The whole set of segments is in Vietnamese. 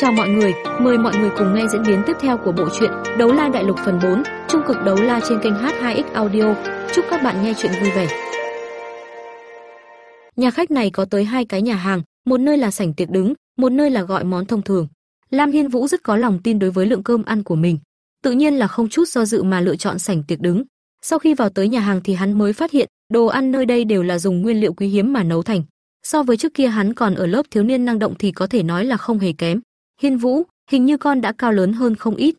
Chào mọi người, mời mọi người cùng nghe diễn biến tiếp theo của bộ truyện Đấu La Đại Lục phần 4, trung cực đấu la trên kênh H2X Audio. Chúc các bạn nghe truyện vui vẻ. Nhà khách này có tới hai cái nhà hàng, một nơi là sảnh tiệc đứng, một nơi là gọi món thông thường. Lam Hiên Vũ rất có lòng tin đối với lượng cơm ăn của mình, tự nhiên là không chút do dự mà lựa chọn sảnh tiệc đứng. Sau khi vào tới nhà hàng thì hắn mới phát hiện, đồ ăn nơi đây đều là dùng nguyên liệu quý hiếm mà nấu thành. So với trước kia hắn còn ở lớp thiếu niên năng động thì có thể nói là không hề kém. Hiên Vũ, hình như con đã cao lớn hơn không ít.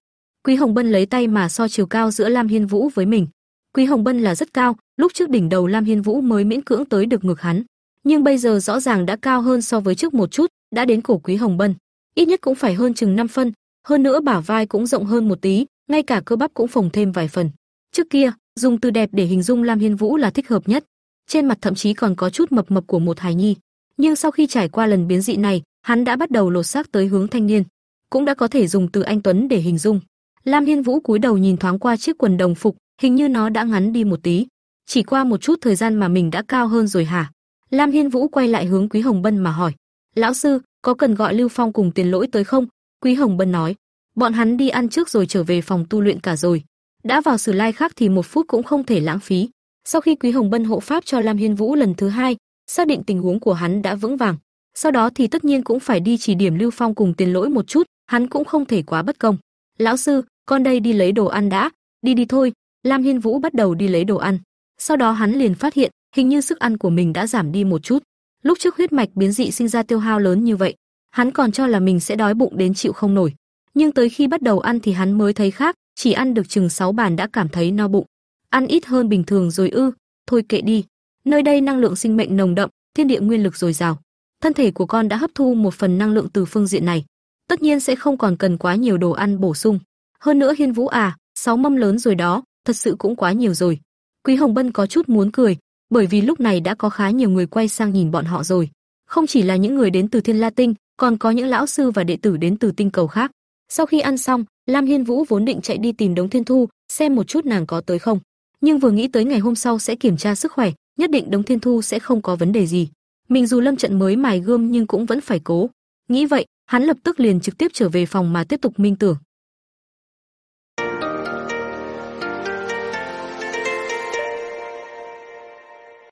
Quý Hồng Bân lấy tay mà so chiều cao giữa Lam Hiên Vũ với mình. Quý Hồng Bân là rất cao, lúc trước đỉnh đầu Lam Hiên Vũ mới miễn cưỡng tới được ngực hắn, nhưng bây giờ rõ ràng đã cao hơn so với trước một chút, đã đến cổ Quý Hồng Bân, ít nhất cũng phải hơn chừng 5 phân, hơn nữa bả vai cũng rộng hơn một tí, ngay cả cơ bắp cũng phồng thêm vài phần. Trước kia, dùng từ đẹp để hình dung Lam Hiên Vũ là thích hợp nhất, trên mặt thậm chí còn có chút mập mập của một hài nhi. Nhưng sau khi trải qua lần biến dị này, hắn đã bắt đầu lột xác tới hướng thanh niên, cũng đã có thể dùng từ anh tuấn để hình dung. Lam Hiên Vũ cúi đầu nhìn thoáng qua chiếc quần đồng phục, hình như nó đã ngắn đi một tí. Chỉ qua một chút thời gian mà mình đã cao hơn rồi hả? Lam Hiên Vũ quay lại hướng Quý Hồng Bân mà hỏi: "Lão sư, có cần gọi Lưu Phong cùng Tiền Lỗi tới không?" Quý Hồng Bân nói: "Bọn hắn đi ăn trước rồi trở về phòng tu luyện cả rồi. Đã vào Sử Lai khác thì một phút cũng không thể lãng phí." Sau khi Quý Hồng Bân hộ pháp cho Lam Hiên Vũ lần thứ hai, xác định tình huống của hắn đã vững vàng, sau đó thì tất nhiên cũng phải đi chỉ điểm Lưu Phong cùng Tiền Lỗi một chút, hắn cũng không thể quá bất công. "Lão sư, con đây đi lấy đồ ăn đã." "Đi đi thôi." Lam Hiên Vũ bắt đầu đi lấy đồ ăn. Sau đó hắn liền phát hiện, hình như sức ăn của mình đã giảm đi một chút. Lúc trước huyết mạch biến dị sinh ra tiêu hao lớn như vậy, hắn còn cho là mình sẽ đói bụng đến chịu không nổi. Nhưng tới khi bắt đầu ăn thì hắn mới thấy khác, chỉ ăn được chừng 6 bàn đã cảm thấy no bụng. Ăn ít hơn bình thường rồi ư? Thôi kệ đi. Nơi đây năng lượng sinh mệnh nồng đậm, thiên địa nguyên lực dồi dào. Thân thể của con đã hấp thu một phần năng lượng từ phương diện này, tất nhiên sẽ không còn cần quá nhiều đồ ăn bổ sung. Hơn nữa Hiên Vũ à, sáu mâm lớn rồi đó, thật sự cũng quá nhiều rồi. Quý Hồng Bân có chút muốn cười, bởi vì lúc này đã có khá nhiều người quay sang nhìn bọn họ rồi. Không chỉ là những người đến từ Thiên La Tinh, còn có những lão sư và đệ tử đến từ tinh cầu khác. Sau khi ăn xong, Lam Hiên Vũ vốn định chạy đi tìm Đống Thiên Thu, xem một chút nàng có tới không. Nhưng vừa nghĩ tới ngày hôm sau sẽ kiểm tra sức khỏe, nhất định Đống Thiên Thu sẽ không có vấn đề gì. Mình dù lâm trận mới mài gươm nhưng cũng vẫn phải cố. Nghĩ vậy, hắn lập tức liền trực tiếp trở về phòng mà tiếp tục minh tưởng.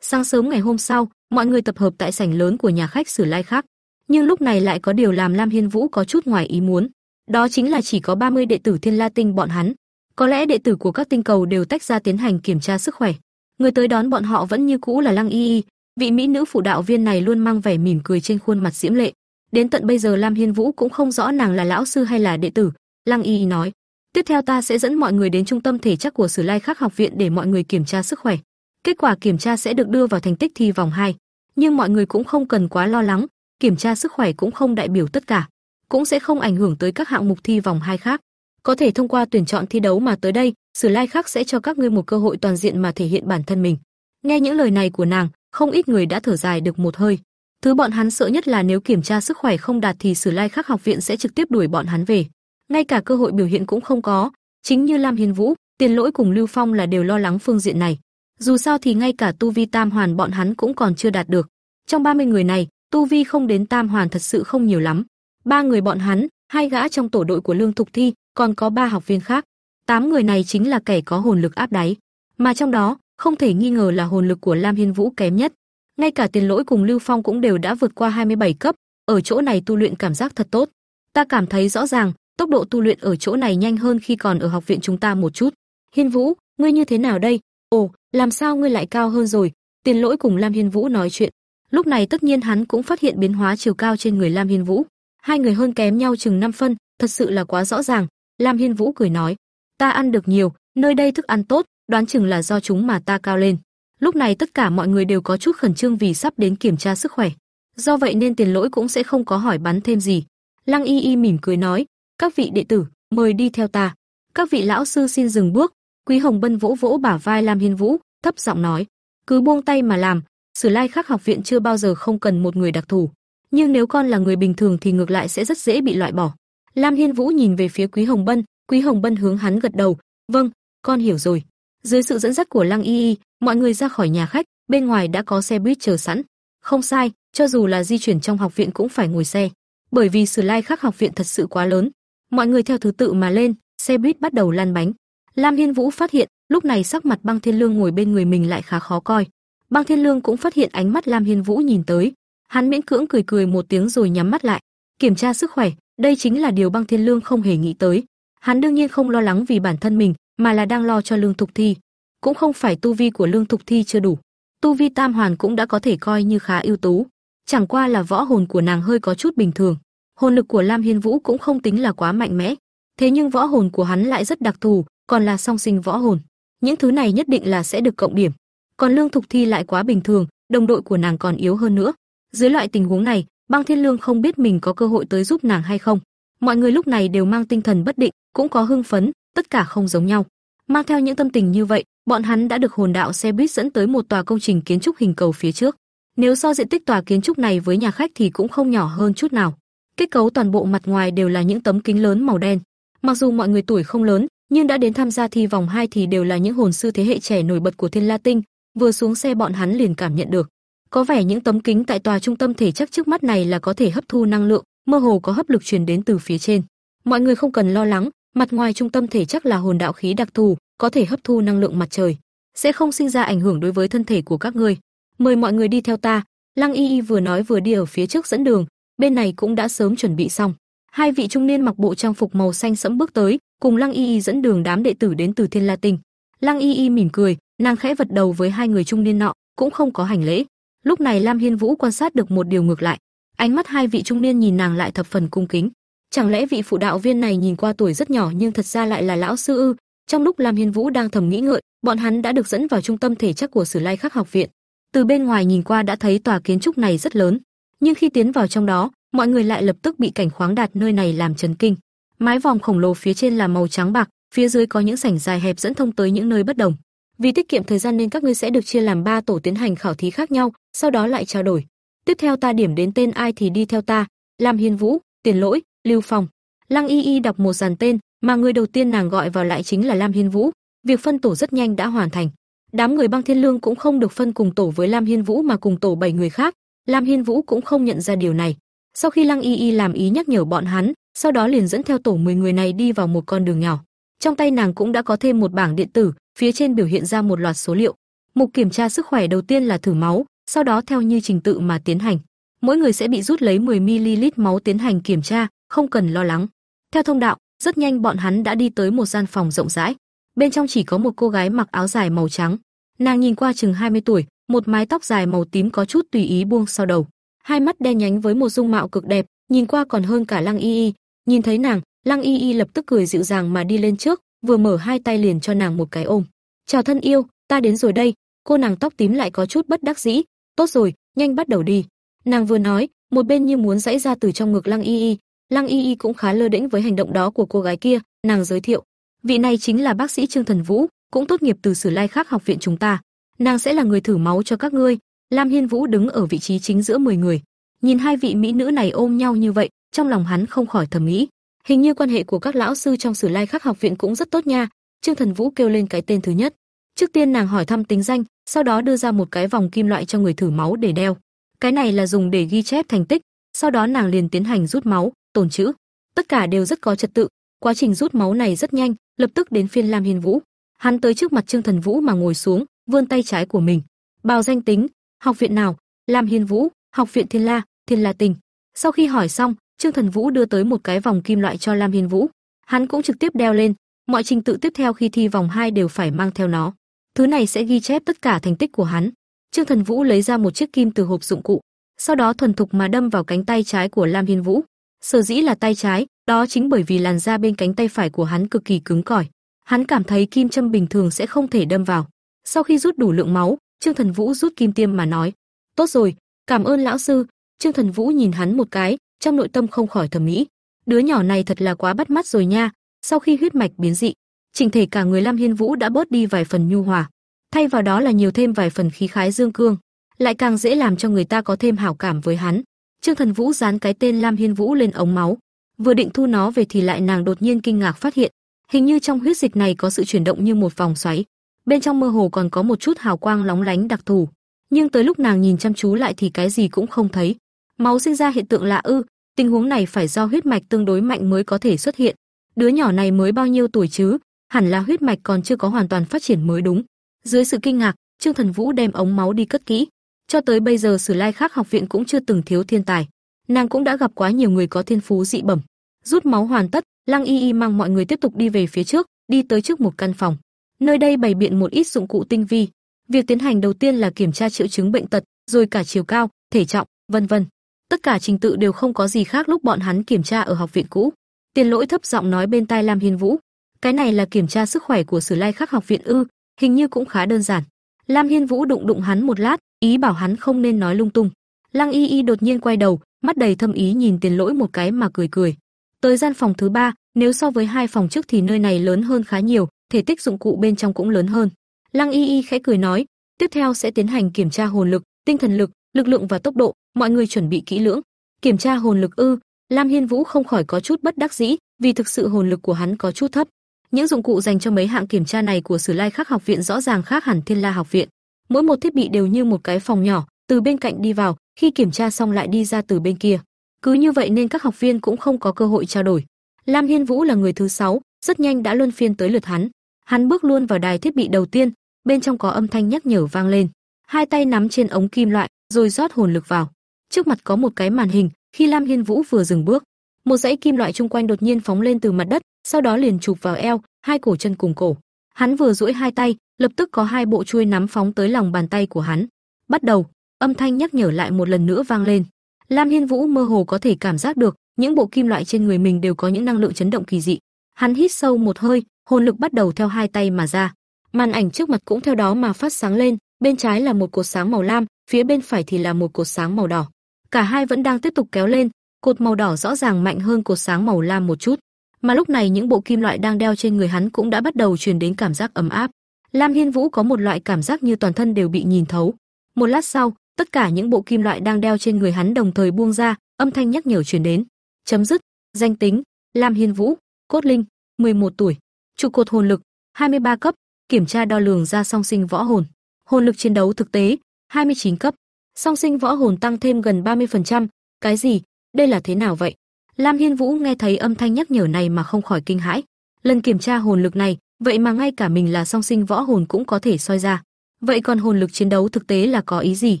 Sáng sớm ngày hôm sau, mọi người tập hợp tại sảnh lớn của nhà khách Sử Lai khác, nhưng lúc này lại có điều làm Lam Hiên Vũ có chút ngoài ý muốn, đó chính là chỉ có 30 đệ tử Thiên La Tinh bọn hắn. Có lẽ đệ tử của các tinh cầu đều tách ra tiến hành kiểm tra sức khỏe. Người tới đón bọn họ vẫn như cũ là Lăng Y Y, vị mỹ nữ phụ đạo viên này luôn mang vẻ mỉm cười trên khuôn mặt diễm lệ. Đến tận bây giờ Lam Hiên Vũ cũng không rõ nàng là lão sư hay là đệ tử. Lăng Y Y nói: "Tiếp theo ta sẽ dẫn mọi người đến trung tâm thể chất của Sử Lai Khắc học viện để mọi người kiểm tra sức khỏe." Kết quả kiểm tra sẽ được đưa vào thành tích thi vòng 2, nhưng mọi người cũng không cần quá lo lắng, kiểm tra sức khỏe cũng không đại biểu tất cả, cũng sẽ không ảnh hưởng tới các hạng mục thi vòng 2 khác. Có thể thông qua tuyển chọn thi đấu mà tới đây, Sử Lai Khắc sẽ cho các ngươi một cơ hội toàn diện mà thể hiện bản thân mình. Nghe những lời này của nàng, không ít người đã thở dài được một hơi. Thứ bọn hắn sợ nhất là nếu kiểm tra sức khỏe không đạt thì Sử Lai Khắc học viện sẽ trực tiếp đuổi bọn hắn về. Ngay cả cơ hội biểu hiện cũng không có, chính như Lam Hiên Vũ, Tiền Lỗi cùng Lưu Phong là đều lo lắng phương diện này. Dù sao thì ngay cả tu vi tam hoàn bọn hắn cũng còn chưa đạt được. Trong 30 người này, tu vi không đến tam hoàn thật sự không nhiều lắm. Ba người bọn hắn, hai gã trong tổ đội của Lương Thục Thi, còn có ba học viên khác. Tám người này chính là kẻ có hồn lực áp đáy, mà trong đó, không thể nghi ngờ là hồn lực của Lam Hiên Vũ kém nhất. Ngay cả Tiền Lỗi cùng Lưu Phong cũng đều đã vượt qua 27 cấp, ở chỗ này tu luyện cảm giác thật tốt. Ta cảm thấy rõ ràng, tốc độ tu luyện ở chỗ này nhanh hơn khi còn ở học viện chúng ta một chút. Hiên Vũ, ngươi như thế nào đây? Ồ, làm sao ngươi lại cao hơn rồi? Tiền Lỗi cùng Lam Hiên Vũ nói chuyện. Lúc này tất nhiên hắn cũng phát hiện biến hóa chiều cao trên người Lam Hiên Vũ. Hai người hơn kém nhau chừng 5 phân, thật sự là quá rõ ràng. Lam Hiên Vũ cười nói, ta ăn được nhiều, nơi đây thức ăn tốt, đoán chừng là do chúng mà ta cao lên. Lúc này tất cả mọi người đều có chút khẩn trương vì sắp đến kiểm tra sức khỏe. Do vậy nên Tiền Lỗi cũng sẽ không có hỏi bắn thêm gì. Lăng Y Y mỉm cười nói, các vị đệ tử, mời đi theo ta. Các vị lão sư xin dừng bước, Quý Hồng Bân vỗ vỗ bả vai Lam Hiên Vũ, thấp giọng nói, cứ buông tay mà làm, Sử Lai Khắc học viện chưa bao giờ không cần một người đặc thù, nhưng nếu con là người bình thường thì ngược lại sẽ rất dễ bị loại bỏ. Lam Hiên Vũ nhìn về phía Quý Hồng Bân, Quý Hồng Bân hướng hắn gật đầu, "Vâng, con hiểu rồi." Dưới sự dẫn dắt của Lăng Y Y, mọi người ra khỏi nhà khách, bên ngoài đã có xe buýt chờ sẵn. Không sai, cho dù là di chuyển trong học viện cũng phải ngồi xe. bởi vì Sử Lai khác học viện thật sự quá lớn. Mọi người theo thứ tự mà lên, xe buýt bắt đầu lăn bánh. Lam Hiên Vũ phát hiện, lúc này sắc mặt Băng Thiên Lương ngồi bên người mình lại khá khó coi. Băng Thiên Lương cũng phát hiện ánh mắt Lam Hiên Vũ nhìn tới, hắn miễn cưỡng cười cười một tiếng rồi nhắm mắt lại, kiểm tra sức khỏe, đây chính là điều Băng Thiên Lương không hề nghĩ tới. Hắn đương nhiên không lo lắng vì bản thân mình, mà là đang lo cho Lương Thục Thi. Cũng không phải tu vi của Lương Thục Thi chưa đủ, tu vi tam hoàn cũng đã có thể coi như khá ưu tú, chẳng qua là võ hồn của nàng hơi có chút bình thường. Hồn lực của Lam Hiên Vũ cũng không tính là quá mạnh mẽ, thế nhưng võ hồn của hắn lại rất đặc thù, còn là song sinh võ hồn. Những thứ này nhất định là sẽ được cộng điểm. Còn Lương Thục Thi lại quá bình thường, đồng đội của nàng còn yếu hơn nữa. Dưới loại tình huống này, Băng Thiên Lương không biết mình có cơ hội tới giúp nàng hay không. Mọi người lúc này đều mang tinh thần bất định, cũng có hưng phấn, tất cả không giống nhau. Mang theo những tâm tình như vậy, bọn hắn đã được hồn đạo xe buýt dẫn tới một tòa công trình kiến trúc hình cầu phía trước. Nếu so diện tích tòa kiến trúc này với nhà khách thì cũng không nhỏ hơn chút nào. Kết cấu toàn bộ mặt ngoài đều là những tấm kính lớn màu đen. Mặc dù mọi người tuổi không lớn, nhưng đã đến tham gia thi vòng 2 thì đều là những hồn sư thế hệ trẻ nổi bật của Thiên La Tinh, vừa xuống xe bọn hắn liền cảm nhận được. Có vẻ những tấm kính tại tòa trung tâm thể chắc trước mắt này là có thể hấp thu năng lượng, mơ hồ có hấp lực truyền đến từ phía trên. Mọi người không cần lo lắng, mặt ngoài trung tâm thể chắc là hồn đạo khí đặc thù, có thể hấp thu năng lượng mặt trời, sẽ không sinh ra ảnh hưởng đối với thân thể của các ngươi. Mời mọi người đi theo ta." Lăng Y Y vừa nói vừa đi ở phía trước dẫn đường, bên này cũng đã sớm chuẩn bị xong. Hai vị trung niên mặc bộ trang phục màu xanh sẫm bước tới, cùng Lăng Y Y dẫn đường đám đệ tử đến từ Thiên La Tinh. Lăng Y Y mỉm cười, nàng khẽ vật đầu với hai người trung niên nọ, cũng không có hành lễ. Lúc này Lam Hiên Vũ quan sát được một điều ngược lại, ánh mắt hai vị trung niên nhìn nàng lại thập phần cung kính. Chẳng lẽ vị phụ đạo viên này nhìn qua tuổi rất nhỏ nhưng thật ra lại là lão sư ư? Trong lúc Lam Hiên Vũ đang thầm nghĩ ngợi, bọn hắn đã được dẫn vào trung tâm thể chất của Sử Lai Khắc học viện. Từ bên ngoài nhìn qua đã thấy tòa kiến trúc này rất lớn, nhưng khi tiến vào trong đó, mọi người lại lập tức bị cảnh khoáng đạt nơi này làm chấn kinh. Mái vòm khổng lồ phía trên là màu trắng bạc, phía dưới có những sảnh dài hẹp dẫn thông tới những nơi bất đồng. Vì tiết kiệm thời gian nên các ngươi sẽ được chia làm 3 tổ tiến hành khảo thí khác nhau, sau đó lại trao đổi. Tiếp theo ta điểm đến tên ai thì đi theo ta, Lam Hiên Vũ, Tiền Lỗi, Lưu Phong. Lăng Y Y đọc một dàn tên, mà người đầu tiên nàng gọi vào lại chính là Lam Hiên Vũ, việc phân tổ rất nhanh đã hoàn thành. Đám người Băng Thiên Lương cũng không được phân cùng tổ với Lam Hiên Vũ mà cùng tổ bảy người khác, Lam Hiên Vũ cũng không nhận ra điều này. Sau khi Lăng Y Y làm ý nhắc nhở bọn hắn, sau đó liền dẫn theo tổ 10 người này đi vào một con đường nhỏ. Trong tay nàng cũng đã có thêm một bảng điện tử, phía trên biểu hiện ra một loạt số liệu. Mục kiểm tra sức khỏe đầu tiên là thử máu, sau đó theo như trình tự mà tiến hành. Mỗi người sẽ bị rút lấy 10 ml máu tiến hành kiểm tra, không cần lo lắng. Theo thông đạo, rất nhanh bọn hắn đã đi tới một gian phòng rộng rãi. Bên trong chỉ có một cô gái mặc áo dài màu trắng. Nàng nhìn qua chừng 20 tuổi, một mái tóc dài màu tím có chút tùy ý buông sau đầu, hai mắt đen nhánh với một dung mạo cực đẹp, nhìn qua còn hơn cả Lăng Y Y. Nhìn thấy nàng, Lăng Y Y lập tức cười dịu dàng mà đi lên trước, vừa mở hai tay liền cho nàng một cái ôm. "Chào thân yêu, ta đến rồi đây." Cô nàng tóc tím lại có chút bất đắc dĩ, "Tốt rồi, nhanh bắt đầu đi." Nàng vừa nói, một bên như muốn giãy ra từ trong ngực Lăng Y Y, Lăng Y Y cũng khá lơ đễnh với hành động đó của cô gái kia, nàng giới thiệu, vị này chính là bác sĩ Trương Thần Vũ, cũng tốt nghiệp từ Sử Lai Khắc học viện chúng ta. Nàng sẽ là người thử máu cho các ngươi. Lam Hiên Vũ đứng ở vị trí chính giữa 10 người, nhìn hai vị mỹ nữ này ôm nhau như vậy, trong lòng hắn không khỏi thầm nghĩ, hình như quan hệ của các lão sư trong Sử Lai Khắc học viện cũng rất tốt nha. Trương Thần Vũ kêu lên cái tên thứ nhất. Trước tiên nàng hỏi thăm tính danh, sau đó đưa ra một cái vòng kim loại cho người thử máu để đeo. Cái này là dùng để ghi chép thành tích, sau đó nàng liền tiến hành rút máu, tồn trữ. Tất cả đều rất có trật tự, quá trình rút máu này rất nhanh, lập tức đến phiên Lam Hiên Vũ. Hắn tới trước mặt Trương Thần Vũ mà ngồi xuống, vươn tay trái của mình. Bao danh tính, học viện nào? Lam Hiên Vũ, học viện Thiên La, Thiên La Tình. Sau khi hỏi xong, Trương Thần Vũ đưa tới một cái vòng kim loại cho Lam Hiên Vũ. Hắn cũng trực tiếp đeo lên, mọi trình tự tiếp theo khi thi vòng 2 đều phải mang theo nó. Thứ này sẽ ghi chép tất cả thành tích của hắn. Trương Thần Vũ lấy ra một chiếc kim từ hộp dụng cụ, sau đó thuần thục mà đâm vào cánh tay trái của Lam Hiên Vũ. Sở dĩ là tay trái, đó chính bởi vì làn da bên cánh tay phải của hắn cực kỳ cứng cỏi. Hắn cảm thấy kim châm bình thường sẽ không thể đâm vào. Sau khi rút đủ lượng máu, Trương Thần Vũ rút kim tiêm mà nói: "Tốt rồi, cảm ơn lão sư." Trương Thần Vũ nhìn hắn một cái, trong nội tâm không khỏi thầm nghĩ: "Đứa nhỏ này thật là quá bắt mắt rồi nha." Sau khi huyết mạch biến dị, chỉnh thể cả người Lam Hiên Vũ đã bớt đi vài phần nhu hòa, thay vào đó là nhiều thêm vài phần khí khái dương cương, lại càng dễ làm cho người ta có thêm hảo cảm với hắn. Trương Thần Vũ dán cái tên Lam Hiên Vũ lên ống máu, vừa định thu nó về thì lại nàng đột nhiên kinh ngạc phát hiện, hình như trong huyết dịch này có sự chuyển động như một vòng xoáy, bên trong mơ hồ còn có một chút hào quang lóng lánh đặc thù, nhưng tới lúc nàng nhìn chăm chú lại thì cái gì cũng không thấy. Máu sinh ra hiện tượng lạ ư? Tình huống này phải do huyết mạch tương đối mạnh mới có thể xuất hiện. Đứa nhỏ này mới bao nhiêu tuổi chứ? Hẳn là huyết mạch còn chưa có hoàn toàn phát triển mới đúng. Dưới sự kinh ngạc, Trương Thần Vũ đem ống máu đi cất kỹ. Cho tới bây giờ Sử Lai Khắc học viện cũng chưa từng thiếu thiên tài. Nàng cũng đã gặp quá nhiều người có thiên phú dị bẩm. Rút máu hoàn tất, Lăng Y Y mang mọi người tiếp tục đi về phía trước, đi tới trước một căn phòng. Nơi đây bày biện một ít dụng cụ tinh vi. Việc tiến hành đầu tiên là kiểm tra triệu chứng bệnh tật, rồi cả chiều cao, thể trọng, vân vân. Tất cả trình tự đều không có gì khác lúc bọn hắn kiểm tra ở học viện cũ. Tiền Lỗi thấp giọng nói bên tai Lam Hiên Vũ, "Cái này là kiểm tra sức khỏe của Sử Lai Khắc học viện ư? Hình như cũng khá đơn giản." Lam Hiên Vũ đụng đụng hắn một lát, ý bảo hắn không nên nói lung tung. Lăng Y Y đột nhiên quay đầu, mắt đầy thâm ý nhìn Tiền Lỗi một cái mà cười cười. Tới gian phòng thứ ba, nếu so với hai phòng trước thì nơi này lớn hơn khá nhiều, thể tích dụng cụ bên trong cũng lớn hơn. Lăng Y Y khẽ cười nói, tiếp theo sẽ tiến hành kiểm tra hồn lực, tinh thần lực, lực lượng và tốc độ, mọi người chuẩn bị kỹ lưỡng. Kiểm tra hồn lực ư? Lam Hiên Vũ không khỏi có chút bất đắc dĩ, vì thực sự hồn lực của hắn có chút thấp. Những dụng cụ dành cho mấy hạng kiểm tra này của Sử Lai Khắc học viện rõ ràng khác hẳn Thiên La học viện. Mỗi một thiết bị đều như một cái phòng nhỏ, từ bên cạnh đi vào, khi kiểm tra xong lại đi ra từ bên kia. Cứ như vậy nên các học viên cũng không có cơ hội trao đổi. Lam Hiên Vũ là người thứ sáu, rất nhanh đã luân phiên tới lượt hắn. Hắn bước luôn vào đài thiết bị đầu tiên, bên trong có âm thanh nhắc nhở vang lên. Hai tay nắm trên ống kim loại, rồi rót hồn lực vào. Trước mặt có một cái màn hình, khi Lam Hiên Vũ vừa dừng bước, một dãy kim loại chung quanh đột nhiên phóng lên từ mặt đất, sau đó liền chụp vào eo, hai cổ chân cùng cổ. Hắn vừa duỗi hai tay, lập tức có hai bộ chuôi nắm phóng tới lòng bàn tay của hắn. Bắt đầu, âm thanh nhắc nhở lại một lần nữa vang lên. Lam Hiên Vũ mơ hồ có thể cảm giác được, những bộ kim loại trên người mình đều có những năng lượng chấn động kỳ dị. Hắn hít sâu một hơi, hồn lực bắt đầu theo hai tay mà ra. Màn ảnh trước mặt cũng theo đó mà phát sáng lên, bên trái là một cột sáng màu lam, phía bên phải thì là một cột sáng màu đỏ. Cả hai vẫn đang tiếp tục kéo lên, cột màu đỏ rõ ràng mạnh hơn cột sáng màu lam một chút. Mà lúc này những bộ kim loại đang đeo trên người hắn cũng đã bắt đầu truyền đến cảm giác ấm áp. Lam Hiên Vũ có một loại cảm giác như toàn thân đều bị nhìn thấu. Một lát sau, tất cả những bộ kim loại đang đeo trên người hắn đồng thời buông ra, âm thanh nhắc nhở truyền đến. Chấm dứt, danh tính, Lam Hiên Vũ, cốt linh, 11 tuổi, trụ cột hồn lực, 23 cấp, kiểm tra đo lường ra song sinh võ hồn. Hồn lực chiến đấu thực tế, 29 cấp. Song sinh võ hồn tăng thêm gần 30%, cái gì? Đây là thế nào vậy? Lam Hiên Vũ nghe thấy âm thanh nhắc nhở này mà không khỏi kinh hãi. Lần kiểm tra hồn lực này, vậy mà ngay cả mình là song sinh võ hồn cũng có thể soi ra. Vậy còn hồn lực chiến đấu thực tế là có ý gì?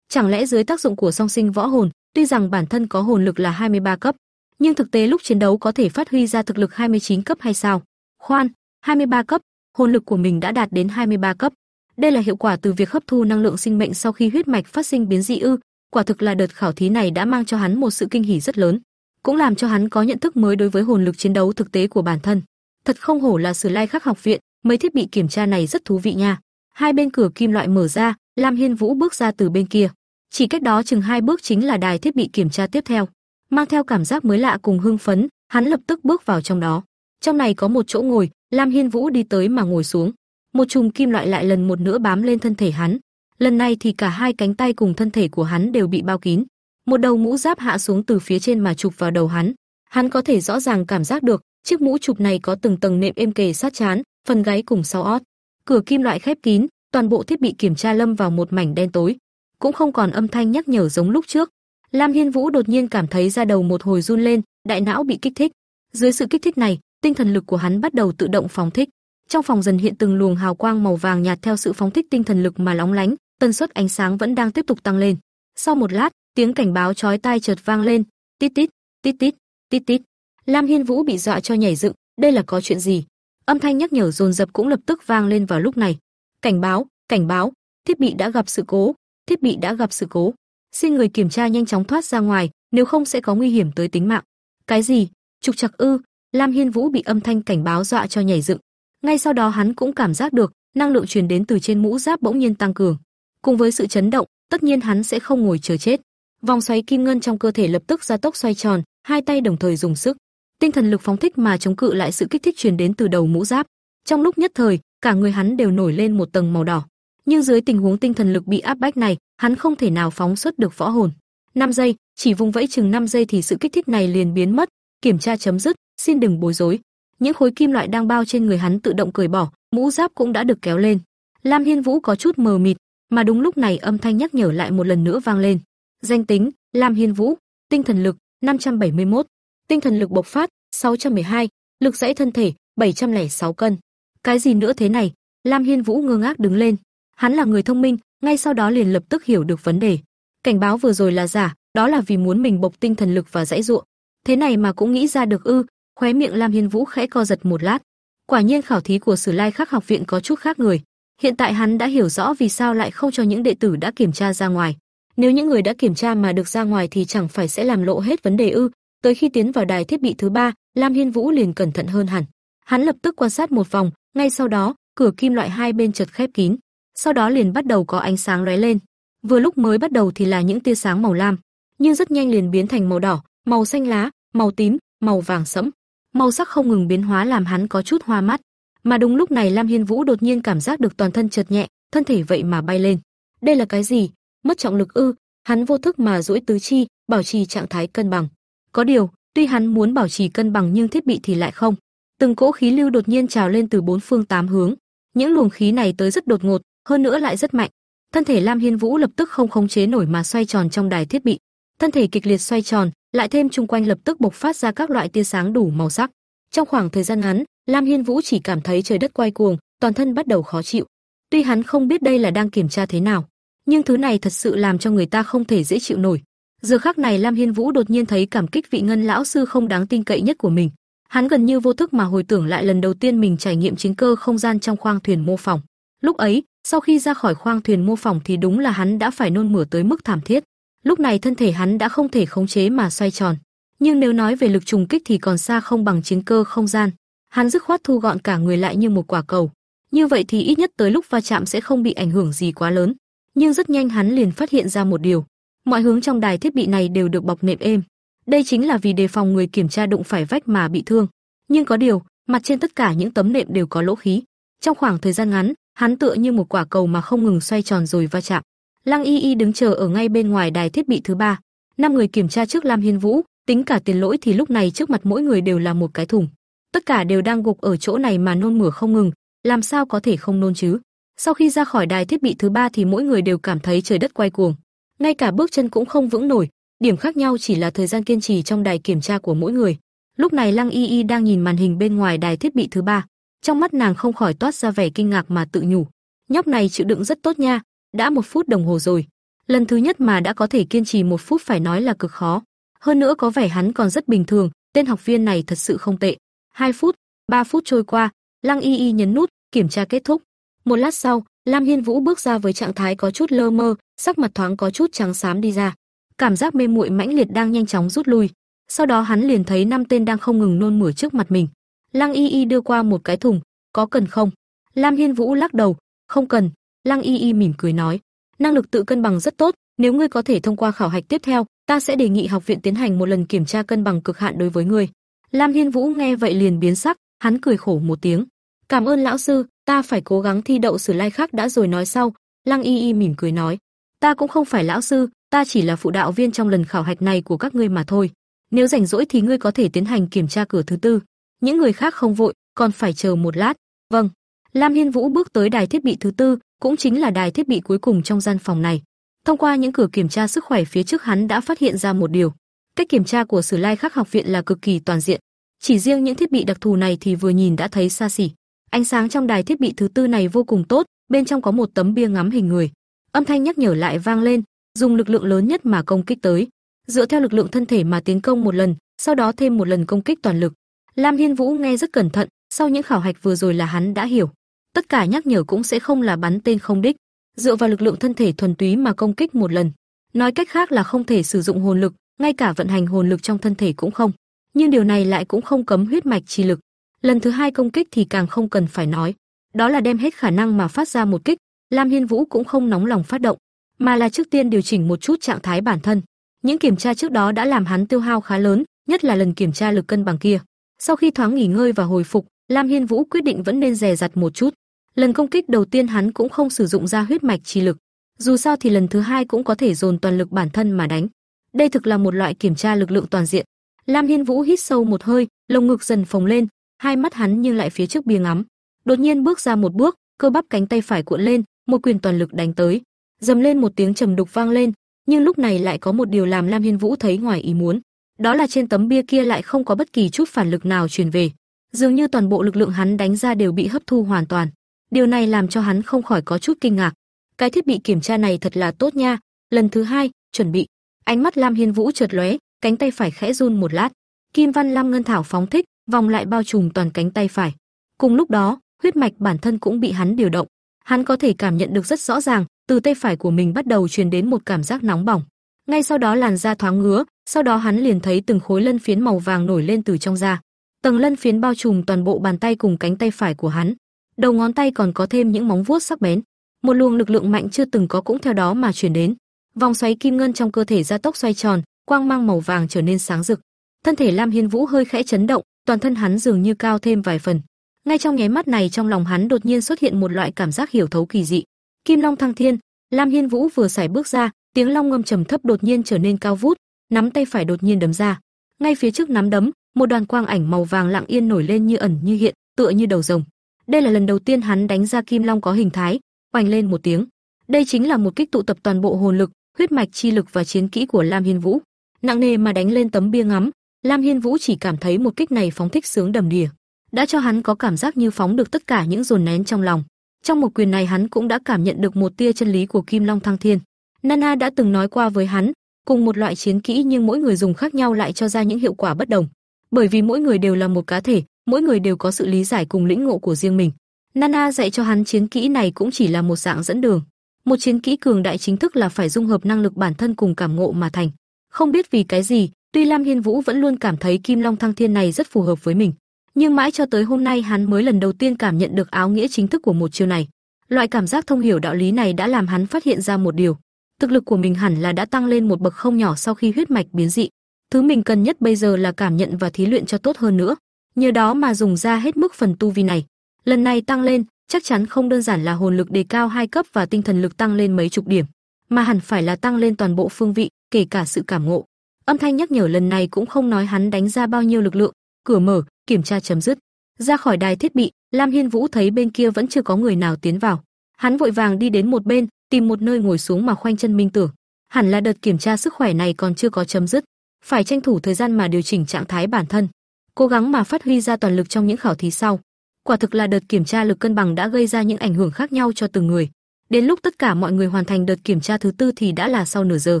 Chẳng lẽ dưới tác dụng của song sinh võ hồn, tuy rằng bản thân có hồn lực là 23 cấp, nhưng thực tế lúc chiến đấu có thể phát huy ra thực lực 29 cấp hay sao? Khoan, 23 cấp, hồn lực của mình đã đạt đến 23 cấp. Đây là hiệu quả từ việc hấp thu năng lượng sinh mệnh sau khi huyết mạch phát sinh biến dị ư? Quả thực là đợt khảo thí này đã mang cho hắn một sự kinh hỉ rất lớn, cũng làm cho hắn có nhận thức mới đối với hồn lực chiến đấu thực tế của bản thân. Thật không hổ là Sử Lai Khắc học viện, mấy thiết bị kiểm tra này rất thú vị nha. Hai bên cửa kim loại mở ra, Lam Hiên Vũ bước ra từ bên kia. Chỉ cách đó chừng hai bước chính là đài thiết bị kiểm tra tiếp theo. Mang theo cảm giác mới lạ cùng hưng phấn, hắn lập tức bước vào trong đó. Trong này có một chỗ ngồi, Lam Hiên Vũ đi tới mà ngồi xuống. Một chùm kim loại lại lần một nữa bám lên thân thể hắn. Lần này thì cả hai cánh tay cùng thân thể của hắn đều bị bao kín. Một đầu mũ giáp hạ xuống từ phía trên mà chụp vào đầu hắn. Hắn có thể rõ ràng cảm giác được, chiếc mũ chụp này có từng tầng nệm êm kề sát chán, phần gáy cùng sau ót. Cửa kim loại khép kín, toàn bộ thiết bị kiểm tra lâm vào một mảnh đen tối, cũng không còn âm thanh nhắc nhở giống lúc trước. Lam Hiên Vũ đột nhiên cảm thấy da đầu một hồi run lên, đại não bị kích thích. Dưới sự kích thích này, tinh thần lực của hắn bắt đầu tự động phóng thích. Trong phòng dần hiện từng luồng hào quang màu vàng nhạt theo sự phóng thích tinh thần lực mà lóng lánh, tần suất ánh sáng vẫn đang tiếp tục tăng lên. Sau một lát, tiếng cảnh báo chói tai chợt vang lên, tít tít, tít tít, tít tít. Lam Hiên Vũ bị dọa cho nhảy dựng, đây là có chuyện gì? Âm thanh nhắc nhở dồn dập cũng lập tức vang lên vào lúc này. Cảnh báo, cảnh báo, thiết bị đã gặp sự cố, thiết bị đã gặp sự cố. Xin người kiểm tra nhanh chóng thoát ra ngoài, nếu không sẽ có nguy hiểm tới tính mạng. Cái gì? Trục trặc ư? Lam Hiên Vũ bị âm thanh cảnh báo dọa cho nhảy dựng. Ngay sau đó hắn cũng cảm giác được, năng lượng truyền đến từ trên mũ giáp bỗng nhiên tăng cường. Cùng với sự chấn động, tất nhiên hắn sẽ không ngồi chờ chết. Vòng xoáy kim ngân trong cơ thể lập tức gia tốc xoay tròn, hai tay đồng thời dùng sức. Tinh thần lực phóng thích mà chống cự lại sự kích thích truyền đến từ đầu mũ giáp. Trong lúc nhất thời, cả người hắn đều nổi lên một tầng màu đỏ. Nhưng dưới tình huống tinh thần lực bị áp bách này, hắn không thể nào phóng xuất được võ hồn. 5 giây, chỉ vùng vẫy chừng 5 giây thì sự kích thích này liền biến mất, kiểm tra chấm dứt, xin đừng bối rối. Những khối kim loại đang bao trên người hắn tự động cởi bỏ, mũ giáp cũng đã được kéo lên. Lam Hiên Vũ có chút mờ mịt, mà đúng lúc này âm thanh nhắc nhở lại một lần nữa vang lên. Danh tính: Lam Hiên Vũ, tinh thần lực 571, tinh thần lực bộc phát 612, lực dãy thân thể 706 cân. Cái gì nữa thế này? Lam Hiên Vũ ngơ ngác đứng lên. Hắn là người thông minh, ngay sau đó liền lập tức hiểu được vấn đề. Cảnh báo vừa rồi là giả, đó là vì muốn mình bộc tinh thần lực và dãy dụa. Thế này mà cũng nghĩ ra được ư? Khóe miệng Lam Hiên Vũ khẽ co giật một lát. Quả nhiên khảo thí của Sử Lai Khắc học viện có chút khác người. Hiện tại hắn đã hiểu rõ vì sao lại không cho những đệ tử đã kiểm tra ra ngoài. Nếu những người đã kiểm tra mà được ra ngoài thì chẳng phải sẽ làm lộ hết vấn đề ư? Tới khi tiến vào đài thiết bị thứ ba, Lam Hiên Vũ liền cẩn thận hơn hẳn. Hắn lập tức quan sát một vòng, ngay sau đó, cửa kim loại hai bên chợt khép kín, sau đó liền bắt đầu có ánh sáng lóe lên. Vừa lúc mới bắt đầu thì là những tia sáng màu lam, nhưng rất nhanh liền biến thành màu đỏ, màu xanh lá, màu tím, màu vàng sẫm. Màu sắc không ngừng biến hóa làm hắn có chút hoa mắt. Mà đúng lúc này Lam Hiên Vũ đột nhiên cảm giác được toàn thân chợt nhẹ, thân thể vậy mà bay lên. Đây là cái gì? Mất trọng lực ư? Hắn vô thức mà duỗi tứ chi, bảo trì trạng thái cân bằng. Có điều, tuy hắn muốn bảo trì cân bằng nhưng thiết bị thì lại không. Từng cỗ khí lưu đột nhiên trào lên từ bốn phương tám hướng. Những luồng khí này tới rất đột ngột, hơn nữa lại rất mạnh. Thân thể Lam Hiên Vũ lập tức không khống chế nổi mà xoay tròn trong đài thiết bị. Thân thể kịch liệt xoay tròn, lại thêm chung quanh lập tức bộc phát ra các loại tia sáng đủ màu sắc. Trong khoảng thời gian ngắn, Lam Hiên Vũ chỉ cảm thấy trời đất quay cuồng, toàn thân bắt đầu khó chịu. Tuy hắn không biết đây là đang kiểm tra thế nào, nhưng thứ này thật sự làm cho người ta không thể dễ chịu nổi. Giờ khắc này Lam Hiên Vũ đột nhiên thấy cảm kích vị ngân lão sư không đáng tin cậy nhất của mình. Hắn gần như vô thức mà hồi tưởng lại lần đầu tiên mình trải nghiệm chính cơ không gian trong khoang thuyền mô phỏng. Lúc ấy, sau khi ra khỏi khoang thuyền mô phỏng thì đúng là hắn đã phải nôn mửa tới mức thảm thiết. Lúc này thân thể hắn đã không thể khống chế mà xoay tròn. Nhưng nếu nói về lực trùng kích thì còn xa không bằng chiến cơ không gian. Hắn dứt khoát thu gọn cả người lại như một quả cầu. Như vậy thì ít nhất tới lúc va chạm sẽ không bị ảnh hưởng gì quá lớn. Nhưng rất nhanh hắn liền phát hiện ra một điều. Mọi hướng trong đài thiết bị này đều được bọc nệm êm. Đây chính là vì đề phòng người kiểm tra đụng phải vách mà bị thương. Nhưng có điều, mặt trên tất cả những tấm nệm đều có lỗ khí. Trong khoảng thời gian ngắn, hắn tựa như một quả cầu mà không ngừng xoay tròn rồi va chạm. Lăng Y Y đứng chờ ở ngay bên ngoài đài thiết bị thứ ba. Năm người kiểm tra trước Lam Hiên Vũ, tính cả tiền lỗi thì lúc này trước mặt mỗi người đều là một cái thùng. Tất cả đều đang gục ở chỗ này mà nôn mửa không ngừng, làm sao có thể không nôn chứ? Sau khi ra khỏi đài thiết bị thứ ba thì mỗi người đều cảm thấy trời đất quay cuồng, ngay cả bước chân cũng không vững nổi, điểm khác nhau chỉ là thời gian kiên trì trong đài kiểm tra của mỗi người. Lúc này Lăng Y Y đang nhìn màn hình bên ngoài đài thiết bị thứ ba, trong mắt nàng không khỏi toát ra vẻ kinh ngạc mà tự nhủ, nhóc này chịu đựng rất tốt nha, đã một phút đồng hồ rồi. Lần thứ nhất mà đã có thể kiên trì một phút phải nói là cực khó. Hơn nữa có vẻ hắn còn rất bình thường, tên học viên này thật sự không tệ. 2 phút, 3 phút trôi qua, Lăng Y Y nhấn nút, kiểm tra kết thúc. Một lát sau, Lam Hiên Vũ bước ra với trạng thái có chút lơ mơ, sắc mặt thoáng có chút trắng xám đi ra. Cảm giác mê muội mãnh liệt đang nhanh chóng rút lui. Sau đó hắn liền thấy năm tên đang không ngừng nôn mửa trước mặt mình. Lăng Y Y đưa qua một cái thùng, "Có cần không?" Lam Hiên Vũ lắc đầu, "Không cần." Lăng Y Y mỉm cười nói, "Năng lực tự cân bằng rất tốt, nếu ngươi có thể thông qua khảo hạch tiếp theo, ta sẽ đề nghị học viện tiến hành một lần kiểm tra cân bằng cực hạn đối với ngươi." Lam Hiên Vũ nghe vậy liền biến sắc, hắn cười khổ một tiếng. "Cảm ơn lão sư, ta phải cố gắng thi đậu sử lai khác đã rồi nói sau." Lăng Y Y mỉm cười nói, "Ta cũng không phải lão sư, ta chỉ là phụ đạo viên trong lần khảo hạch này của các ngươi mà thôi. Nếu rảnh rỗi thì ngươi có thể tiến hành kiểm tra cửa thứ tư. Những người khác không vội, còn phải chờ một lát." "Vâng." Lam Hiên Vũ bước tới đài thiết bị thứ tư, cũng chính là đài thiết bị cuối cùng trong gian phòng này. Thông qua những cửa kiểm tra sức khỏe phía trước hắn đã phát hiện ra một điều. Cách kiểm tra của Sử Lai Khắc học viện là cực kỳ toàn diện. Chỉ riêng những thiết bị đặc thù này thì vừa nhìn đã thấy xa xỉ. Ánh sáng trong đài thiết bị thứ tư này vô cùng tốt, bên trong có một tấm bia ngắm hình người. Âm thanh nhắc nhở lại vang lên, dùng lực lượng lớn nhất mà công kích tới. Dựa theo lực lượng thân thể mà tiến công một lần, sau đó thêm một lần công kích toàn lực. Lam Hiên Vũ nghe rất cẩn thận, sau những khảo hạch vừa rồi là hắn đã hiểu tất cả nhắc nhở cũng sẽ không là bắn tên không đích, dựa vào lực lượng thân thể thuần túy mà công kích một lần. Nói cách khác là không thể sử dụng hồn lực, ngay cả vận hành hồn lực trong thân thể cũng không. Nhưng điều này lại cũng không cấm huyết mạch chi lực. Lần thứ hai công kích thì càng không cần phải nói, đó là đem hết khả năng mà phát ra một kích. Lam Hiên Vũ cũng không nóng lòng phát động, mà là trước tiên điều chỉnh một chút trạng thái bản thân. Những kiểm tra trước đó đã làm hắn tiêu hao khá lớn, nhất là lần kiểm tra lực cân bằng kia. Sau khi thoáng nghỉ ngơi và hồi phục, Lam Hiên Vũ quyết định vẫn nên dè dặt một chút. Lần công kích đầu tiên hắn cũng không sử dụng ra huyết mạch chi lực, dù sao thì lần thứ hai cũng có thể dồn toàn lực bản thân mà đánh. Đây thực là một loại kiểm tra lực lượng toàn diện. Lam Hiên Vũ hít sâu một hơi, lồng ngực dần phồng lên, hai mắt hắn nhưng lại phía trước bia ngắm. Đột nhiên bước ra một bước, cơ bắp cánh tay phải cuộn lên, một quyền toàn lực đánh tới. Dầm lên một tiếng trầm đục vang lên, nhưng lúc này lại có một điều làm Lam Hiên Vũ thấy ngoài ý muốn. đó là trên tấm bia kia lại không có bất kỳ chút phản lực nào truyền về, dường như toàn bộ lực lượng hắn đánh ra đều bị hấp thu hoàn toàn. Điều này làm cho hắn không khỏi có chút kinh ngạc. Cái thiết bị kiểm tra này thật là tốt nha. Lần thứ hai, chuẩn bị. Ánh mắt Lam Hiên Vũ chợt lóe, cánh tay phải khẽ run một lát. Kim Văn Lam Ngân Thảo phóng thích, vòng lại bao trùm toàn cánh tay phải. Cùng lúc đó, huyết mạch bản thân cũng bị hắn điều động. Hắn có thể cảm nhận được rất rõ ràng, từ tay phải của mình bắt đầu truyền đến một cảm giác nóng bỏng. Ngay sau đó làn da thoáng ngứa, sau đó hắn liền thấy từng khối lân phiến màu vàng nổi lên từ trong da. Tầng lân phiến bao trùm toàn bộ bàn tay cùng cánh tay phải của hắn. Đầu ngón tay còn có thêm những móng vuốt sắc bén. Một luồng lực lượng mạnh chưa từng có cũng theo đó mà truyền đến. Vòng xoáy kim ngân trong cơ thể gia tốc xoay tròn, quang mang màu vàng trở nên sáng rực. Thân thể Lam Hiên Vũ hơi khẽ chấn động, toàn thân hắn dường như cao thêm vài phần. Ngay trong nháy mắt này trong lòng hắn đột nhiên xuất hiện một loại cảm giác hiểu thấu kỳ dị. Kim Long thăng thiên, Lam Hiên Vũ vừa sải bước ra, tiếng long ngâm trầm thấp đột nhiên trở nên cao vút, nắm tay phải đột nhiên đấm ra. Ngay phía trước nắm đấm, một đoàn quang ảnh màu vàng lặng yên nổi lên như ẩn như hiện, tựa như đầu rồng. Đây là lần đầu tiên hắn đánh ra kim long có hình thái, oanh lên một tiếng. Đây chính là một kích tụ tập toàn bộ hồn lực, huyết mạch chi lực và chiến kỹ của Lam Hiên Vũ. Nặng nề mà đánh lên tấm bia ngắm, Lam Hiên Vũ chỉ cảm thấy một kích này phóng thích sướng đầm đìa, đã cho hắn có cảm giác như phóng được tất cả những dồn nén trong lòng. Trong một quyền này hắn cũng đã cảm nhận được một tia chân lý của Kim Long Thăng Thiên. Nana đã từng nói qua với hắn, cùng một loại chiến kỹ nhưng mỗi người dùng khác nhau lại cho ra những hiệu quả bất đồng, bởi vì mỗi người đều là một cá thể, mỗi người đều có sự lý giải cùng lĩnh ngộ của riêng mình. Nana dạy cho hắn chiến kỹ này cũng chỉ là một dạng dẫn đường. Một chiến kỹ cường đại chính thức là phải dung hợp năng lực bản thân cùng cảm ngộ mà thành. Không biết vì cái gì, tuy Lam Hiên Vũ vẫn luôn cảm thấy Kim Long Thăng Thiên này rất phù hợp với mình, nhưng mãi cho tới hôm nay hắn mới lần đầu tiên cảm nhận được áo nghĩa chính thức của một chiêu này. Loại cảm giác thông hiểu đạo lý này đã làm hắn phát hiện ra một điều, thực lực của mình hẳn là đã tăng lên một bậc không nhỏ sau khi huyết mạch biến dị. Thứ mình cần nhất bây giờ là cảm nhận và thí luyện cho tốt hơn nữa, nhờ đó mà dùng ra hết mức phần tu vi này. Lần này tăng lên, chắc chắn không đơn giản là hồn lực đề cao hai cấp và tinh thần lực tăng lên mấy chục điểm, mà hẳn phải là tăng lên toàn bộ phương vị, kể cả sự cảm ngộ. Âm thanh nhắc nhở lần này cũng không nói hắn đánh ra bao nhiêu lực lượng, cửa mở, kiểm tra chấm dứt. Ra khỏi đài thiết bị, Lam Hiên Vũ thấy bên kia vẫn chưa có người nào tiến vào. Hắn vội vàng đi đến một bên, tìm một nơi ngồi xuống mà khoanh chân minh tưởng. Hẳn là đợt kiểm tra sức khỏe này còn chưa có chấm dứt, phải tranh thủ thời gian mà điều chỉnh trạng thái bản thân, cố gắng mà phát huy ra toàn lực trong những khảo thí sau. Quả thực là đợt kiểm tra lực cân bằng đã gây ra những ảnh hưởng khác nhau cho từng người. Đến lúc tất cả mọi người hoàn thành đợt kiểm tra thứ tư thì đã là sau nửa giờ.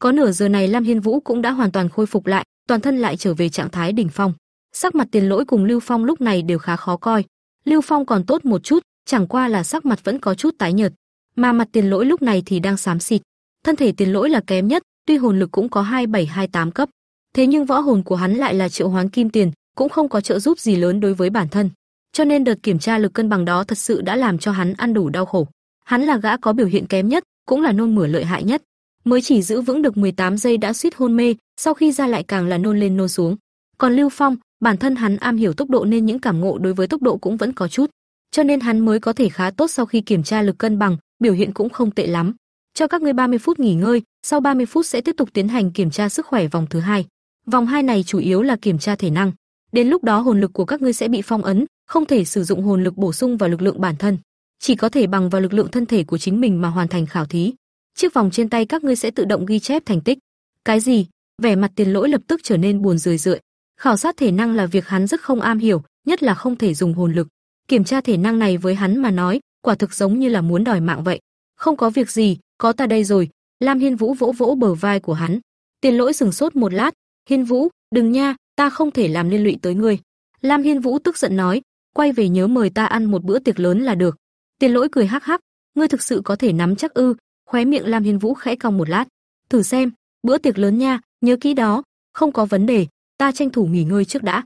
Có nửa giờ này Lam Hiên Vũ cũng đã hoàn toàn khôi phục lại, toàn thân lại trở về trạng thái đỉnh phong. Sắc mặt Tiền Lỗi cùng Lưu Phong lúc này đều khá khó coi. Lưu Phong còn tốt một chút, chẳng qua là sắc mặt vẫn có chút tái nhợt, mà mặt Tiền Lỗi lúc này thì đang xám xịt. Thân thể Tiền Lỗi là kém nhất, tuy hồn lực cũng có 2728 cấp, thế nhưng võ hồn của hắn lại là triệu hoán kim tiền, cũng không có trợ giúp gì lớn đối với bản thân. Cho nên đợt kiểm tra lực cân bằng đó thật sự đã làm cho hắn ăn đủ đau khổ. Hắn là gã có biểu hiện kém nhất, cũng là nôn mửa lợi hại nhất. Mới chỉ giữ vững được 18 giây đã suýt hôn mê, sau khi ra lại càng là nôn lên nôn xuống. Còn Lưu Phong, bản thân hắn am hiểu tốc độ nên những cảm ngộ đối với tốc độ cũng vẫn có chút, cho nên hắn mới có thể khá tốt sau khi kiểm tra lực cân bằng, biểu hiện cũng không tệ lắm. Cho các ngươi 30 phút nghỉ ngơi, sau 30 phút sẽ tiếp tục tiến hành kiểm tra sức khỏe vòng thứ hai. Vòng 2 này chủ yếu là kiểm tra thể năng. Đến lúc đó hồn lực của các ngươi sẽ bị phong ấn, không thể sử dụng hồn lực bổ sung vào lực lượng bản thân, chỉ có thể bằng vào lực lượng thân thể của chính mình mà hoàn thành khảo thí. Chiếc vòng trên tay các ngươi sẽ tự động ghi chép thành tích. Cái gì? Vẻ mặt Tiền Lỗi lập tức trở nên buồn rười rượi. Khảo sát thể năng là việc hắn rất không am hiểu, nhất là không thể dùng hồn lực. Kiểm tra thể năng này với hắn mà nói, quả thực giống như là muốn đòi mạng vậy. Không có việc gì, có ta đây rồi. Lam Hiên Vũ vỗ vỗ bờ vai của hắn. Tiền Lỗi sừng sốt một lát, "Hiên Vũ, đừng nha, ta không thể làm liên lụy tới ngươi." Lam Hiên Vũ tức giận nói, "Quay về nhớ mời ta ăn một bữa tiệc lớn là được." Tiền Lỗi cười hắc hắc, "Ngươi thực sự có thể nắm chắc ư?" Khóe miệng Lam Hiên Vũ khẽ cong một lát, "Thử xem, bữa tiệc lớn nha, nhớ kỹ đó, không có vấn đề, ta tranh thủ nghỉ ngơi trước đã."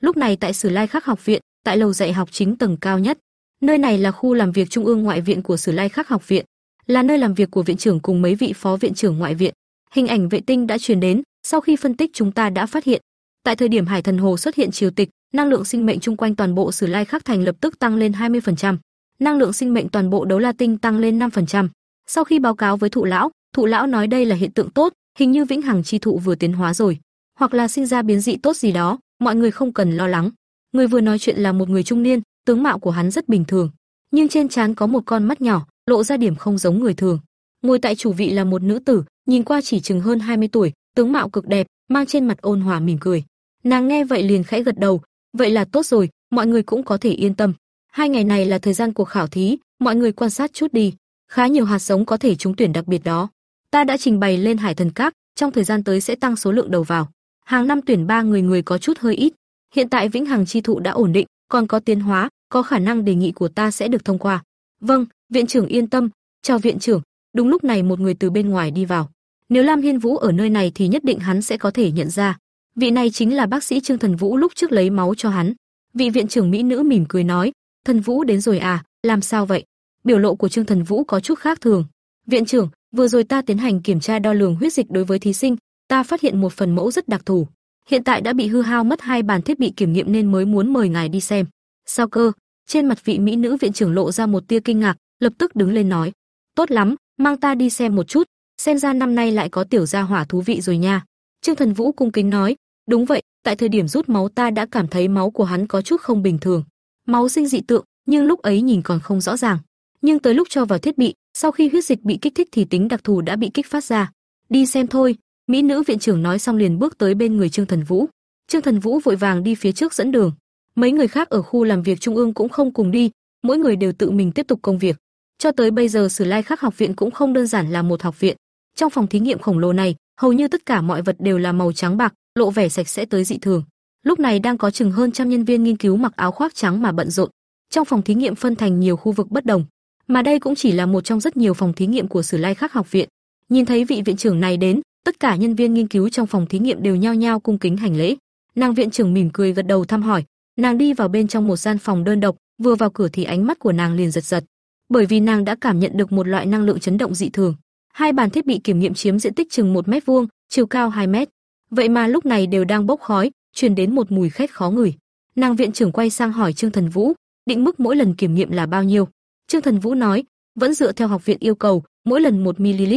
Lúc này tại Sử Lai Khắc học viện, tại lầu dạy học chính tầng cao nhất, nơi này là khu làm việc trung ương ngoại viện của Sử Lai Khắc học viện, là nơi làm việc của viện trưởng cùng mấy vị phó viện trưởng ngoại viện. Hình ảnh vệ tinh đã truyền đến, sau khi phân tích chúng ta đã phát hiện, tại thời điểm Hải Thần Hồ xuất hiện triều tịch, năng lượng sinh mệnh chung quanh toàn bộ Sử Lai Khắc thành lập tức tăng lên 20%, năng lượng sinh mệnh toàn bộ Đấu La Tinh tăng lên 5%. Sau khi báo cáo với thụ lão, thụ lão nói đây là hiện tượng tốt, hình như vĩnh hằng chi thụ vừa tiến hóa rồi, hoặc là sinh ra biến dị tốt gì đó, mọi người không cần lo lắng. Người vừa nói chuyện là một người trung niên, tướng mạo của hắn rất bình thường, nhưng trên trán có một con mắt nhỏ, lộ ra điểm không giống người thường. Ngồi tại chủ vị là một nữ tử, nhìn qua chỉ chừng hơn 20 tuổi, tướng mạo cực đẹp, mang trên mặt ôn hòa mỉm cười. Nàng nghe vậy liền khẽ gật đầu, vậy là tốt rồi, mọi người cũng có thể yên tâm. Hai ngày này là thời gian cuộc khảo thí, mọi người quan sát chút đi. Khá nhiều hạt giống có thể trúng tuyển đặc biệt đó. Ta đã trình bày lên Hải Thần Các, trong thời gian tới sẽ tăng số lượng đầu vào. Hàng năm tuyển ba người người có chút hơi ít. Hiện tại Vĩnh Hằng chi thụ đã ổn định, còn có tiến hóa, có khả năng đề nghị của ta sẽ được thông qua. Vâng, viện trưởng yên tâm. Chào viện trưởng. Đúng lúc này một người từ bên ngoài đi vào. Nếu Lam Hiên Vũ ở nơi này thì nhất định hắn sẽ có thể nhận ra. Vị này chính là bác sĩ Trương Thần Vũ lúc trước lấy máu cho hắn. Vị viện trưởng mỹ nữ mỉm cười nói, "Thần Vũ đến rồi à, làm sao vậy?" Biểu lộ của Trương Thần Vũ có chút khác thường. "Viện trưởng, vừa rồi ta tiến hành kiểm tra đo lường huyết dịch đối với thí sinh, ta phát hiện một phần mẫu rất đặc thù. Hiện tại đã bị hư hao mất hai bàn thiết bị kiểm nghiệm nên mới muốn mời ngài đi xem." "Sao cơ?" Trên mặt vị mỹ nữ viện trưởng lộ ra một tia kinh ngạc, lập tức đứng lên nói, "Tốt lắm, mang ta đi xem một chút, xem ra năm nay lại có tiểu gia hỏa thú vị rồi nha." Trương Thần Vũ cung kính nói, "Đúng vậy, tại thời điểm rút máu ta đã cảm thấy máu của hắn có chút không bình thường. Máu sinh dị tượng, nhưng lúc ấy nhìn còn không rõ ràng. Nhưng tới lúc cho vào thiết bị, sau khi huyết dịch bị kích thích thì tính đặc thù đã bị kích phát ra. Đi xem thôi." Mỹ nữ viện trưởng nói xong liền bước tới bên người Trương Thần Vũ. Trương Thần Vũ vội vàng đi phía trước dẫn đường. Mấy người khác ở khu làm việc trung ương cũng không cùng đi, mỗi người đều tự mình tiếp tục công việc. Cho tới bây giờ Sử Lai Khắc học viện cũng không đơn giản là một học viện. Trong phòng thí nghiệm khổng lồ này, hầu như tất cả mọi vật đều là màu trắng bạc, lộ vẻ sạch sẽ tới dị thường. Lúc này đang có chừng hơn trăm nhân viên nghiên cứu mặc áo khoác trắng mà bận rộn. Trong phòng thí nghiệm phân thành nhiều khu vực bất đồng, mà đây cũng chỉ là một trong rất nhiều phòng thí nghiệm của Sử Lai Khắc học viện. Nhìn thấy vị viện trưởng này đến, tất cả nhân viên nghiên cứu trong phòng thí nghiệm đều nhao nhao cung kính hành lễ. Nàng viện trưởng mỉm cười gật đầu thăm hỏi, Nàng đi vào bên trong một gian phòng đơn độc, vừa vào cửa thì ánh mắt của nàng liền giật giật, bởi vì nàng đã cảm nhận được một loại năng lượng chấn động dị thường. Hai bàn thiết bị kiểm nghiệm chiếm diện tích chừng một mét vuông, chiều cao 2 mét. Vậy mà lúc này đều đang bốc khói, truyền đến một mùi khét khó ngửi. Nàng viện trưởng quay sang hỏi Trương Thần Vũ, định mức mỗi lần kiểm nghiệm là bao nhiêu? Trương Thần Vũ nói, vẫn dựa theo học viện yêu cầu, mỗi lần 1 ml.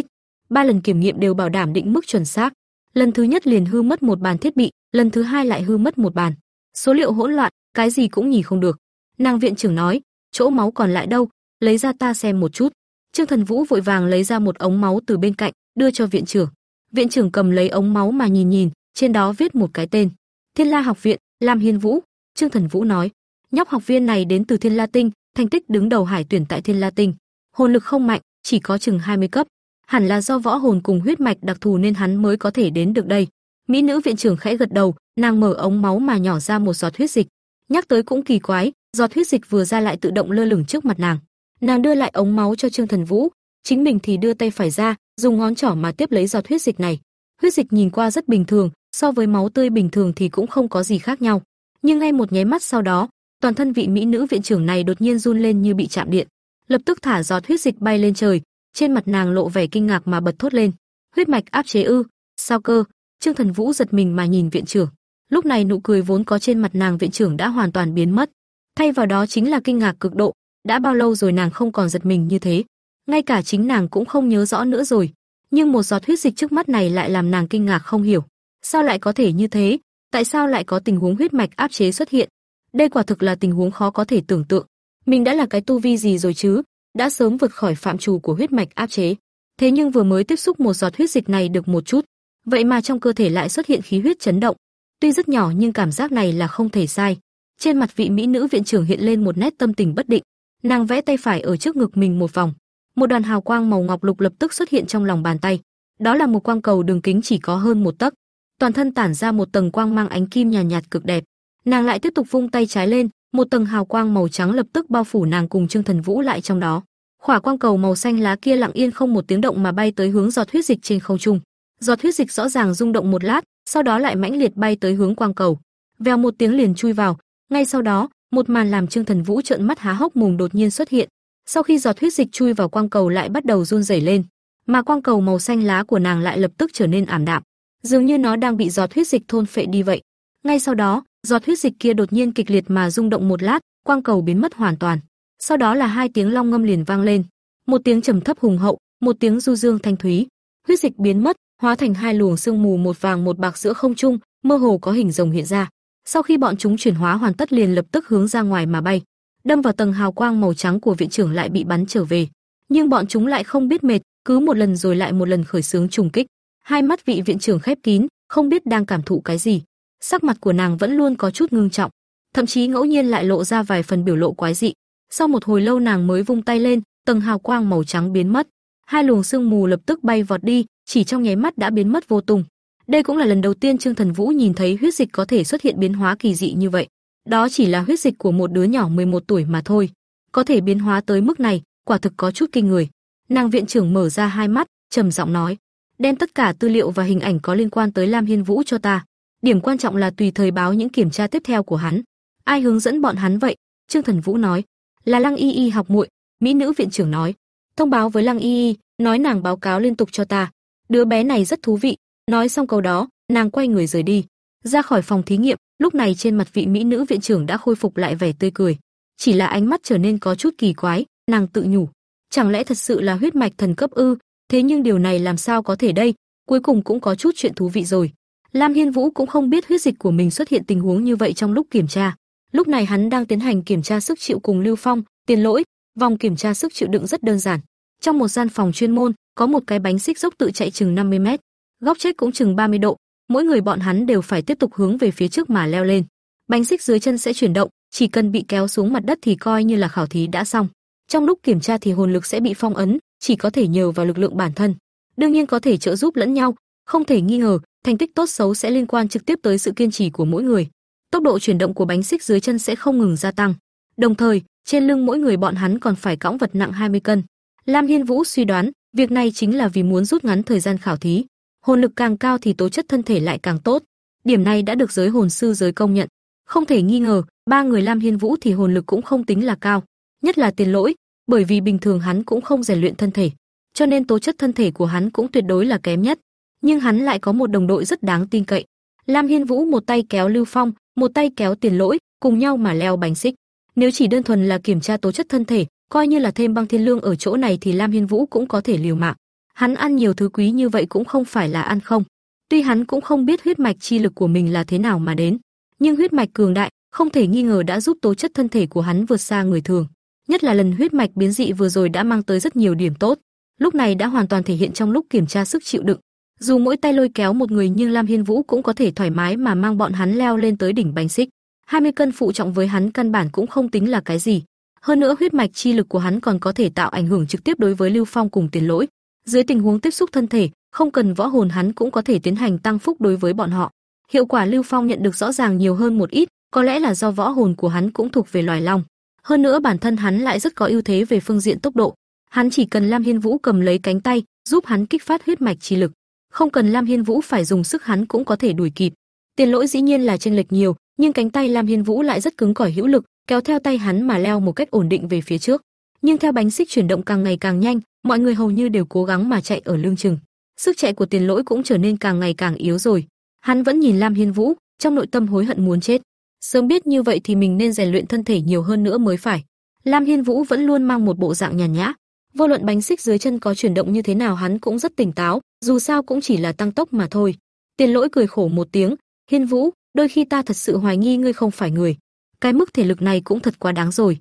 Ba lần kiểm nghiệm đều bảo đảm định mức chuẩn xác. Lần thứ nhất liền hư mất một bàn thiết bị, lần thứ hai lại hư mất một bàn. Số liệu hỗn loạn, cái gì cũng nhìn không được. Nàng viện trưởng nói, chỗ máu còn lại đâu, lấy ra ta xem một chút. Trương Thần Vũ vội vàng lấy ra một ống máu từ bên cạnh, đưa cho viện trưởng. Viện trưởng cầm lấy ống máu mà nhìn nhìn, trên đó viết một cái tên. Thiên La học viện, Lam Hiên Vũ. Trương Thần Vũ nói, nhóc học viên này đến từ Thiên La Tinh, thành tích đứng đầu hải tuyển tại Thiên La Tinh. Hồn lực không mạnh, chỉ có chừng 20 cấp. Hẳn là do võ hồn cùng huyết mạch đặc thù nên hắn mới có thể đến được đây. Mỹ nữ viện trưởng khẽ gật đầu, nàng mở ống máu mà nhỏ ra một giọt huyết dịch. Nhắc tới cũng kỳ quái, giọt huyết dịch vừa ra lại tự động lơ lửng trước mặt nàng. Nàng đưa lại ống máu cho Trương Thần Vũ, chính mình thì đưa tay phải ra, dùng ngón trỏ mà tiếp lấy giọt huyết dịch này. Huyết dịch nhìn qua rất bình thường, so với máu tươi bình thường thì cũng không có gì khác nhau. Nhưng ngay một nháy mắt sau đó, toàn thân vị mỹ nữ viện trưởng này đột nhiên run lên như bị chạm điện, lập tức thả giọt huyết dịch bay lên trời, trên mặt nàng lộ vẻ kinh ngạc mà bật thốt lên. Huyết mạch áp chế ư? Sao cơ? Trương Thần Vũ giật mình mà nhìn viện trưởng. Lúc này nụ cười vốn có trên mặt nàng viện trưởng đã hoàn toàn biến mất, thay vào đó chính là kinh ngạc cực độ, đã bao lâu rồi nàng không còn giật mình như thế. Ngay cả chính nàng cũng không nhớ rõ nữa rồi, nhưng một giọt huyết dịch trước mắt này lại làm nàng kinh ngạc không hiểu. Sao lại có thể như thế? Tại sao lại có tình huống huyết mạch áp chế xuất hiện? Đây quả thực là tình huống khó có thể tưởng tượng. Mình đã là cái tu vi gì rồi chứ? Đã sớm vượt khỏi phạm trù của huyết mạch áp chế. Thế nhưng vừa mới tiếp xúc một giọt huyết dịch này được một chút, vậy mà trong cơ thể lại xuất hiện khí huyết chấn động. Tuy rất nhỏ nhưng cảm giác này là không thể sai. Trên mặt vị mỹ nữ viện trưởng hiện lên một nét tâm tình bất định. Nàng vẽ tay phải ở trước ngực mình một vòng, một đoàn hào quang màu ngọc lục lập tức xuất hiện trong lòng bàn tay. Đó là một quang cầu đường kính chỉ có hơn một tấc, toàn thân tản ra một tầng quang mang ánh kim nhàn nhạt, nhạt cực đẹp. Nàng lại tiếp tục vung tay trái lên, một tầng hào quang màu trắng lập tức bao phủ nàng cùng Trương Thần Vũ lại trong đó. Khỏa quang cầu màu xanh lá kia lặng yên không một tiếng động mà bay tới hướng giọt huyết dịch trên không trung. Giọt huyết dịch rõ ràng rung động một lát, sau đó lại mãnh liệt bay tới hướng quang cầu. Vèo một tiếng liền chui vào, ngay sau đó, một màn làm Trương Thần Vũ trợn mắt há hốc mồm đột nhiên xuất hiện. Sau khi giọt huyết dịch chui vào quang cầu lại bắt đầu run rẩy lên, mà quang cầu màu xanh lá của nàng lại lập tức trở nên ảm đạm, dường như nó đang bị giọt huyết dịch thôn phệ đi vậy. Ngay sau đó, giọt huyết dịch kia đột nhiên kịch liệt mà rung động một lát, quang cầu biến mất hoàn toàn. Sau đó là hai tiếng long ngâm liền vang lên, một tiếng trầm thấp hùng hậu, một tiếng du dương thanh thúy. Huyết dịch biến mất, hóa thành hai luồng sương mù một vàng một bạc giữa không trung, mơ hồ có hình rồng hiện ra. Sau khi bọn chúng chuyển hóa hoàn tất liền lập tức hướng ra ngoài mà bay, đâm vào tầng hào quang màu trắng của viện trưởng lại bị bắn trở về. nhưng bọn chúng lại không biết mệt, cứ một lần rồi lại một lần khởi xướng trùng kích. Hai mắt vị viện trưởng khép kín, không biết đang cảm thụ cái gì. Sắc mặt của nàng vẫn luôn có chút ngưng trọng, thậm chí ngẫu nhiên lại lộ ra vài phần biểu lộ quái dị. Sau một hồi lâu nàng mới vung tay lên, tầng hào quang màu trắng biến mất, hai luồng sương mù lập tức bay vọt đi, chỉ trong nháy mắt đã biến mất vô tung. Đây cũng là lần đầu tiên Trương Thần Vũ nhìn thấy huyết dịch có thể xuất hiện biến hóa kỳ dị như vậy. Đó chỉ là huyết dịch của một đứa nhỏ 11 tuổi mà thôi, có thể biến hóa tới mức này, quả thực có chút kinh người. Nàng viện trưởng mở ra hai mắt, trầm giọng nói: "Đem tất cả tư liệu và hình ảnh có liên quan tới Lam Hiên Vũ cho ta. Điểm quan trọng là tùy thời báo những kiểm tra tiếp theo của hắn. Ai hướng dẫn bọn hắn vậy?" Trương Thần Vũ nói: "Là Lăng Y Y học muội." Mỹ nữ viện trưởng nói: "Thông báo với Lăng Y Y, nói nàng báo cáo liên tục cho ta. Đứa bé này rất thú vị." Nói xong câu đó, nàng quay người rời đi, ra khỏi phòng thí nghiệm, lúc này trên mặt vị mỹ nữ viện trưởng đã khôi phục lại vẻ tươi cười, chỉ là ánh mắt trở nên có chút kỳ quái, nàng tự nhủ, chẳng lẽ thật sự là huyết mạch thần cấp ư? Thế nhưng điều này làm sao có thể đây? Cuối cùng cũng có chút chuyện thú vị rồi. Lam Hiên Vũ cũng không biết huyết dịch của mình xuất hiện tình huống như vậy trong lúc kiểm tra. Lúc này hắn đang tiến hành kiểm tra sức chịu cùng Lưu Phong, Tiền Lỗi, vòng kiểm tra sức chịu đựng rất đơn giản. Trong một gian phòng chuyên môn, có một cái bánh xích dốc tự chạy chừng 50 mét, góc chết cũng chừng 30 độ, mỗi người bọn hắn đều phải tiếp tục hướng về phía trước mà leo lên. Bánh xích dưới chân sẽ chuyển động, chỉ cần bị kéo xuống mặt đất thì coi như là khảo thí đã xong. Trong lúc kiểm tra thì hồn lực sẽ bị phong ấn, chỉ có thể nhờ vào lực lượng bản thân. Đương nhiên có thể trợ giúp lẫn nhau, không thể nghi ngờ, thành tích tốt xấu sẽ liên quan trực tiếp tới sự kiên trì của mỗi người. Tốc độ chuyển động của bánh xích dưới chân sẽ không ngừng gia tăng. Đồng thời, trên lưng mỗi người bọn hắn còn phải cõng vật nặng 20 cân. Lam Hiên Vũ suy đoán, việc này chính là vì muốn rút ngắn thời gian khảo thí. Hồn lực càng cao thì tố chất thân thể lại càng tốt. Điểm này đã được giới hồn sư giới công nhận. Không thể nghi ngờ, ba người Lam Hiên Vũ thì hồn lực cũng không tính là cao, nhất là Tiền Lỗi, bởi vì bình thường hắn cũng không rèn luyện thân thể, cho nên tố chất thân thể của hắn cũng tuyệt đối là kém nhất. Nhưng hắn lại có một đồng đội rất đáng tin cậy. Lam Hiên Vũ một tay kéo Lưu Phong, một tay kéo Tiền Lỗi, cùng nhau mà leo bánh xích. Nếu chỉ đơn thuần là kiểm tra tố chất thân thể, coi như là thêm băng thiên lương ở chỗ này thì Lam Hiên Vũ cũng có thể liều mạng. Hắn ăn nhiều thứ quý như vậy cũng không phải là ăn không. Tuy hắn cũng không biết huyết mạch chi lực của mình là thế nào mà đến, nhưng huyết mạch cường đại, không thể nghi ngờ đã giúp tố chất thân thể của hắn vượt xa người thường. Nhất là lần huyết mạch biến dị vừa rồi đã mang tới rất nhiều điểm tốt, lúc này đã hoàn toàn thể hiện trong lúc kiểm tra sức chịu đựng. Dù mỗi tay lôi kéo một người nhưng Lam Hiên Vũ cũng có thể thoải mái mà mang bọn hắn leo lên tới đỉnh bánh xích. 20 cân phụ trọng với hắn căn bản cũng không tính là cái gì. Hơn nữa huyết mạch chi lực của hắn còn có thể tạo ảnh hưởng trực tiếp đối với Lưu Phong cùng Tiền Lỗi. Dưới tình huống tiếp xúc thân thể, không cần võ hồn hắn cũng có thể tiến hành tăng phúc đối với bọn họ. Hiệu quả Lưu Phong nhận được rõ ràng nhiều hơn một ít, có lẽ là do võ hồn của hắn cũng thuộc về loài long. Hơn nữa bản thân hắn lại rất có ưu thế về phương diện tốc độ. Hắn chỉ cần Lam Hiên Vũ cầm lấy cánh tay, giúp hắn kích phát huyết mạch chi lực. Không cần Lam Hiên Vũ phải dùng sức hắn cũng có thể đuổi kịp. Tiền lỗi dĩ nhiên là chênh lệch nhiều, nhưng cánh tay Lam Hiên Vũ lại rất cứng cỏi hữu lực, kéo theo tay hắn mà leo một cách ổn định về phía trước. Nhưng theo bánh xích chuyển động càng ngày càng nhanh, mọi người hầu như đều cố gắng mà chạy ở lưng chừng. Sức chạy của Tiền lỗi cũng trở nên càng ngày càng yếu rồi. Hắn vẫn nhìn Lam Hiên Vũ, trong nội tâm hối hận muốn chết. Sớm biết như vậy thì mình nên rèn luyện thân thể nhiều hơn nữa mới phải. Lam Hiên Vũ vẫn luôn mang một bộ dạng nhàn nhã, vô luận bánh xích dưới chân có chuyển động như thế nào hắn cũng rất tỉnh táo, dù sao cũng chỉ là tăng tốc mà thôi. Tiền Lỗi cười khổ một tiếng, "Hiên Vũ, đôi khi ta thật sự hoài nghi ngươi không phải người. Cái mức thể lực này cũng thật quá đáng rồi.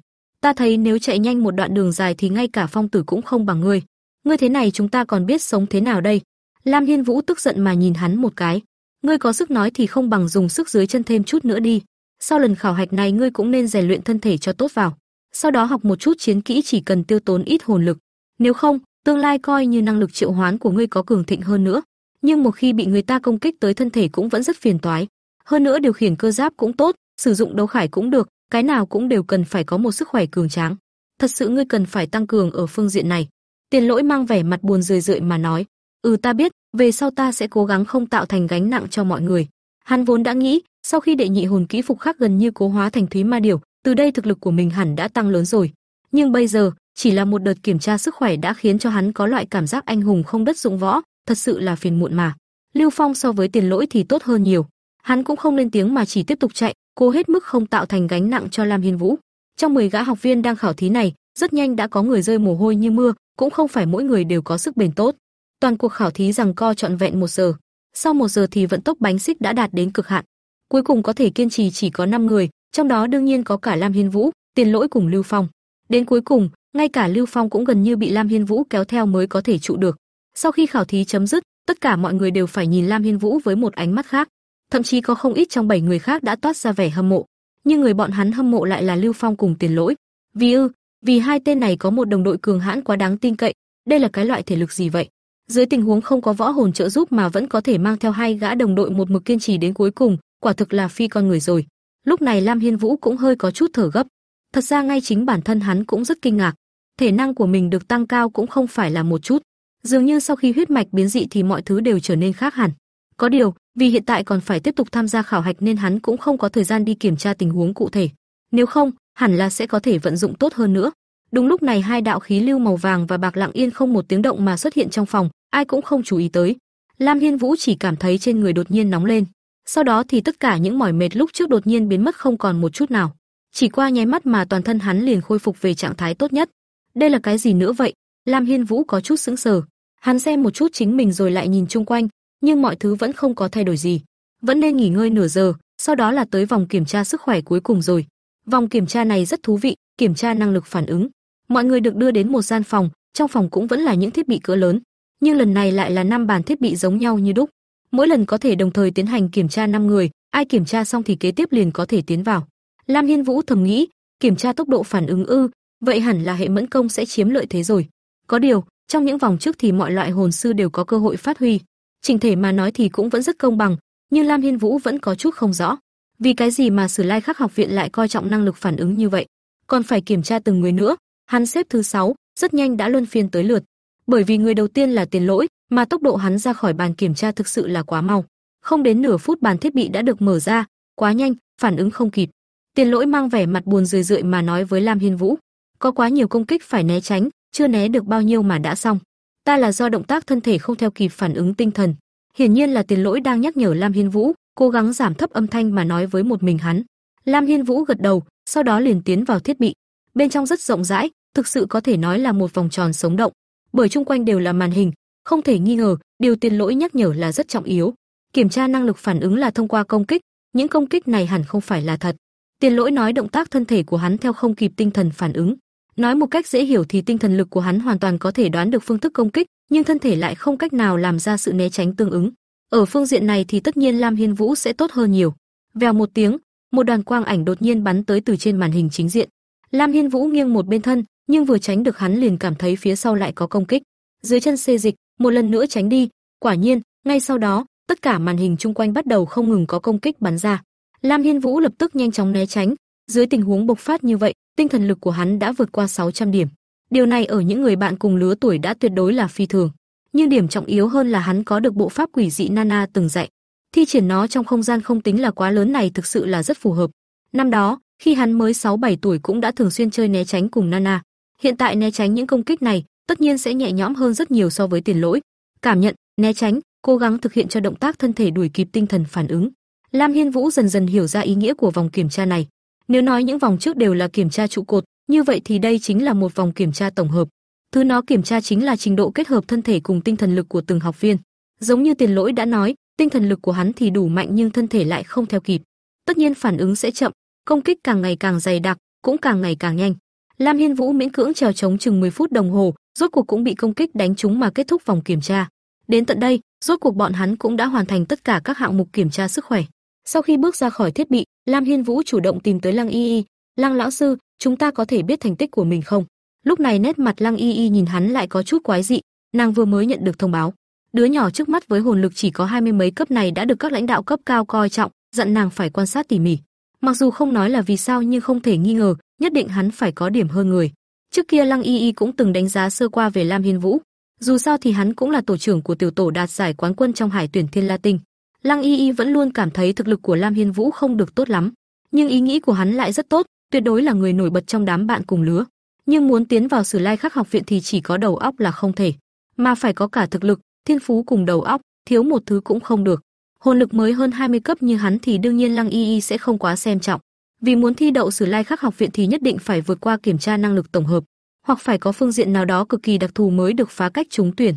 Ta thấy nếu chạy nhanh một đoạn đường dài thì ngay cả phong tử cũng không bằng ngươi. Ngươi thế này chúng ta còn biết sống thế nào đây?" Lam Hiên Vũ tức giận mà nhìn hắn một cái. "Ngươi có sức nói thì không bằng dùng sức dưới chân thêm chút nữa đi." sau lần khảo hạch này ngươi cũng nên rèn luyện thân thể cho tốt vào. Sau đó học một chút chiến kỹ chỉ cần tiêu tốn ít hồn lực. Nếu không, tương lai coi như năng lực triệu hoán của ngươi có cường thịnh hơn nữa, nhưng một khi bị người ta công kích tới thân thể cũng vẫn rất phiền toái. Hơn nữa điều khiển cơ giáp cũng tốt, sử dụng đấu khải cũng được, cái nào cũng đều cần phải có một sức khỏe cường tráng. Thật sự ngươi cần phải tăng cường ở phương diện này. Tiền Lỗi mang vẻ mặt buồn rười rượi mà nói, "Ừ ta biết, về sau ta sẽ cố gắng không tạo thành gánh nặng cho mọi người." Hắn vốn đã nghĩ, sau khi đệ nhị hồn kỹ phục khắc gần như cố hóa thành Thúy Ma Điểu, từ đây thực lực của mình hẳn đã tăng lớn rồi. Nhưng bây giờ, chỉ là một đợt kiểm tra sức khỏe đã khiến cho hắn có loại cảm giác anh hùng không đất dụng võ, thật sự là phiền muộn mà. Lưu Phong so với Tiền Lỗi thì tốt hơn nhiều. Hắn cũng không lên tiếng mà chỉ tiếp tục chạy, cô hết mức không tạo thành gánh nặng cho Lam Hiên Vũ. Trong 10 gã học viên đang khảo thí này, rất nhanh đã có người rơi mồ hôi như mưa, cũng không phải mỗi người đều có sức bền tốt. Toàn cuộc khảo thí rằng co trọn vẹn một giờ. Sau một giờ thì vận tốc bánh xích đã đạt đến cực hạn. Cuối cùng có thể kiên trì chỉ có 5 người, trong đó đương nhiên có cả Lam Hiên Vũ, Tiền Lỗi cùng Lưu Phong. Đến cuối cùng, ngay cả Lưu Phong cũng gần như bị Lam Hiên Vũ kéo theo mới có thể trụ được. Sau khi khảo thí chấm dứt, tất cả mọi người đều phải nhìn Lam Hiên Vũ với một ánh mắt khác, thậm chí có không ít trong bảy người khác đã toát ra vẻ hâm mộ, nhưng người bọn hắn hâm mộ lại là Lưu Phong cùng Tiền Lỗi. Vì ư, vì hai tên này có một đồng đội cường hãn quá đáng tin cậy, đây là cái loại thể lực gì vậy? Dưới tình huống không có võ hồn trợ giúp mà vẫn có thể mang theo hai gã đồng đội một mực kiên trì đến cuối cùng, quả thực là phi con người rồi. Lúc này Lam Hiên Vũ cũng hơi có chút thở gấp. Thật ra ngay chính bản thân hắn cũng rất kinh ngạc, thể năng của mình được tăng cao cũng không phải là một chút. Dường như sau khi huyết mạch biến dị thì mọi thứ đều trở nên khác hẳn. Có điều, vì hiện tại còn phải tiếp tục tham gia khảo hạch nên hắn cũng không có thời gian đi kiểm tra tình huống cụ thể. Nếu không, hẳn là sẽ có thể vận dụng tốt hơn nữa. Đúng lúc này hai đạo khí lưu màu vàng và bạc lặng yên không một tiếng động mà xuất hiện trong phòng, ai cũng không chú ý tới. Lam Hiên Vũ chỉ cảm thấy trên người đột nhiên nóng lên. Sau đó thì tất cả những mỏi mệt lúc trước đột nhiên biến mất không còn một chút nào. Chỉ qua nháy mắt mà toàn thân hắn liền khôi phục về trạng thái tốt nhất. Đây là cái gì nữa vậy? Lam Hiên Vũ có chút sững sờ. Hắn xem một chút chính mình rồi lại nhìn chung quanh, nhưng mọi thứ vẫn không có thay đổi gì. Vẫn nên nghỉ ngơi nửa giờ, sau đó là tới vòng kiểm tra sức khỏe cuối cùng rồi. Vòng kiểm tra này rất thú vị, kiểm tra năng lực phản ứng. Mọi người được đưa đến một gian phòng, trong phòng cũng vẫn là những thiết bị cỡ lớn, nhưng lần này lại là năm bàn thiết bị giống nhau như đúc. Mỗi lần có thể đồng thời tiến hành kiểm tra 5 người, ai kiểm tra xong thì kế tiếp liền có thể tiến vào. Lam Hiên Vũ thầm nghĩ, kiểm tra tốc độ phản ứng ư, vậy hẳn là hệ mẫn công sẽ chiếm lợi thế rồi. Có điều, trong những vòng trước thì mọi loại hồn sư đều có cơ hội phát huy. Trình thể mà nói thì cũng vẫn rất công bằng, nhưng Lam Hiên Vũ vẫn có chút không rõ. Vì cái gì mà Sử Lai Khắc học viện lại coi trọng năng lực phản ứng như vậy? Còn phải kiểm tra từng người nữa. Hắn xếp thứ 6, rất nhanh đã luân phiên tới lượt. Bởi vì người đầu tiên là Tiền Lỗi, mà tốc độ hắn ra khỏi bàn kiểm tra thực sự là quá mau. Không đến nửa phút bàn thiết bị đã được mở ra, quá nhanh, phản ứng không kịp. Tiền Lỗi mang vẻ mặt buồn rười rượi mà nói với Lam Hiên Vũ, có quá nhiều công kích phải né tránh, chưa né được bao nhiêu mà đã xong. Ta là do động tác thân thể không theo kịp phản ứng tinh thần. Hiển nhiên là Tiền Lỗi đang nhắc nhở Lam Hiên Vũ, cố gắng giảm thấp âm thanh mà nói với một mình hắn. Lam Hiên Vũ gật đầu, sau đó liền tiến vào thiết bị. Bên trong rất rộng rãi, thực sự có thể nói là một vòng tròn sống động, bởi chung quanh đều là màn hình, không thể nghi ngờ, điều tiền lỗi nhắc nhở là rất trọng yếu. Kiểm tra năng lực phản ứng là thông qua công kích, những công kích này hẳn không phải là thật. Tiền lỗi nói động tác thân thể của hắn theo không kịp tinh thần phản ứng. Nói một cách dễ hiểu thì tinh thần lực của hắn hoàn toàn có thể đoán được phương thức công kích, nhưng thân thể lại không cách nào làm ra sự né tránh tương ứng. Ở phương diện này thì tất nhiên Lam Hiên Vũ sẽ tốt hơn nhiều. Vèo một tiếng, một đoàn quang ảnh đột nhiên bắn tới từ trên màn hình chính diện. Lam Hiên Vũ nghiêng một bên thân, nhưng vừa tránh được hắn liền cảm thấy phía sau lại có công kích. Dưới chân xê dịch, một lần nữa tránh đi, quả nhiên, ngay sau đó, tất cả màn hình chung quanh bắt đầu không ngừng có công kích bắn ra. Lam Hiên Vũ lập tức nhanh chóng né tránh, dưới tình huống bộc phát như vậy, tinh thần lực của hắn đã vượt qua 600 điểm. Điều này ở những người bạn cùng lứa tuổi đã tuyệt đối là phi thường. Nhưng điểm trọng yếu hơn là hắn có được bộ pháp quỷ dị Nana từng dạy. Thi triển nó trong không gian không tính là quá lớn này thực sự là rất phù hợp. Năm đó, khi hắn mới 6-7 tuổi cũng đã thường xuyên chơi né tránh cùng Nana. Hiện tại né tránh những công kích này, tất nhiên sẽ nhẹ nhõm hơn rất nhiều so với tiền lỗi. Cảm nhận, né tránh, cố gắng thực hiện cho động tác thân thể đuổi kịp tinh thần phản ứng. Lam Hiên Vũ dần dần hiểu ra ý nghĩa của vòng kiểm tra này. Nếu nói những vòng trước đều là kiểm tra trụ cột, như vậy thì đây chính là một vòng kiểm tra tổng hợp. Thứ nó kiểm tra chính là trình độ kết hợp thân thể cùng tinh thần lực của từng học viên. Giống như Tiền Lỗi đã nói, tinh thần lực của hắn thì đủ mạnh nhưng thân thể lại không theo kịp. Tất nhiên phản ứng sẽ chậm, công kích càng ngày càng dày đặc, cũng càng ngày càng nhanh. Lam Hiên Vũ miễn cưỡng trèo chống chừng 10 phút đồng hồ, rốt cuộc cũng bị công kích đánh trúng mà kết thúc vòng kiểm tra. Đến tận đây, rốt cuộc bọn hắn cũng đã hoàn thành tất cả các hạng mục kiểm tra sức khỏe. Sau khi bước ra khỏi thiết bị, Lam Hiên Vũ chủ động tìm tới Lăng Y Y, "Lăng lão sư, chúng ta có thể biết thành tích của mình không?" Lúc này nét mặt Lăng Y Y nhìn hắn lại có chút quái dị, nàng vừa mới nhận được thông báo, đứa nhỏ trước mắt với hồn lực chỉ có hai mươi mấy cấp này đã được các lãnh đạo cấp cao coi trọng, dặn nàng phải quan sát tỉ mỉ. Mặc dù không nói là vì sao nhưng không thể nghi ngờ, nhất định hắn phải có điểm hơn người. Trước kia Lăng Y Y cũng từng đánh giá sơ qua về Lam Hiên Vũ, dù sao thì hắn cũng là tổ trưởng của tiểu tổ đạt giải quán quân trong Hải tuyển Thiên La Tinh. Lăng Y Y vẫn luôn cảm thấy thực lực của Lam Hiên Vũ không được tốt lắm, nhưng ý nghĩ của hắn lại rất tốt, tuyệt đối là người nổi bật trong đám bạn cùng lứa. Nhưng muốn tiến vào Sử Lai Khắc học viện thì chỉ có đầu óc là không thể, mà phải có cả thực lực, thiên phú cùng đầu óc, thiếu một thứ cũng không được. Hồn lực mới hơn 20 cấp như hắn thì đương nhiên Lăng Y Y sẽ không quá xem trọng. Vì muốn thi đậu Sử Lai Khắc học viện thì nhất định phải vượt qua kiểm tra năng lực tổng hợp, hoặc phải có phương diện nào đó cực kỳ đặc thù mới được phá cách trúng tuyển.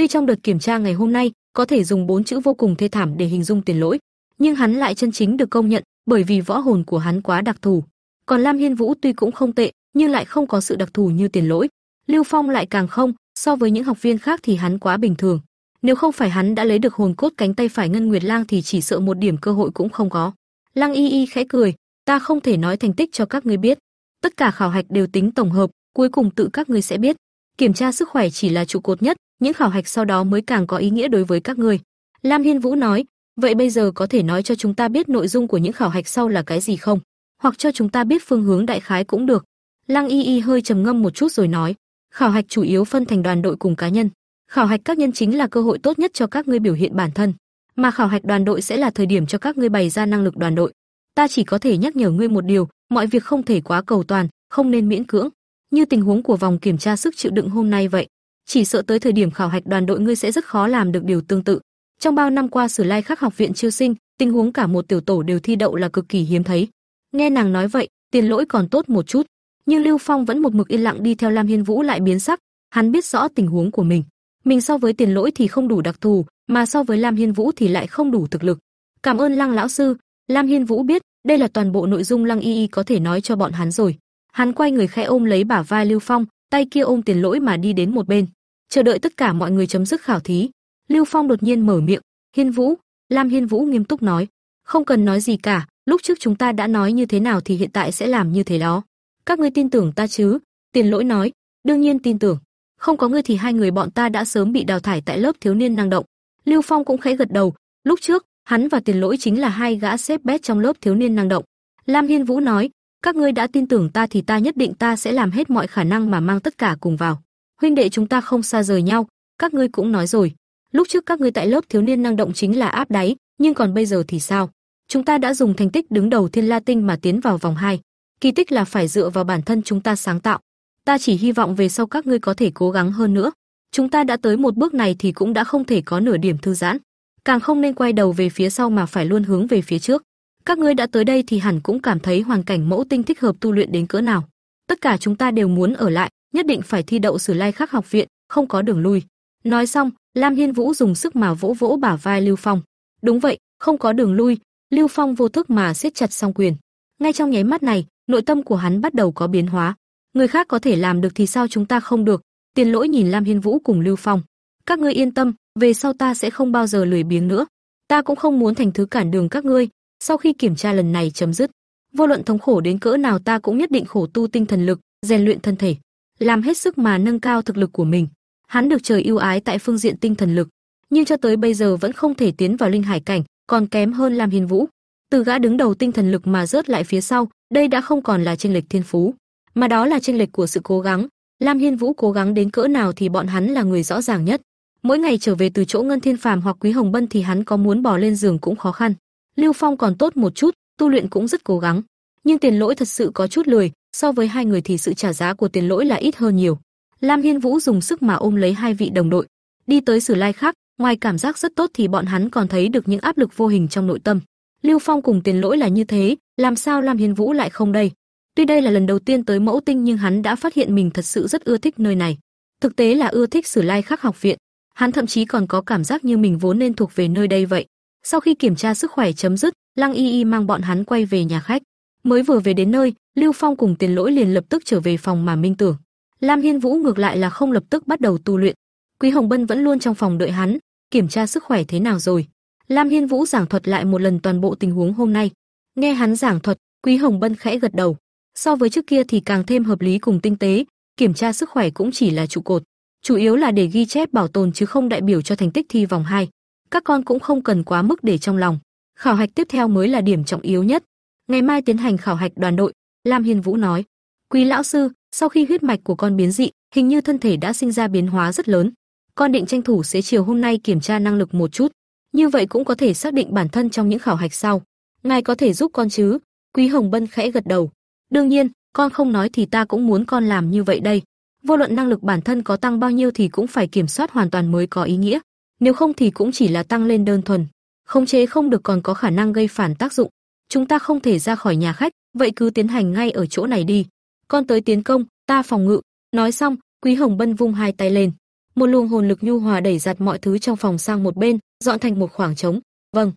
Tuy trong đợt kiểm tra ngày hôm nay có thể dùng bốn chữ vô cùng thê thảm để hình dung tiền lỗi, nhưng hắn lại chân chính được công nhận bởi vì võ hồn của hắn quá đặc thù. Còn Lam Hiên Vũ tuy cũng không tệ, nhưng lại không có sự đặc thù như Tiền Lỗi. Lưu Phong lại càng không, so với những học viên khác thì hắn quá bình thường. Nếu không phải hắn đã lấy được hồn cốt cánh tay phải Ngân Nguyệt Lang thì chỉ sợ một điểm cơ hội cũng không có. Lăng Y Y khẽ cười, ta không thể nói thành tích cho các ngươi biết. Tất cả khảo hạch đều tính tổng hợp, cuối cùng tự các ngươi sẽ biết. Kiểm tra sức khỏe chỉ là trụ cột nhất, những khảo hạch sau đó mới càng có ý nghĩa đối với các ngươi. Lam Hiên Vũ nói, vậy bây giờ có thể nói cho chúng ta biết nội dung của những khảo hạch sau là cái gì không? Hoặc cho chúng ta biết phương hướng đại khái cũng được. Lăng Y Y hơi trầm ngâm một chút rồi nói, khảo hạch chủ yếu phân thành đoàn đội cùng cá nhân. Khảo hạch các nhân chính là cơ hội tốt nhất cho các ngươi biểu hiện bản thân, mà khảo hạch đoàn đội sẽ là thời điểm cho các ngươi bày ra năng lực đoàn đội. Ta chỉ có thể nhắc nhở ngươi một điều, mọi việc không thể quá cầu toàn, không nên miễn cưỡng. Như tình huống của vòng kiểm tra sức chịu đựng hôm nay vậy, chỉ sợ tới thời điểm khảo hạch đoàn đội ngươi sẽ rất khó làm được điều tương tự. Trong bao năm qua Sử Lai Khắc học viện chiêu sinh, tình huống cả một tiểu tổ đều thi đậu là cực kỳ hiếm thấy. Nghe nàng nói vậy, Tiền Lỗi còn tốt một chút, nhưng Lưu Phong vẫn một mực yên lặng đi theo Lam Hiên Vũ lại biến sắc, hắn biết rõ tình huống của mình. Mình so với Tiền Lỗi thì không đủ đặc thù, mà so với Lam Hiên Vũ thì lại không đủ thực lực. Cảm ơn Lăng lão sư, Lam Hiên Vũ biết, đây là toàn bộ nội dung Lăng Y Y có thể nói cho bọn hắn rồi. Hắn quay người khẽ ôm lấy bả vai Lưu Phong, tay kia ôm Tiền Lỗi mà đi đến một bên, chờ đợi tất cả mọi người chấm dứt khảo thí. Lưu Phong đột nhiên mở miệng, "Hiên Vũ." Lam Hiên Vũ nghiêm túc nói, "Không cần nói gì cả, lúc trước chúng ta đã nói như thế nào thì hiện tại sẽ làm như thế đó. Các ngươi tin tưởng ta chứ?" Tiền Lỗi nói, "Đương nhiên tin tưởng. Không có ngươi thì hai người bọn ta đã sớm bị đào thải tại lớp thiếu niên năng động." Lưu Phong cũng khẽ gật đầu, lúc trước, hắn và Tiền Lỗi chính là hai gã xếp bét trong lớp thiếu niên năng động. Lam Hiên Vũ nói, "Các ngươi đã tin tưởng ta thì ta nhất định ta sẽ làm hết mọi khả năng mà mang tất cả cùng vào. Huynh đệ chúng ta không xa rời nhau, các ngươi cũng nói rồi, Lúc trước các ngươi tại lớp thiếu niên năng động chính là áp đáy, nhưng còn bây giờ thì sao? Chúng ta đã dùng thành tích đứng đầu Thiên La Tinh mà tiến vào vòng 2. Kỳ tích là phải dựa vào bản thân chúng ta sáng tạo. Ta chỉ hy vọng về sau các ngươi có thể cố gắng hơn nữa. Chúng ta đã tới một bước này thì cũng đã không thể có nửa điểm thư giãn, càng không nên quay đầu về phía sau mà phải luôn hướng về phía trước. Các ngươi đã tới đây thì hẳn cũng cảm thấy hoàn cảnh mẫu tinh thích hợp tu luyện đến cỡ nào. Tất cả chúng ta đều muốn ở lại, nhất định phải thi đậu Sử Lai Khắc học viện, không có đường lui. Nói xong, Lam Hiên Vũ dùng sức mà vỗ vỗ bả vai Lưu Phong. Đúng vậy, không có đường lui, Lưu Phong vô thức mà siết chặt song quyền. Ngay trong nháy mắt này, nội tâm của hắn bắt đầu có biến hóa. Người khác có thể làm được thì sao chúng ta không được? Tiền Lỗi nhìn Lam Hiên Vũ cùng Lưu Phong. Các ngươi yên tâm, về sau ta sẽ không bao giờ lười biếng nữa. Ta cũng không muốn thành thứ cản đường các ngươi. Sau khi kiểm tra lần này chấm dứt, vô luận thống khổ đến cỡ nào ta cũng nhất định khổ tu tinh thần lực, rèn luyện thân thể, làm hết sức mà nâng cao thực lực của mình. Hắn được trời ưu ái tại phương diện tinh thần lực, nhưng cho tới bây giờ vẫn không thể tiến vào linh hải cảnh, còn kém hơn Lam Hiên Vũ. Từ gã đứng đầu tinh thần lực mà rớt lại phía sau, đây đã không còn là chênh lệch thiên phú, mà đó là chênh lệch của sự cố gắng. Lam Hiên Vũ cố gắng đến cỡ nào thì bọn hắn là người rõ ràng nhất. Mỗi ngày trở về từ chỗ Ngân Thiên Phàm hoặc Quý Hồng Bân thì hắn có muốn bò lên giường cũng khó khăn. Lưu Phong còn tốt một chút, tu luyện cũng rất cố gắng, nhưng Tiền Lỗi thật sự có chút lười, so với hai người thì sự trả giá của Tiền Lỗi là ít hơn nhiều. Lam Hiên Vũ dùng sức mà ôm lấy hai vị đồng đội, đi tới Sử Lai khác, ngoài cảm giác rất tốt thì bọn hắn còn thấy được những áp lực vô hình trong nội tâm. Lưu Phong cùng Tiền Lỗi là như thế, làm sao Lam Hiên Vũ lại không đây? Tuy đây là lần đầu tiên tới Mẫu Tinh nhưng hắn đã phát hiện mình thật sự rất ưa thích nơi này. Thực tế là ưa thích Sử Lai Khắc học viện, hắn thậm chí còn có cảm giác như mình vốn nên thuộc về nơi đây vậy. Sau khi kiểm tra sức khỏe chấm dứt, Lăng Y Y mang bọn hắn quay về nhà khách. Mới vừa về đến nơi, Lưu Phong cùng Tiền Lỗi liền lập tức trở về phòng mà minh tưởng. Lam Hiên Vũ ngược lại là không lập tức bắt đầu tu luyện. Quý Hồng Bân vẫn luôn trong phòng đợi hắn, kiểm tra sức khỏe thế nào rồi. Lam Hiên Vũ giảng thuật lại một lần toàn bộ tình huống hôm nay. Nghe hắn giảng thuật, Quý Hồng Bân khẽ gật đầu. So với trước kia thì càng thêm hợp lý cùng tinh tế, kiểm tra sức khỏe cũng chỉ là trụ cột, chủ yếu là để ghi chép bảo tồn chứ không đại biểu cho thành tích thi vòng 2. Các con cũng không cần quá mức để trong lòng. Khảo hạch tiếp theo mới là điểm trọng yếu nhất. Ngày mai tiến hành khảo hạch đoàn đội, Lam Hiên Vũ nói. Quý lão sư, sau khi huyết mạch của con biến dị, hình như thân thể đã sinh ra biến hóa rất lớn. Con định tranh thủ xế chiều hôm nay kiểm tra năng lực một chút, như vậy cũng có thể xác định bản thân trong những khảo hạch sau. Ngài có thể giúp con chứ? Quý Hồng Bân khẽ gật đầu. Đương nhiên, con không nói thì ta cũng muốn con làm như vậy đây. Vô luận năng lực bản thân có tăng bao nhiêu thì cũng phải kiểm soát hoàn toàn mới có ý nghĩa. Nếu không thì cũng chỉ là tăng lên đơn thuần. Khống chế không được còn có khả năng gây phản tác dụng. Chúng ta không thể ra khỏi nhà khách, vậy cứ tiến hành ngay ở chỗ này đi con tới tiến công, ta phòng ngự." Nói xong, Quý Hồng Bân vung hai tay lên, một luồng hồn lực nhu hòa đẩy giặt mọi thứ trong phòng sang một bên, dọn thành một khoảng trống. "Vâng."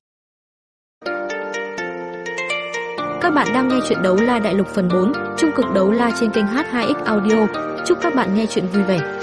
Các bạn đang nghe chuyện đấu la đại lục phần 4, trung cực đấu la trên kênh H2X Audio. Chúc các bạn nghe chuyện vui vẻ.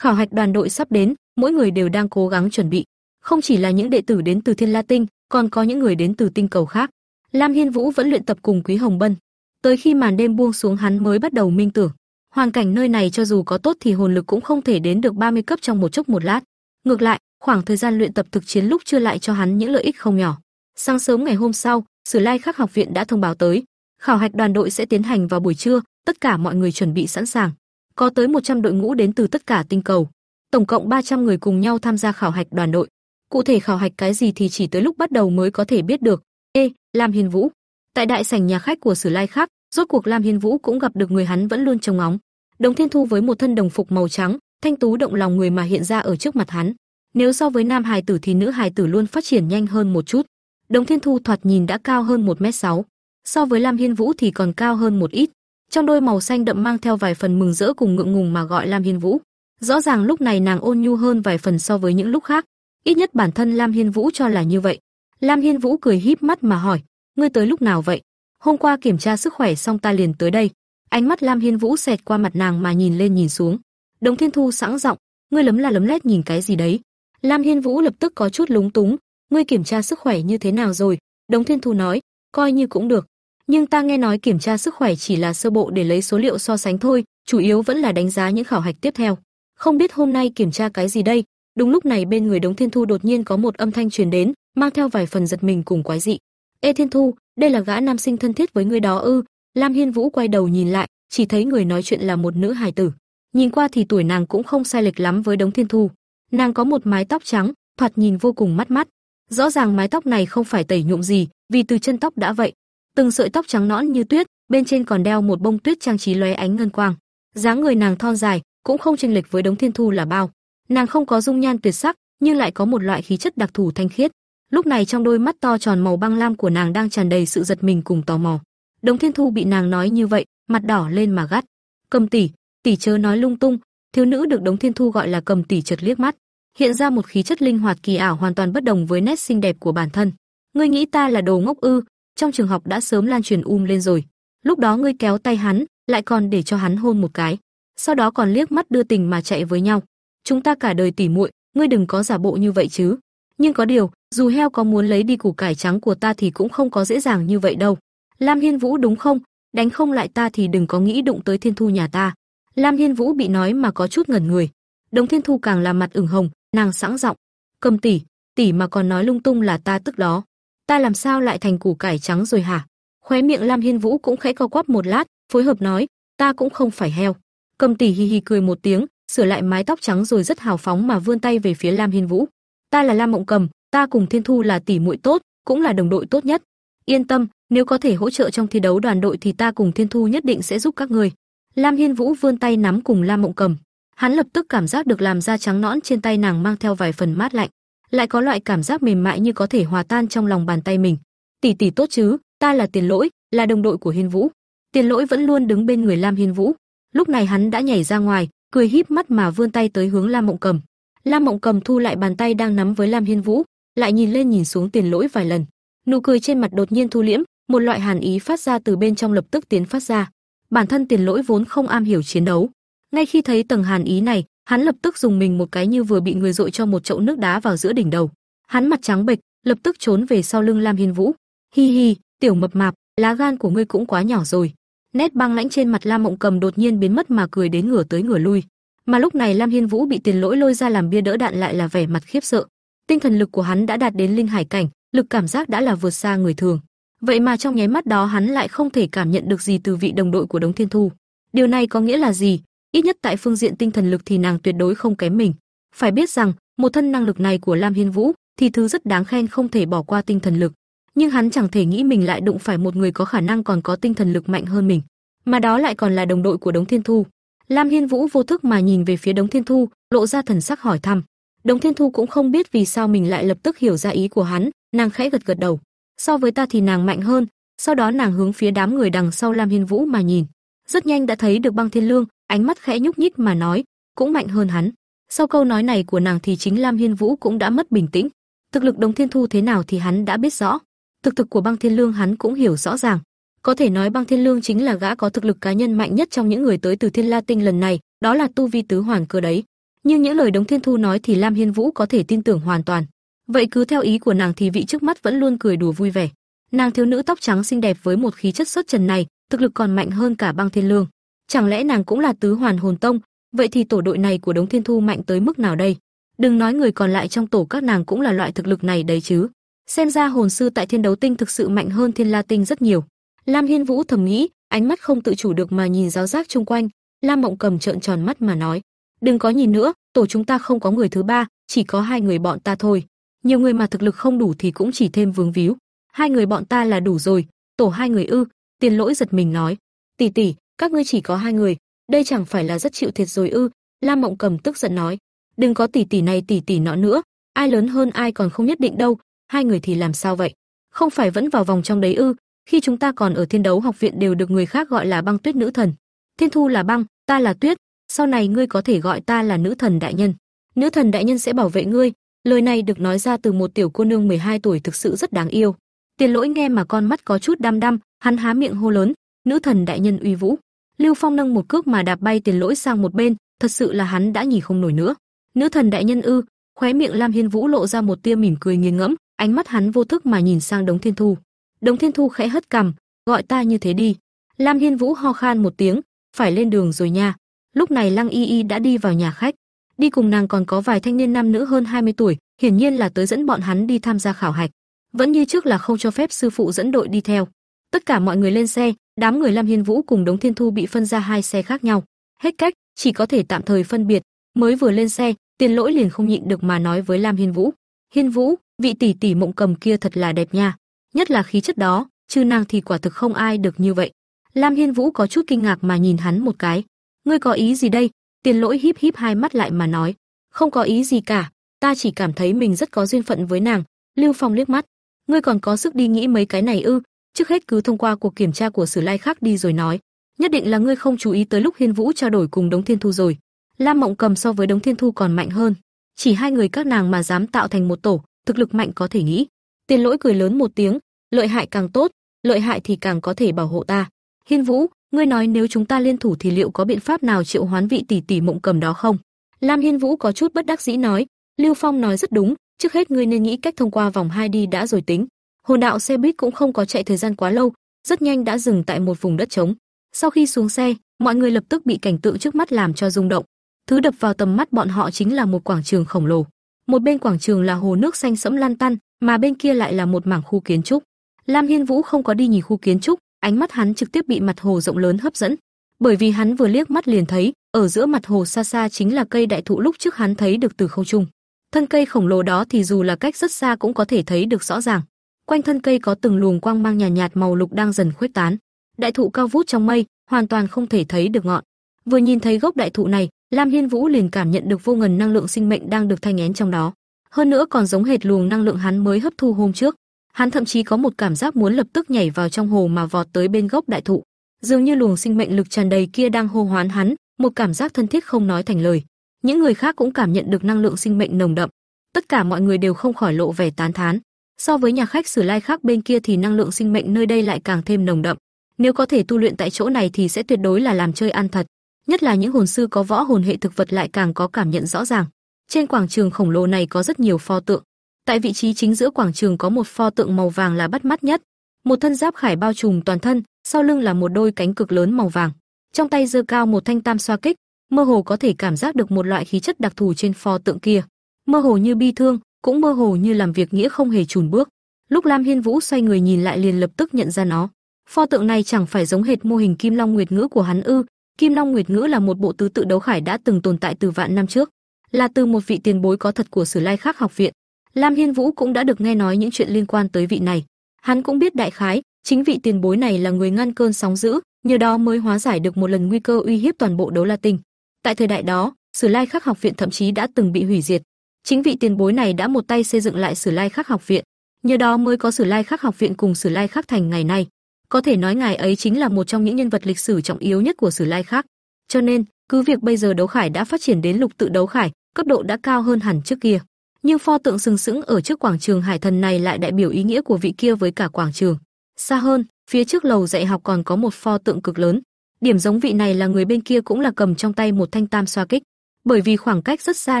Khảo hạch đoàn đội sắp đến, mỗi người đều đang cố gắng chuẩn bị. Không chỉ là những đệ tử đến từ Thiên La Tinh, còn có những người đến từ tinh cầu khác. Lam Hiên Vũ vẫn luyện tập cùng Quý Hồng Bân. Tới khi màn đêm buông xuống hắn mới bắt đầu minh tưởng. Hoàn cảnh nơi này cho dù có tốt thì hồn lực cũng không thể đến được 30 cấp trong một chốc một lát. Ngược lại, khoảng thời gian luyện tập thực chiến lúc chưa lại cho hắn những lợi ích không nhỏ. Sáng sớm ngày hôm sau, Sử Lai Khắc học viện đã thông báo tới, khảo hạch đoàn đội sẽ tiến hành vào buổi trưa, tất cả mọi người chuẩn bị sẵn sàng. Có tới 100 đội ngũ đến từ tất cả tinh cầu, tổng cộng 300 người cùng nhau tham gia khảo hạch đoàn đội. Cụ thể khảo hạch cái gì thì chỉ tới lúc bắt đầu mới có thể biết được. Ê, Lam Hiên Vũ. Tại đại sảnh nhà khách của Sử Lai Khắc, rốt cuộc Lam Hiên Vũ cũng gặp được người hắn vẫn luôn trông ngóng. Đồng Thiên Thu với một thân đồng phục màu trắng, thanh tú động lòng người mà hiện ra ở trước mặt hắn. Nếu so với nam hài tử thì nữ hài tử luôn phát triển nhanh hơn một chút. Đồng Thiên Thu thoạt nhìn đã cao hơn 1m6, so với Lam Hiên Vũ thì còn cao hơn một ít. Trong đôi màu xanh đậm mang theo vài phần mừng rỡ cùng ngượng ngùng mà gọi Lam Hiên Vũ. Rõ ràng lúc này nàng ôn nhu hơn vài phần so với những lúc khác, ít nhất bản thân Lam Hiên Vũ cho là như vậy. Lam Hiên Vũ cười híp mắt mà hỏi, ngươi tới lúc nào vậy? Hôm qua kiểm tra sức khỏe xong ta liền tới đây. Ánh mắt Lam Hiên Vũ xẹt qua mặt nàng mà nhìn lên nhìn xuống. Đồng Thiên Thu sẵn giọng, ngươi lấm la lấm lét nhìn cái gì đấy? Lam Hiên Vũ lập tức có chút lúng túng, ngươi kiểm tra sức khỏe như thế nào rồi? Đồng Thiên Thu nói, coi như cũng được. Nhưng ta nghe nói kiểm tra sức khỏe chỉ là sơ bộ để lấy số liệu so sánh thôi, chủ yếu vẫn là đánh giá những khảo hạch tiếp theo. Không biết hôm nay kiểm tra cái gì đây? Đúng lúc này bên người Đống Thiên Thu đột nhiên có một âm thanh truyền đến, mang theo vài phần giật mình cùng quái dị. "Ê Thiên Thu, đây là gã nam sinh thân thiết với ngươi đó ư?" Lam Hiên Vũ quay đầu nhìn lại, chỉ thấy người nói chuyện là một nữ hài tử. Nhìn qua thì tuổi nàng cũng không sai lệch lắm với Đống Thiên Thu. Nàng có một mái tóc trắng, thoạt nhìn vô cùng mắt mắt. Rõ ràng mái tóc này không phải tẩy nhuộm gì, vì từ chân tóc đã vậy. Từng sợi tóc trắng nõn như tuyết, bên trên còn đeo một bông tuyết trang trí lóe ánh ngân quang. Dáng người nàng thon dài, cũng không chênh lệch với Đống Thiên Thu là bao. Nàng không có dung nhan tuyệt sắc, nhưng lại có một loại khí chất đặc thù thanh khiết. Lúc này trong đôi mắt to tròn màu băng lam của nàng đang tràn đầy sự giật mình cùng tò mò. Đống Thiên Thu bị nàng nói như vậy, mặt đỏ lên mà gắt. "Cầm tỷ, tỷ chớ nói lung tung." Thiếu nữ được Đống Thiên Thu gọi là Cầm tỷ chợt liếc mắt, hiện ra một khí chất linh hoạt kỳ ảo hoàn toàn bất đồng với nét xinh đẹp của bản thân. "Ngươi nghĩ ta là đồ ngốc ư?" Trong trường học đã sớm lan truyền um lên rồi. Lúc đó ngươi kéo tay hắn, lại còn để cho hắn hôn một cái, sau đó còn liếc mắt đưa tình mà chạy với nhau. Chúng ta cả đời tỉ muội, ngươi đừng có giả bộ như vậy chứ. Nhưng có điều, dù heo có muốn lấy đi củ cải trắng của ta thì cũng không có dễ dàng như vậy đâu. Lam Hiên Vũ đúng không? Đánh không lại ta thì đừng có nghĩ đụng tới Thiên Thu nhà ta. Lam Hiên Vũ bị nói mà có chút ngẩn người. Đồng Thiên Thu càng là mặt ửng hồng, nàng sẵn giọng, "Cầm tỷ, tỷ mà còn nói lung tung là ta tức đó. Ta làm sao lại thành củ cải trắng rồi hả?" Khóe miệng Lam Hiên Vũ cũng khẽ co quắp một lát, phối hợp nói, "Ta cũng không phải heo." Cầm tỷ hi hi cười một tiếng, sửa lại mái tóc trắng rồi rất hào phóng mà vươn tay về phía Lam Hiên Vũ. "Ta là Lam Mộng Cầm, ta cùng Thiên Thu là tỷ muội tốt, cũng là đồng đội tốt nhất. Yên tâm, nếu có thể hỗ trợ trong thi đấu đoàn đội thì ta cùng Thiên Thu nhất định sẽ giúp các người." Lam Hiên Vũ vươn tay nắm cùng Lam Mộng Cầm. Hắn lập tức cảm giác được làm da trắng nõn trên tay nàng mang theo vài phần mát lạnh, lại có loại cảm giác mềm mại như có thể hòa tan trong lòng bàn tay mình. "Tỷ tỷ tốt chứ, ta là Tiền Lỗi, là đồng đội của Hiên Vũ." Tiền Lỗi vẫn luôn đứng bên người Lam Hiên Vũ, Lúc này hắn đã nhảy ra ngoài, cười híp mắt mà vươn tay tới hướng Lam Mộng Cầm. Lam Mộng Cầm thu lại bàn tay đang nắm với Lam Hiên Vũ, lại nhìn lên nhìn xuống Tiền Lỗi vài lần. Nụ cười trên mặt đột nhiên thu liễm, một loại hàn ý phát ra từ bên trong lập tức tiến phát ra. Bản thân Tiền Lỗi vốn không am hiểu chiến đấu, ngay khi thấy tầng hàn ý này, hắn lập tức dùng mình một cái như vừa bị người dội cho một chậu nước đá vào giữa đỉnh đầu. Hắn mặt trắng bệch, lập tức trốn về sau lưng Lam Hiên Vũ. Hi hi, tiểu mập mạp, lá gan của ngươi cũng quá nhỏ rồi. Nét băng lãnh trên mặt Lam Mộng Cầm đột nhiên biến mất mà cười đến ngửa tới ngửa lui. Mà lúc này Lam Hiên Vũ bị Tiền Lỗi lôi ra làm bia đỡ đạn lại là vẻ mặt khiếp sợ. Tinh thần lực của hắn đã đạt đến linh hải cảnh, lực cảm giác đã là vượt xa người thường. Vậy mà trong nháy mắt đó hắn lại không thể cảm nhận được gì từ vị đồng đội của Đống Thiên Thu. Điều này có nghĩa là gì? Ít nhất tại phương diện tinh thần lực thì nàng tuyệt đối không kém mình. Phải biết rằng, một thân năng lực này của Lam Hiên Vũ thì thứ rất đáng khen không thể bỏ qua tinh thần lực nhưng hắn chẳng thể nghĩ mình lại đụng phải một người có khả năng còn có tinh thần lực mạnh hơn mình, mà đó lại còn là đồng đội của Đống Thiên Thu. Lam Hiên Vũ vô thức mà nhìn về phía Đống Thiên Thu, lộ ra thần sắc hỏi thăm. Đống Thiên Thu cũng không biết vì sao mình lại lập tức hiểu ra ý của hắn, nàng khẽ gật gật đầu. So với ta thì nàng mạnh hơn, sau đó nàng hướng phía đám người đằng sau Lam Hiên Vũ mà nhìn. Rất nhanh đã thấy được Băng Thiên Lương, ánh mắt khẽ nhúc nhích mà nói, cũng mạnh hơn hắn. Sau câu nói này của nàng thì chính Lam Hiên Vũ cũng đã mất bình tĩnh. Thực lực Đồng Thiên Thu thế nào thì hắn đã biết rõ, thực thực của Băng Thiên Lương hắn cũng hiểu rõ ràng. Có thể nói Băng Thiên Lương chính là gã có thực lực cá nhân mạnh nhất trong những người tới từ Thiên La Tinh lần này, đó là tu vi tứ hoàn cơ đấy. Nhưng những lời Đồng Thiên Thu nói thì Lam Hiên Vũ có thể tin tưởng hoàn toàn. Vậy cứ theo ý của nàng thì vị trước mắt vẫn luôn cười đùa vui vẻ. Nàng thiếu nữ tóc trắng xinh đẹp với một khí chất xuất trần này, thực lực còn mạnh hơn cả Băng Thiên Lương. Chẳng lẽ nàng cũng là tứ hoàn hồn tông? Vậy thì tổ đội này của Đống Thiên Thu mạnh tới mức nào đây? Đừng nói người còn lại trong tổ các nàng cũng là loại thực lực này đấy chứ. Xem ra hồn sư tại Thiên Đấu Tinh thực sự mạnh hơn Thiên La Tinh rất nhiều. Lam Hiên Vũ thầm nghĩ, ánh mắt không tự chủ được mà nhìn giáo giác chung quanh, Lam Mộng Cầm trợn tròn mắt mà nói: "Đừng có nhìn nữa, tổ chúng ta không có người thứ ba, chỉ có hai người bọn ta thôi. Nhiều người mà thực lực không đủ thì cũng chỉ thêm vướng víu. Hai người bọn ta là đủ rồi." Tổ hai người ư? Tiền Lỗi giật mình nói: "Tỷ tỷ, các ngươi chỉ có hai người, đây chẳng phải là rất chịu thiệt rồi ư?" Lam Mộng Cầm tức giận nói: "Đừng có tỷ tỷ này tỷ tỷ nọ nữa, ai lớn hơn ai còn không nhất định đâu, hai người thì làm sao vậy? Không phải vẫn vào vòng trong đấy ư? Khi chúng ta còn ở Thiên đấu học viện đều được người khác gọi là Băng Tuyết nữ thần. Thiên Thu là băng, ta là tuyết, sau này ngươi có thể gọi ta là nữ thần đại nhân. Nữ thần đại nhân sẽ bảo vệ ngươi." Lời này được nói ra từ một tiểu cô nương 12 tuổi thực sự rất đáng yêu. Tiền Lỗi nghe mà con mắt có chút đăm đăm, hắn há miệng hô lớn, "Nữ thần đại nhân uy vũ." Lưu Phong nâng một cước mà đạp bay Tiền Lỗi sang một bên, thật sự là hắn đã nhìn không nổi nữa. Nữ thần đại nhân ư? Khóe miệng Lam Hiên Vũ lộ ra một tia mỉm cười nghiền ngẫm, ánh mắt hắn vô thức mà nhìn sang Đống Thiên Thu. Đống Thiên Thu khẽ hất cằm, gọi ta như thế đi. Lam Hiên Vũ ho khan một tiếng, phải lên đường rồi nha. Lúc này Lăng Y Y đã đi vào nhà khách, đi cùng nàng còn có vài thanh niên nam nữ hơn 20 tuổi, hiển nhiên là tới dẫn bọn hắn đi tham gia khảo hạch. Vẫn như trước là không cho phép sư phụ dẫn đội đi theo. Tất cả mọi người lên xe, đám người Lam Hiên Vũ cùng Đống Thiên Thu bị phân ra hai xe khác nhau. Hết cách, chỉ có thể tạm thời phân biệt. Mới vừa lên xe, Tiền Lỗi liền không nhịn được mà nói với Lam Hiên Vũ: "Hiên Vũ, vị tỷ tỷ mộng cầm kia thật là đẹp nha, nhất là khí chất đó, chứ nàng thì quả thực không ai được như vậy." Lam Hiên Vũ có chút kinh ngạc mà nhìn hắn một cái. "Ngươi có ý gì đây?" Tiền Lỗi híp híp hai mắt lại mà nói: "Không có ý gì cả, ta chỉ cảm thấy mình rất có duyên phận với nàng." Lưu Phong liếc mắt: "Ngươi còn có sức đi nghĩ mấy cái này ư? Trước hết cứ thông qua cuộc kiểm tra của Sử Lai khác đi rồi nói. Nhất định là ngươi không chú ý tới lúc Hiên Vũ trao đổi cùng Đống Thiên Thu rồi." Lam Mộng Cầm so với Đống Thiên Thu còn mạnh hơn, chỉ hai người các nàng mà dám tạo thành một tổ, thực lực mạnh có thể nghĩ. Tiền Lỗi cười lớn một tiếng, lợi hại càng tốt, lợi hại thì càng có thể bảo hộ ta. Hiên Vũ, ngươi nói nếu chúng ta liên thủ thì liệu có biện pháp nào triệu hoán vị tỷ tỷ Mộng Cầm đó không? Lam Hiên Vũ có chút bất đắc dĩ nói, Lưu Phong nói rất đúng, trước hết ngươi nên nghĩ cách thông qua vòng hai đi đã rồi tính. Hồn đạo xe buýt cũng không có chạy thời gian quá lâu, rất nhanh đã dừng tại một vùng đất trống. Sau khi xuống xe, mọi người lập tức bị cảnh tượng trước mắt làm cho rung động. Thứ đập vào tầm mắt bọn họ chính là một quảng trường khổng lồ. Một bên quảng trường là hồ nước xanh sẫm lan tăn, mà bên kia lại là một mảng khu kiến trúc. Lam Hiên Vũ không có đi nhìn khu kiến trúc, ánh mắt hắn trực tiếp bị mặt hồ rộng lớn hấp dẫn, bởi vì hắn vừa liếc mắt liền thấy, ở giữa mặt hồ xa xa chính là cây đại thụ lúc trước hắn thấy được từ không trung. Thân cây khổng lồ đó thì dù là cách rất xa cũng có thể thấy được rõ ràng. Quanh thân cây có từng luồng quang mang nhàn nhạt, nhạt màu lục đang dần khuếch tán. Đại thụ cao vút trong mây, hoàn toàn không thể thấy được ngọn. Vừa nhìn thấy gốc đại thụ này, Lam Hiên Vũ liền cảm nhận được vô ngần năng lượng sinh mệnh đang được thanh én trong đó. Hơn nữa còn giống hệt luồng năng lượng hắn mới hấp thu hôm trước. Hắn thậm chí có một cảm giác muốn lập tức nhảy vào trong hồ mà vọt tới bên gốc đại thụ. Dường như luồng sinh mệnh lực tràn đầy kia đang hô hoán hắn, một cảm giác thân thiết không nói thành lời. Những người khác cũng cảm nhận được năng lượng sinh mệnh nồng đậm. Tất cả mọi người đều không khỏi lộ vẻ tán thán. So với nhà khách Sử Lai khác bên kia thì năng lượng sinh mệnh nơi đây lại càng thêm nồng đậm. Nếu có thể tu luyện tại chỗ này thì sẽ tuyệt đối là làm chơi ăn thật nhất là những hồn sư có võ hồn hệ thực vật lại càng có cảm nhận rõ ràng. Trên quảng trường khổng lồ này có rất nhiều pho tượng. Tại vị trí chính giữa quảng trường có một pho tượng màu vàng là bắt mắt nhất, một thân giáp khải bao trùm toàn thân, sau lưng là một đôi cánh cực lớn màu vàng. Trong tay giơ cao một thanh tam xoa kích, mơ hồ có thể cảm giác được một loại khí chất đặc thù trên pho tượng kia, mơ hồ như bi thương, cũng mơ hồ như làm việc nghĩa không hề chùn bước. Lúc Lam Hiên Vũ xoay người nhìn lại liền lập tức nhận ra nó. Pho tượng này chẳng phải giống hệt mô hình Kim Long Nguyệt Ngữ của hắn ư? Kim Long Nguyệt Ngữ là một bộ tứ tự đấu khải đã từng tồn tại từ vạn năm trước, là từ một vị tiền bối có thật của Sử Lai Khắc học viện. Lam Hiên Vũ cũng đã được nghe nói những chuyện liên quan tới vị này. Hắn cũng biết đại khái, chính vị tiền bối này là người ngăn cơn sóng dữ, nhờ đó mới hóa giải được một lần nguy cơ uy hiếp toàn bộ đấu La Tinh. Tại thời đại đó, Sử Lai Khắc học viện thậm chí đã từng bị hủy diệt. Chính vị tiền bối này đã một tay xây dựng lại Sử Lai Khắc học viện, nhờ đó mới có Sử Lai Khắc học viện cùng Sử Lai Khắc thành ngày nay. Có thể nói ngài ấy chính là một trong những nhân vật lịch sử trọng yếu nhất của Sử Lai Khắc. Cho nên, cứ việc bây giờ đấu khải đã phát triển đến lục tự đấu khải, cấp độ đã cao hơn hẳn trước kia, nhưng pho tượng sừng sững ở trước quảng trường Hải Thần này lại đại biểu ý nghĩa của vị kia với cả quảng trường. Xa hơn, phía trước lầu dạy học còn có một pho tượng cực lớn. Điểm giống vị này là người bên kia cũng là cầm trong tay một thanh tam xoa kích. Bởi vì khoảng cách rất xa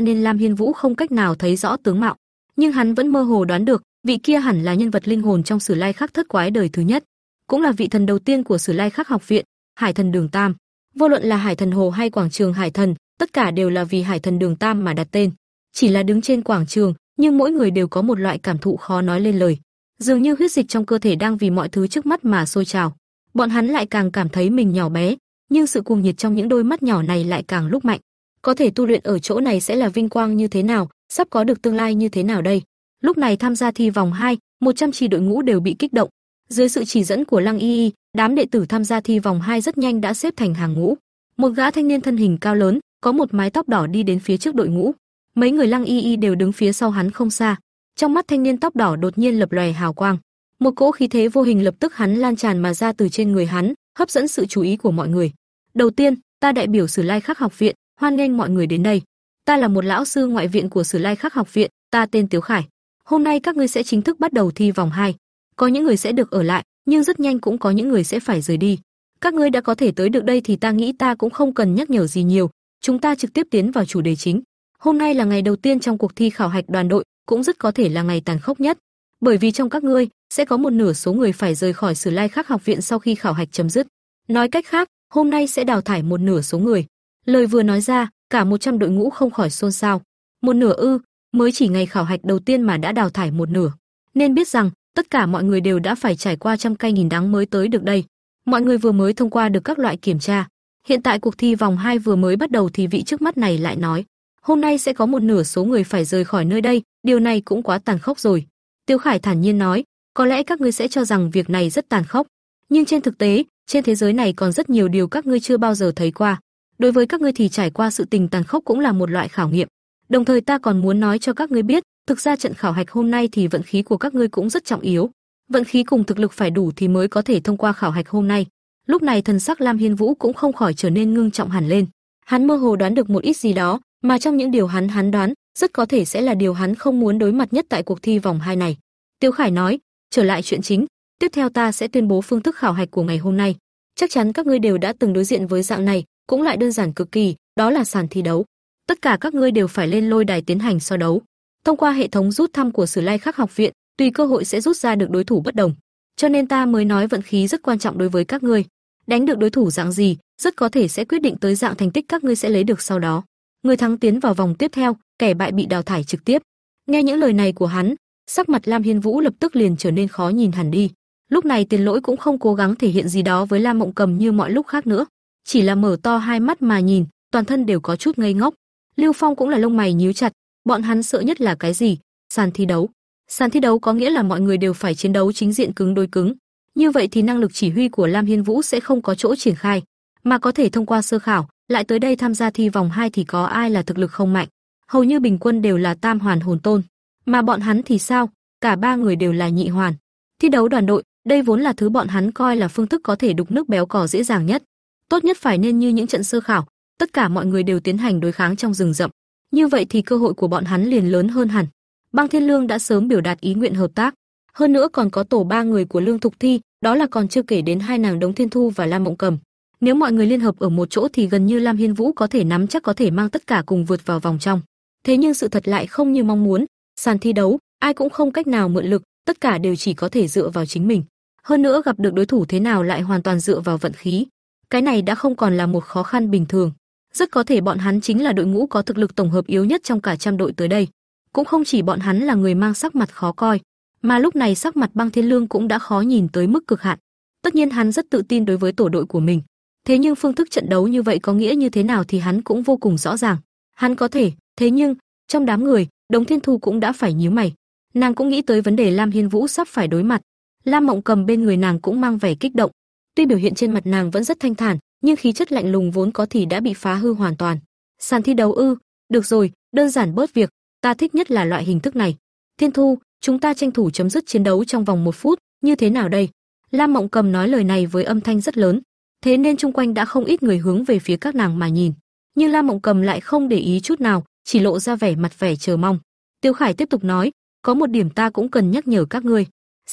nên Lam Hiên Vũ không cách nào thấy rõ tướng mạo, nhưng hắn vẫn mơ hồ đoán được, vị kia hẳn là nhân vật linh hồn trong Sử Lai Khắc thất quái đời thứ nhất, cũng là vị thần đầu tiên của Sử Lai Khắc học viện, Hải Thần Đường Tam. Vô luận là Hải Thần Hồ hay quảng trường Hải Thần, tất cả đều là vì Hải Thần Đường Tam mà đặt tên. Chỉ là đứng trên quảng trường, nhưng mỗi người đều có một loại cảm thụ khó nói lên lời. Dường như huyết dịch trong cơ thể đang vì mọi thứ trước mắt mà sôi trào. Bọn hắn lại càng cảm thấy mình nhỏ bé, nhưng sự cuồng nhiệt trong những đôi mắt nhỏ này lại càng lúc mạnh. Có thể tu luyện ở chỗ này sẽ là vinh quang như thế nào, sắp có được tương lai như thế nào đây? Lúc này tham gia thi vòng 2, 100 chi đội ngũ đều bị kích động. Dưới sự chỉ dẫn của Lăng Y Y, đám đệ tử tham gia thi vòng 2 rất nhanh đã xếp thành hàng ngũ. Một gã thanh niên thân hình cao lớn, có một mái tóc đỏ đi đến phía trước đội ngũ. Mấy người Lăng Y Y đều đứng phía sau hắn không xa. Trong mắt thanh niên tóc đỏ đột nhiên lập lòe hào quang, một cỗ khí thế vô hình lập tức hắn lan tràn mà ra từ trên người hắn, hấp dẫn sự chú ý của mọi người. Đầu tiên, ta đại biểu Sử Lai Khắc học viện, hoan nghênh mọi người đến đây. Ta là một lão sư ngoại viện của Sử Lai Khắc học viện, ta tên Tiếu Khải. Hôm nay các ngươi sẽ chính thức bắt đầu thi vòng 2. Có những người sẽ được ở lại, nhưng rất nhanh cũng có những người sẽ phải rời đi. Các ngươi đã có thể tới được đây thì ta nghĩ ta cũng không cần nhắc nhở gì nhiều, chúng ta trực tiếp tiến vào chủ đề chính. Hôm nay là ngày đầu tiên trong cuộc thi khảo hạch đoàn đội, cũng rất có thể là ngày tàn khốc nhất, bởi vì trong các ngươi sẽ có một nửa số người phải rời khỏi Sử Lai Khắc học viện sau khi khảo hạch chấm dứt. Nói cách khác, hôm nay sẽ đào thải một nửa số người. Lời vừa nói ra, cả 100 đội ngũ không khỏi xôn xao. Một nửa ư, mới chỉ ngày khảo hạch đầu tiên mà đã đào thải một nửa. Nên biết rằng, tất cả mọi người đều đã phải trải qua trăm cay nghìn đắng mới tới được đây. Mọi người vừa mới thông qua được các loại kiểm tra. Hiện tại cuộc thi vòng 2 vừa mới bắt đầu thì vị trước mắt này lại nói, hôm nay sẽ có một nửa số người phải rời khỏi nơi đây, điều này cũng quá tàn khốc rồi. Tiêu Khải thản nhiên nói, có lẽ các ngươi sẽ cho rằng việc này rất tàn khốc, nhưng trên thực tế, trên thế giới này còn rất nhiều điều các ngươi chưa bao giờ thấy qua. Đối với các ngươi thì trải qua sự tình tàn khốc cũng là một loại khảo nghiệm. Đồng thời ta còn muốn nói cho các ngươi biết, thực ra trận khảo hạch hôm nay thì vận khí của các ngươi cũng rất trọng yếu. Vận khí cùng thực lực phải đủ thì mới có thể thông qua khảo hạch hôm nay. Lúc này thần sắc Lam Hiên Vũ cũng không khỏi trở nên ngưng trọng hẳn lên. Hắn mơ hồ đoán được một ít gì đó, mà trong những điều hắn hắn đoán, rất có thể sẽ là điều hắn không muốn đối mặt nhất tại cuộc thi vòng 2 này. Tiêu Khải nói, trở lại chuyện chính, tiếp theo ta sẽ tuyên bố phương thức khảo hạch của ngày hôm nay. Chắc chắn các ngươi đều đã từng đối diện với dạng này, cũng lại đơn giản cực kỳ, đó là sàn thi đấu. Tất cả các ngươi đều phải lên lôi đài tiến hành so đấu. Thông qua hệ thống rút thăm của Sử Lai Khắc học viện, tùy cơ hội sẽ rút ra được đối thủ bất đồng. Cho nên ta mới nói vận khí rất quan trọng đối với các ngươi. Đánh được đối thủ dạng gì, rất có thể sẽ quyết định tới dạng thành tích các ngươi sẽ lấy được sau đó. Người thắng tiến vào vòng tiếp theo, kẻ bại bị đào thải trực tiếp. Nghe những lời này của hắn, sắc mặt Lam Hiên Vũ lập tức liền trở nên khó nhìn hẳn đi. Lúc này Tiền Lỗi cũng không cố gắng thể hiện gì đó với Lam Mộng Cầm như mọi lúc khác nữa, chỉ là mở to hai mắt mà nhìn, toàn thân đều có chút ngây ngốc. Lưu Phong cũng là lông mày nhíu chặt, bọn hắn sợ nhất là cái gì? Sàn thi đấu. Sàn thi đấu có nghĩa là mọi người đều phải chiến đấu chính diện cứng đối cứng. Như vậy thì năng lực chỉ huy của Lam Hiên Vũ sẽ không có chỗ triển khai, mà có thể thông qua sơ khảo, lại tới đây tham gia thi vòng 2 thì có ai là thực lực không mạnh? Hầu như bình quân đều là tam hoàn hồn tôn, mà bọn hắn thì sao? Cả ba người đều là nhị hoàn. Thi đấu đoàn đội, đây vốn là thứ bọn hắn coi là phương thức có thể đục nước béo cò dễ dàng nhất. Tốt nhất phải nên như những trận sơ khảo, tất cả mọi người đều tiến hành đối kháng trong rừng rậm. Như vậy thì cơ hội của bọn hắn liền lớn hơn hẳn. Bang Thiên Lương đã sớm biểu đạt ý nguyện hợp tác, hơn nữa còn có tổ ba người của Lương Thục Thi, đó là còn chưa kể đến hai nàng Đống Thiên Thu và Lam Mộng Cầm. Nếu mọi người liên hợp ở một chỗ thì gần như Lam Hiên Vũ có thể nắm chắc có thể mang tất cả cùng vượt vào vòng trong. Thế nhưng sự thật lại không như mong muốn, sàn thi đấu, ai cũng không cách nào mượn lực, tất cả đều chỉ có thể dựa vào chính mình. Hơn nữa gặp được đối thủ thế nào lại hoàn toàn dựa vào vận khí. Cái này đã không còn là một khó khăn bình thường. Rất có thể bọn hắn chính là đội ngũ có thực lực tổng hợp yếu nhất trong cả trăm đội tới đây. Cũng không chỉ bọn hắn là người mang sắc mặt khó coi, mà lúc này sắc mặt Băng Thiên Lương cũng đã khó nhìn tới mức cực hạn. Tất nhiên hắn rất tự tin đối với tổ đội của mình, thế nhưng phương thức trận đấu như vậy có nghĩa như thế nào thì hắn cũng vô cùng rõ ràng. Hắn có thể, thế nhưng trong đám người, Đống Thiên Thu cũng đã phải nhíu mày. Nàng cũng nghĩ tới vấn đề Lam Hiên Vũ sắp phải đối mặt. Lam Mộng Cầm bên người nàng cũng mang vẻ kích động. Tuy biểu hiện trên mặt nàng vẫn rất thanh thản, nhưng khí chất lạnh lùng vốn có thì đã bị phá hư hoàn toàn. Sàn thi đấu ư? Được rồi, đơn giản bớt việc, ta thích nhất là loại hình thức này. Thiên Thu, chúng ta tranh thủ chấm dứt chiến đấu trong vòng một phút, như thế nào đây? Lam Mộng Cầm nói lời này với âm thanh rất lớn, thế nên chung quanh đã không ít người hướng về phía các nàng mà nhìn. Nhưng Lam Mộng Cầm lại không để ý chút nào, chỉ lộ ra vẻ mặt vẻ chờ mong. Tiêu Khải tiếp tục nói, có một điểm ta cũng cần nhắc nhở các ngươi.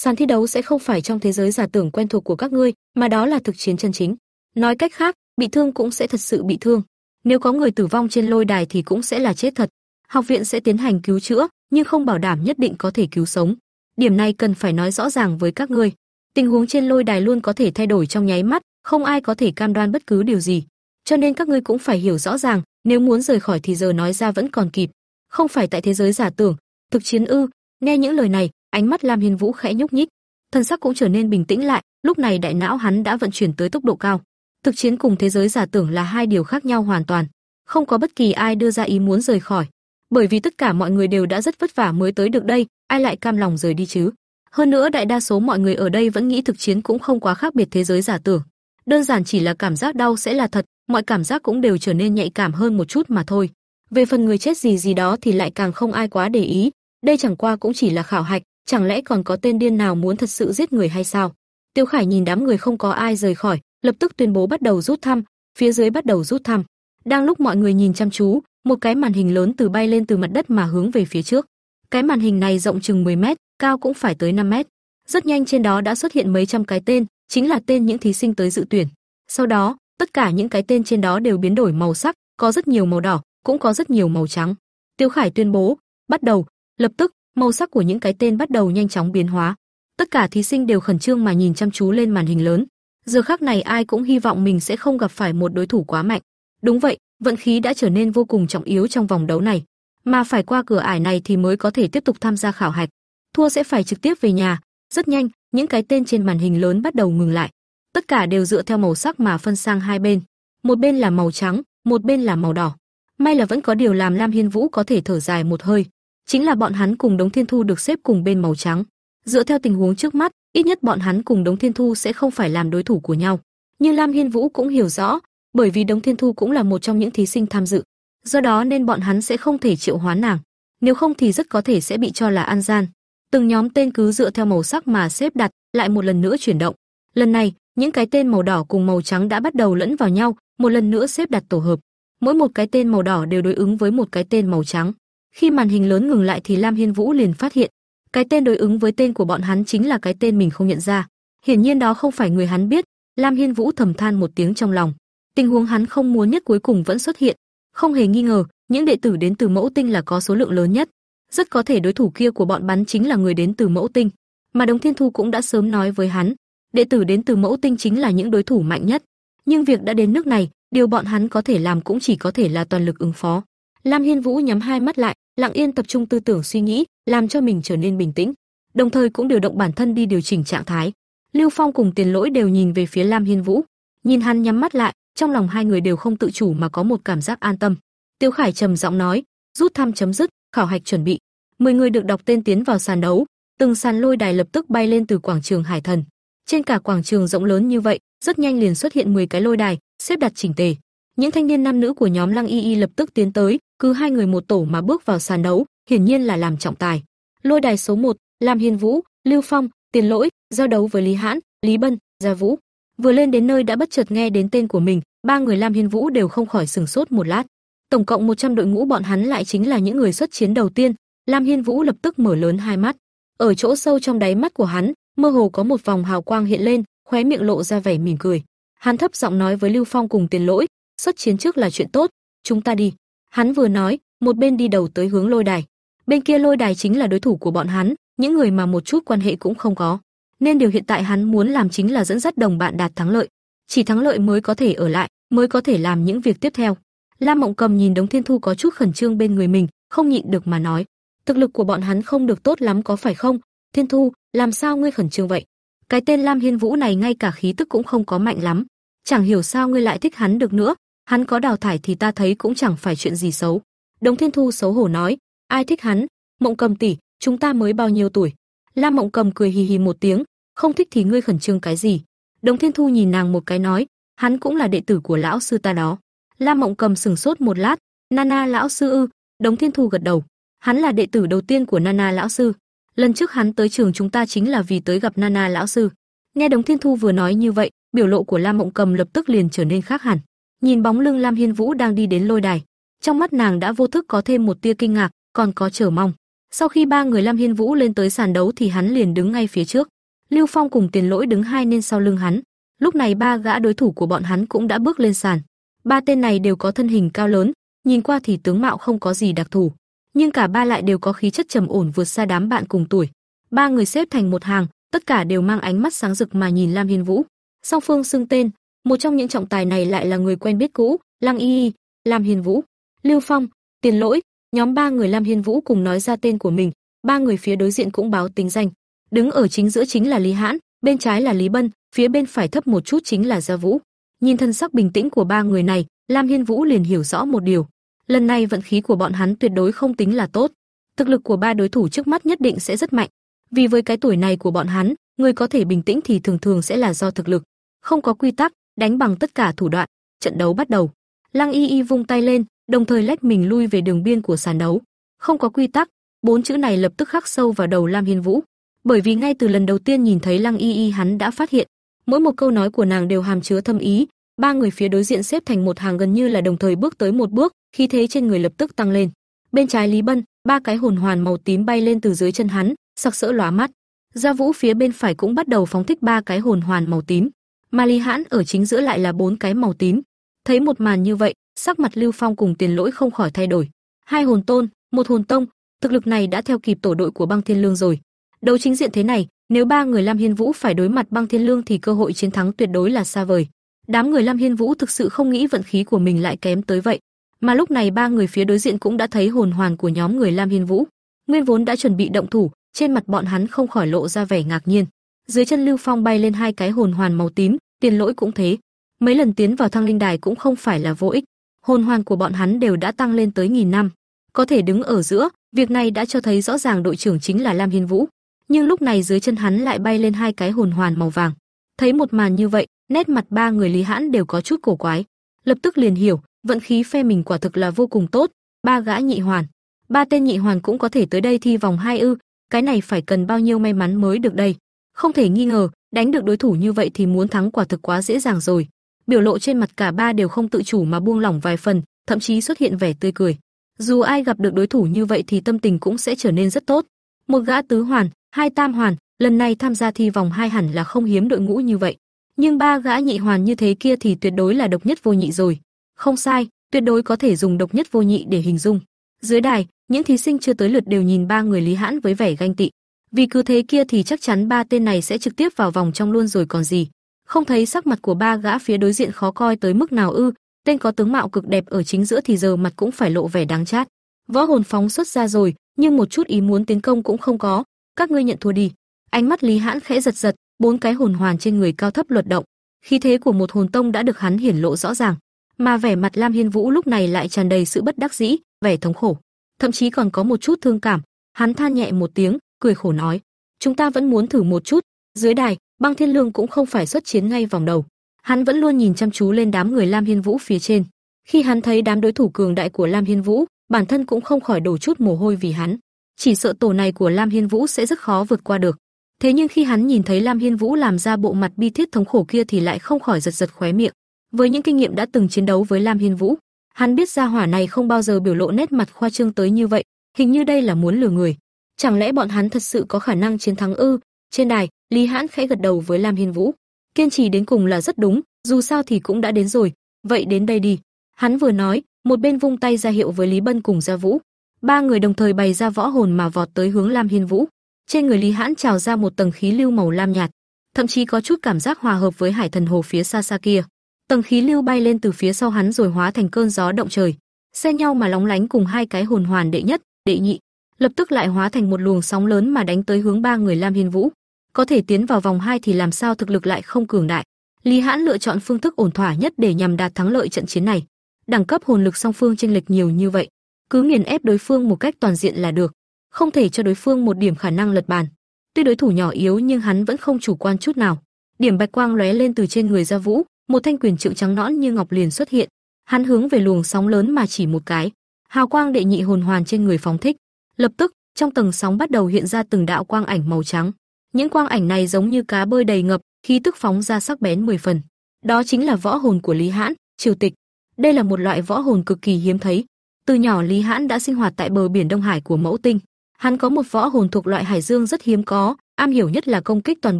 Sàn thi đấu sẽ không phải trong thế giới giả tưởng quen thuộc của các ngươi, mà đó là thực chiến chân chính. Nói cách khác, bị thương cũng sẽ thật sự bị thương. Nếu có người tử vong trên lôi đài thì cũng sẽ là chết thật. Học viện sẽ tiến hành cứu chữa, nhưng không bảo đảm nhất định có thể cứu sống. Điểm này cần phải nói rõ ràng với các ngươi. Tình huống trên lôi đài luôn có thể thay đổi trong nháy mắt, không ai có thể cam đoan bất cứ điều gì. Cho nên các ngươi cũng phải hiểu rõ ràng, nếu muốn rời khỏi thì giờ nói ra vẫn còn kịp. Không phải tại thế giới giả tưởng, thực chiến ư? Nghe những lời này, ánh mắt Lam Hiên Vũ khẽ nhúc nhích, thân sắc cũng trở nên bình tĩnh lại, lúc này đại não hắn đã vận chuyển tới tốc độ cao. Thực chiến cùng thế giới giả tưởng là hai điều khác nhau hoàn toàn, không có bất kỳ ai đưa ra ý muốn rời khỏi, bởi vì tất cả mọi người đều đã rất vất vả mới tới được đây, ai lại cam lòng rời đi chứ? Hơn nữa đại đa số mọi người ở đây vẫn nghĩ thực chiến cũng không quá khác biệt thế giới giả tưởng. Đơn giản chỉ là cảm giác đau sẽ là thật, mọi cảm giác cũng đều trở nên nhạy cảm hơn một chút mà thôi. Về phần người chết gì gì đó thì lại càng không ai quá để ý, đây chẳng qua cũng chỉ là khảo hạch, chẳng lẽ còn có tên điên nào muốn thật sự giết người hay sao? Tiêu Khải nhìn đám người không có ai rời khỏi, lập tức tuyên bố bắt đầu rút thăm, phía dưới bắt đầu rút thăm. Đang lúc mọi người nhìn chăm chú, một cái màn hình lớn từ bay lên từ mặt đất mà hướng về phía trước. Cái màn hình này rộng chừng 10 mét, cao cũng phải tới 5 mét. Rất nhanh trên đó đã xuất hiện mấy trăm cái tên, chính là tên những thí sinh tới dự tuyển. Sau đó, tất cả những cái tên trên đó đều biến đổi màu sắc, có rất nhiều màu đỏ, cũng có rất nhiều màu trắng. Tiêu Khải tuyên bố, bắt đầu, lập tức, màu sắc của những cái tên bắt đầu nhanh chóng biến hóa. Tất cả thí sinh đều khẩn trương mà nhìn chăm chú lên màn hình lớn. Giờ khắc này ai cũng hy vọng mình sẽ không gặp phải một đối thủ quá mạnh. Đúng vậy, vận khí đã trở nên vô cùng trọng yếu trong vòng đấu này, mà phải qua cửa ải này thì mới có thể tiếp tục tham gia khảo hạch. Thua sẽ phải trực tiếp về nhà. Rất nhanh, những cái tên trên màn hình lớn bắt đầu ngừng lại. Tất cả đều dựa theo màu sắc mà phân sang hai bên. Một bên là màu trắng, một bên là màu đỏ. May là vẫn có điều làm Lam Hiên Vũ có thể thở dài một hơi, chính là bọn hắn cùng Đống Thiên Thu được xếp cùng bên màu trắng. Dựa theo tình huống trước mắt, ít nhất bọn hắn cùng Đống Thiên Thu sẽ không phải làm đối thủ của nhau. Nhưng Lam Hiên Vũ cũng hiểu rõ, bởi vì Đống Thiên Thu cũng là một trong những thí sinh tham dự, do đó nên bọn hắn sẽ không thể triệu hoán nàng, nếu không thì rất có thể sẽ bị cho là an gian. Từng nhóm tên cứ dựa theo màu sắc mà xếp đặt, lại một lần nữa chuyển động. Lần này, những cái tên màu đỏ cùng màu trắng đã bắt đầu lẫn vào nhau, một lần nữa xếp đặt tổ hợp. Mỗi một cái tên màu đỏ đều đối ứng với một cái tên màu trắng. Khi màn hình lớn ngừng lại thì Lam Hiên Vũ liền phát hiện, cái tên đối ứng với tên của bọn hắn chính là cái tên mình không nhận ra. Hiển nhiên đó không phải người hắn biết, Lam Hiên Vũ thầm than một tiếng trong lòng. Tình huống hắn không muốn nhất cuối cùng vẫn xuất hiện, không hề nghi ngờ, những đệ tử đến từ Mẫu Tinh là có số lượng lớn nhất, rất có thể đối thủ kia của bọn bắn chính là người đến từ Mẫu Tinh, mà Đồng Thiên Thu cũng đã sớm nói với hắn, đệ tử đến từ Mẫu Tinh chính là những đối thủ mạnh nhất. Nhưng việc đã đến nước này, điều bọn hắn có thể làm cũng chỉ có thể là toàn lực ứng phó. Lam Hiên Vũ nhắm hai mắt lại, lặng yên tập trung tư tưởng suy nghĩ, làm cho mình trở nên bình tĩnh, đồng thời cũng điều động bản thân đi điều chỉnh trạng thái. Lưu Phong cùng Tiền Lỗi đều nhìn về phía Lam Hiên Vũ, nhìn hắn nhắm mắt lại, trong lòng hai người đều không tự chủ mà có một cảm giác an tâm. Tiêu Khải trầm giọng nói, rút thăm chấm dứt, khảo hạch chuẩn bị. Mười người được đọc tên tiến vào sàn đấu, từng sàn lôi đài lập tức bay lên từ quảng trường Hải Thần. Trên cả quảng trường rộng lớn như vậy, rất nhanh liền xuất hiện 10 cái lôi đài, xếp đặt chỉnh tề. Những thanh niên nam nữ của nhóm Lăng Y Y lập tức tiến tới, cứ hai người một tổ mà bước vào sàn đấu, hiển nhiên là làm trọng tài. Lôi đài số 1, Lam Hiên Vũ, Lưu Phong, Tiền Lỗi, giao đấu với Lý Hãn, Lý Bân, Gia Vũ. Vừa lên đến nơi đã bất chợt nghe đến tên của mình, ba người Lam Hiên Vũ đều không khỏi sừng sốt một lát. Tổng cộng 100 đội ngũ bọn hắn lại chính là những người xuất chiến đầu tiên, Lam Hiên Vũ lập tức mở lớn hai mắt. Ở chỗ sâu trong đáy mắt của hắn, mơ hồ có một vòng hào quang hiện lên, khóe miệng lộ ra vẻ mỉm cười. Hắn thấp giọng nói với Lưu Phong cùng Tiền Lỗi, xuất chiến trước là chuyện tốt, chúng ta đi. Hắn vừa nói, một bên đi đầu tới hướng lôi đài. Bên kia lôi đài chính là đối thủ của bọn hắn, những người mà một chút quan hệ cũng không có. Nên điều hiện tại hắn muốn làm chính là dẫn dắt đồng bạn đạt thắng lợi. Chỉ thắng lợi mới có thể ở lại, mới có thể làm những việc tiếp theo. Lam Mộng Cầm nhìn Đống Thiên Thu có chút khẩn trương bên người mình, không nhịn được mà nói, thực lực của bọn hắn không được tốt lắm có phải không? Thiên Thu, làm sao ngươi khẩn trương vậy? Cái tên Lam Hiên Vũ này ngay cả khí tức cũng không có mạnh lắm, chẳng hiểu sao ngươi lại thích hắn được nữa, hắn có đào thải thì ta thấy cũng chẳng phải chuyện gì xấu. Đống Thiên Thu xấu hổ nói, ai thích hắn? Mộng Cầm tỷ, chúng ta mới bao nhiêu tuổi? Lam Mộng Cầm cười hì hì một tiếng, không thích thì ngươi khẩn trương cái gì? Đống Thiên Thu nhìn nàng một cái nói, hắn cũng là đệ tử của lão sư ta đó. Lam Mộng Cầm sừng sốt một lát, Nana lão sư ư? Đống Thiên Thu gật đầu, hắn là đệ tử đầu tiên của Nana lão sư. Lần trước hắn tới trường chúng ta chính là vì tới gặp Nana lão sư. Nghe Đống Thiên Thu vừa nói như vậy, biểu lộ của Lam Mộng Cầm lập tức liền trở nên khác hẳn. Nhìn bóng lưng Lam Hiên Vũ đang đi đến lôi đài, trong mắt nàng đã vô thức có thêm một tia kinh ngạc, còn có chờ mong. Sau khi ba người Lam Hiên Vũ lên tới sàn đấu thì hắn liền đứng ngay phía trước. Lưu Phong cùng Tiền Lỗi đứng hai bên sau lưng hắn. Lúc này ba gã đối thủ của bọn hắn cũng đã bước lên sàn. Ba tên này đều có thân hình cao lớn, nhìn qua thì tướng mạo không có gì đặc thù, nhưng cả ba lại đều có khí chất trầm ổn vượt xa đám bạn cùng tuổi. Ba người xếp thành một hàng, tất cả đều mang ánh mắt sáng rực mà nhìn Lam Hiên Vũ. Song phương xưng tên, một trong những trọng tài này lại là người quen biết cũ, Lăng Y Y, Lam Hiên Vũ, Lưu Phong, Tiền Lỗi, nhóm ba người Lam Hiên Vũ cùng nói ra tên của mình, ba người phía đối diện cũng báo tính danh. Đứng ở chính giữa chính là Lý Hãn, bên trái là Lý Bân, phía bên phải thấp một chút chính là Gia Vũ. Nhìn thân sắc bình tĩnh của ba người này, Lam Hiên Vũ liền hiểu rõ một điều, lần này vận khí của bọn hắn tuyệt đối không tính là tốt. Thực lực của ba đối thủ trước mắt nhất định sẽ rất mạnh, vì với cái tuổi này của bọn hắn, người có thể bình tĩnh thì thường thường sẽ là do thực lực, không có quy tắc, đánh bằng tất cả thủ đoạn. Trận đấu bắt đầu. Lăng Y Y vung tay lên, đồng thời lách mình lui về đường biên của sàn đấu. Không có quy tắc, bốn chữ này lập tức khắc sâu vào đầu Lam Hiên Vũ, bởi vì ngay từ lần đầu tiên nhìn thấy Lăng Y Y hắn đã phát hiện, mỗi một câu nói của nàng đều hàm chứa thâm ý, ba người phía đối diện xếp thành một hàng gần như là đồng thời bước tới một bước, khí thế trên người lập tức tăng lên. Bên trái Lý Bân, ba cái hồn hoàn màu tím bay lên từ dưới chân hắn, sặc sỡ lóa mắt. Gia Vũ phía bên phải cũng bắt đầu phóng thích ba cái hồn hoàn màu tím, mà Lý Hãn ở chính giữa lại là bốn cái màu tím. Thấy một màn như vậy, sắc mặt Lưu Phong cùng Tiền Lỗi không khỏi thay đổi. Hai hồn tôn, một hồn tông, thực lực này đã theo kịp tổ đội của Băng Thiên Lương rồi. Đấu chính diện thế này, nếu ba người Lam Hiên Vũ phải đối mặt Băng Thiên Lương thì cơ hội chiến thắng tuyệt đối là xa vời. Đám người Lam Hiên Vũ thực sự không nghĩ vận khí của mình lại kém tới vậy, mà lúc này ba người phía đối diện cũng đã thấy hồn hoàn của nhóm người Lam Hiên Vũ. Nguyên vốn đã chuẩn bị động thủ, trên mặt bọn hắn không khỏi lộ ra vẻ ngạc nhiên. Dưới chân Lưu Phong bay lên hai cái hồn hoàn màu tím, Tiền Lỗi cũng thế. Mấy lần tiến vào thăng linh đài cũng không phải là vô ích. Hồn hoàn của bọn hắn đều đã tăng lên tới nghìn năm, có thể đứng ở giữa, việc này đã cho thấy rõ ràng đội trưởng chính là Lam Hiên Vũ. Nhưng lúc này dưới chân hắn lại bay lên hai cái hồn hoàn màu vàng. Thấy một màn như vậy, nét mặt ba người Lý Hãn đều có chút cổ quái. Lập tức liền hiểu, vận khí phe mình quả thực là vô cùng tốt, ba gã nhị hoàn, ba tên nhị hoàn cũng có thể tới đây thi vòng hai ư, cái này phải cần bao nhiêu may mắn mới được đây. Không thể nghi ngờ, đánh được đối thủ như vậy thì muốn thắng quả thực quá dễ dàng rồi. Biểu lộ trên mặt cả ba đều không tự chủ mà buông lỏng vài phần, thậm chí xuất hiện vẻ tươi cười. Dù ai gặp được đối thủ như vậy thì tâm tình cũng sẽ trở nên rất tốt. Một gã tứ hoàn, hai tam hoàn, lần này tham gia thi vòng hai hẳn là không hiếm đội ngũ như vậy. Nhưng ba gã nhị hoàn như thế kia thì tuyệt đối là độc nhất vô nhị rồi. Không sai, tuyệt đối có thể dùng độc nhất vô nhị để hình dung. Dưới đài, những thí sinh chưa tới lượt đều nhìn ba người Lý Hãn với vẻ ganh tị. Vì cứ thế kia thì chắc chắn ba tên này sẽ trực tiếp vào vòng trong luôn rồi còn gì. Không thấy sắc mặt của ba gã phía đối diện khó coi tới mức nào ư, tên có tướng mạo cực đẹp ở chính giữa thì giờ mặt cũng phải lộ vẻ đáng chát. Võ hồn phóng xuất ra rồi, nhưng một chút ý muốn tiến công cũng không có, các ngươi nhận thua đi. Ánh mắt Lý Hãn khẽ giật giật, bốn cái hồn hoàn trên người cao thấp luật động, khí thế của một hồn tông đã được hắn hiển lộ rõ ràng, mà vẻ mặt Lam Hiên Vũ lúc này lại tràn đầy sự bất đắc dĩ, vẻ thống khổ, thậm chí còn có một chút thương cảm. Hắn than nhẹ một tiếng, cười khổ nói: "Chúng ta vẫn muốn thử một chút." Dưới đài, Băng Thiên Lương cũng không phải xuất chiến ngay vòng đầu, hắn vẫn luôn nhìn chăm chú lên đám người Lam Hiên Vũ phía trên. Khi hắn thấy đám đối thủ cường đại của Lam Hiên Vũ, bản thân cũng không khỏi đổ chút mồ hôi vì hắn. Chỉ sợ tổ này của Lam Hiên Vũ sẽ rất khó vượt qua được. Thế nhưng khi hắn nhìn thấy Lam Hiên Vũ làm ra bộ mặt bi thiết thống khổ kia thì lại không khỏi giật giật khóe miệng. Với những kinh nghiệm đã từng chiến đấu với Lam Hiên Vũ, hắn biết gia hỏa này không bao giờ biểu lộ nét mặt khoa trương tới như vậy, hình như đây là muốn lừa người. Chẳng lẽ bọn hắn thật sự có khả năng chiến thắng ư? Trên đài, Lý Hãn khẽ gật đầu với Lam Hiên Vũ. Kiên trì đến cùng là rất đúng, dù sao thì cũng đã đến rồi, vậy đến đây đi. Hắn vừa nói, một bên vung tay ra hiệu với Lý Bân cùng Gia Vũ. Ba người đồng thời bày ra võ hồn mà vọt tới hướng Lam Hiên Vũ. Trên người Lý Hãn trào ra một tầng khí lưu màu lam nhạt, thậm chí có chút cảm giác hòa hợp với Hải Thần Hồ phía xa xa kia. Tầng khí lưu bay lên từ phía sau hắn rồi hóa thành cơn gió động trời, xen nhau mà lóng lánh cùng hai cái hồn hoàn đệ nhất, đệ nhị, lập tức lại hóa thành một luồng sóng lớn mà đánh tới hướng ba người Lam Hiên Vũ. Có thể tiến vào vòng hai thì làm sao thực lực lại không cường đại. Lý Hãn lựa chọn phương thức ổn thỏa nhất để nhằm đạt thắng lợi trận chiến này. Đẳng cấp hồn lực song phương chênh lệch nhiều như vậy, cứ nghiền ép đối phương một cách toàn diện là được, không thể cho đối phương một điểm khả năng lật bàn. Tuy đối thủ nhỏ yếu nhưng hắn vẫn không chủ quan chút nào. Điểm bạch quang lóe lên từ trên người Gia Vũ, một thanh quyền trượng trắng nõn như ngọc liền xuất hiện. Hắn hướng về luồng sóng lớn mà chỉ một cái, hào quang đệ nhị hồn hoàn trên người phóng thích. Lập tức, trong tầng sóng bắt đầu hiện ra từng đạo quang ảnh màu trắng. Những quang ảnh này giống như cá bơi đầy ngập, khí tức phóng ra sắc bén 10 phần. Đó chính là võ hồn của Lý Hãn, Triều Tịch. Đây là một loại võ hồn cực kỳ hiếm thấy. Từ nhỏ Lý Hãn đã sinh hoạt tại bờ biển Đông Hải của Mẫu Tinh. Hắn có một võ hồn thuộc loại hải dương rất hiếm có, am hiểu nhất là công kích toàn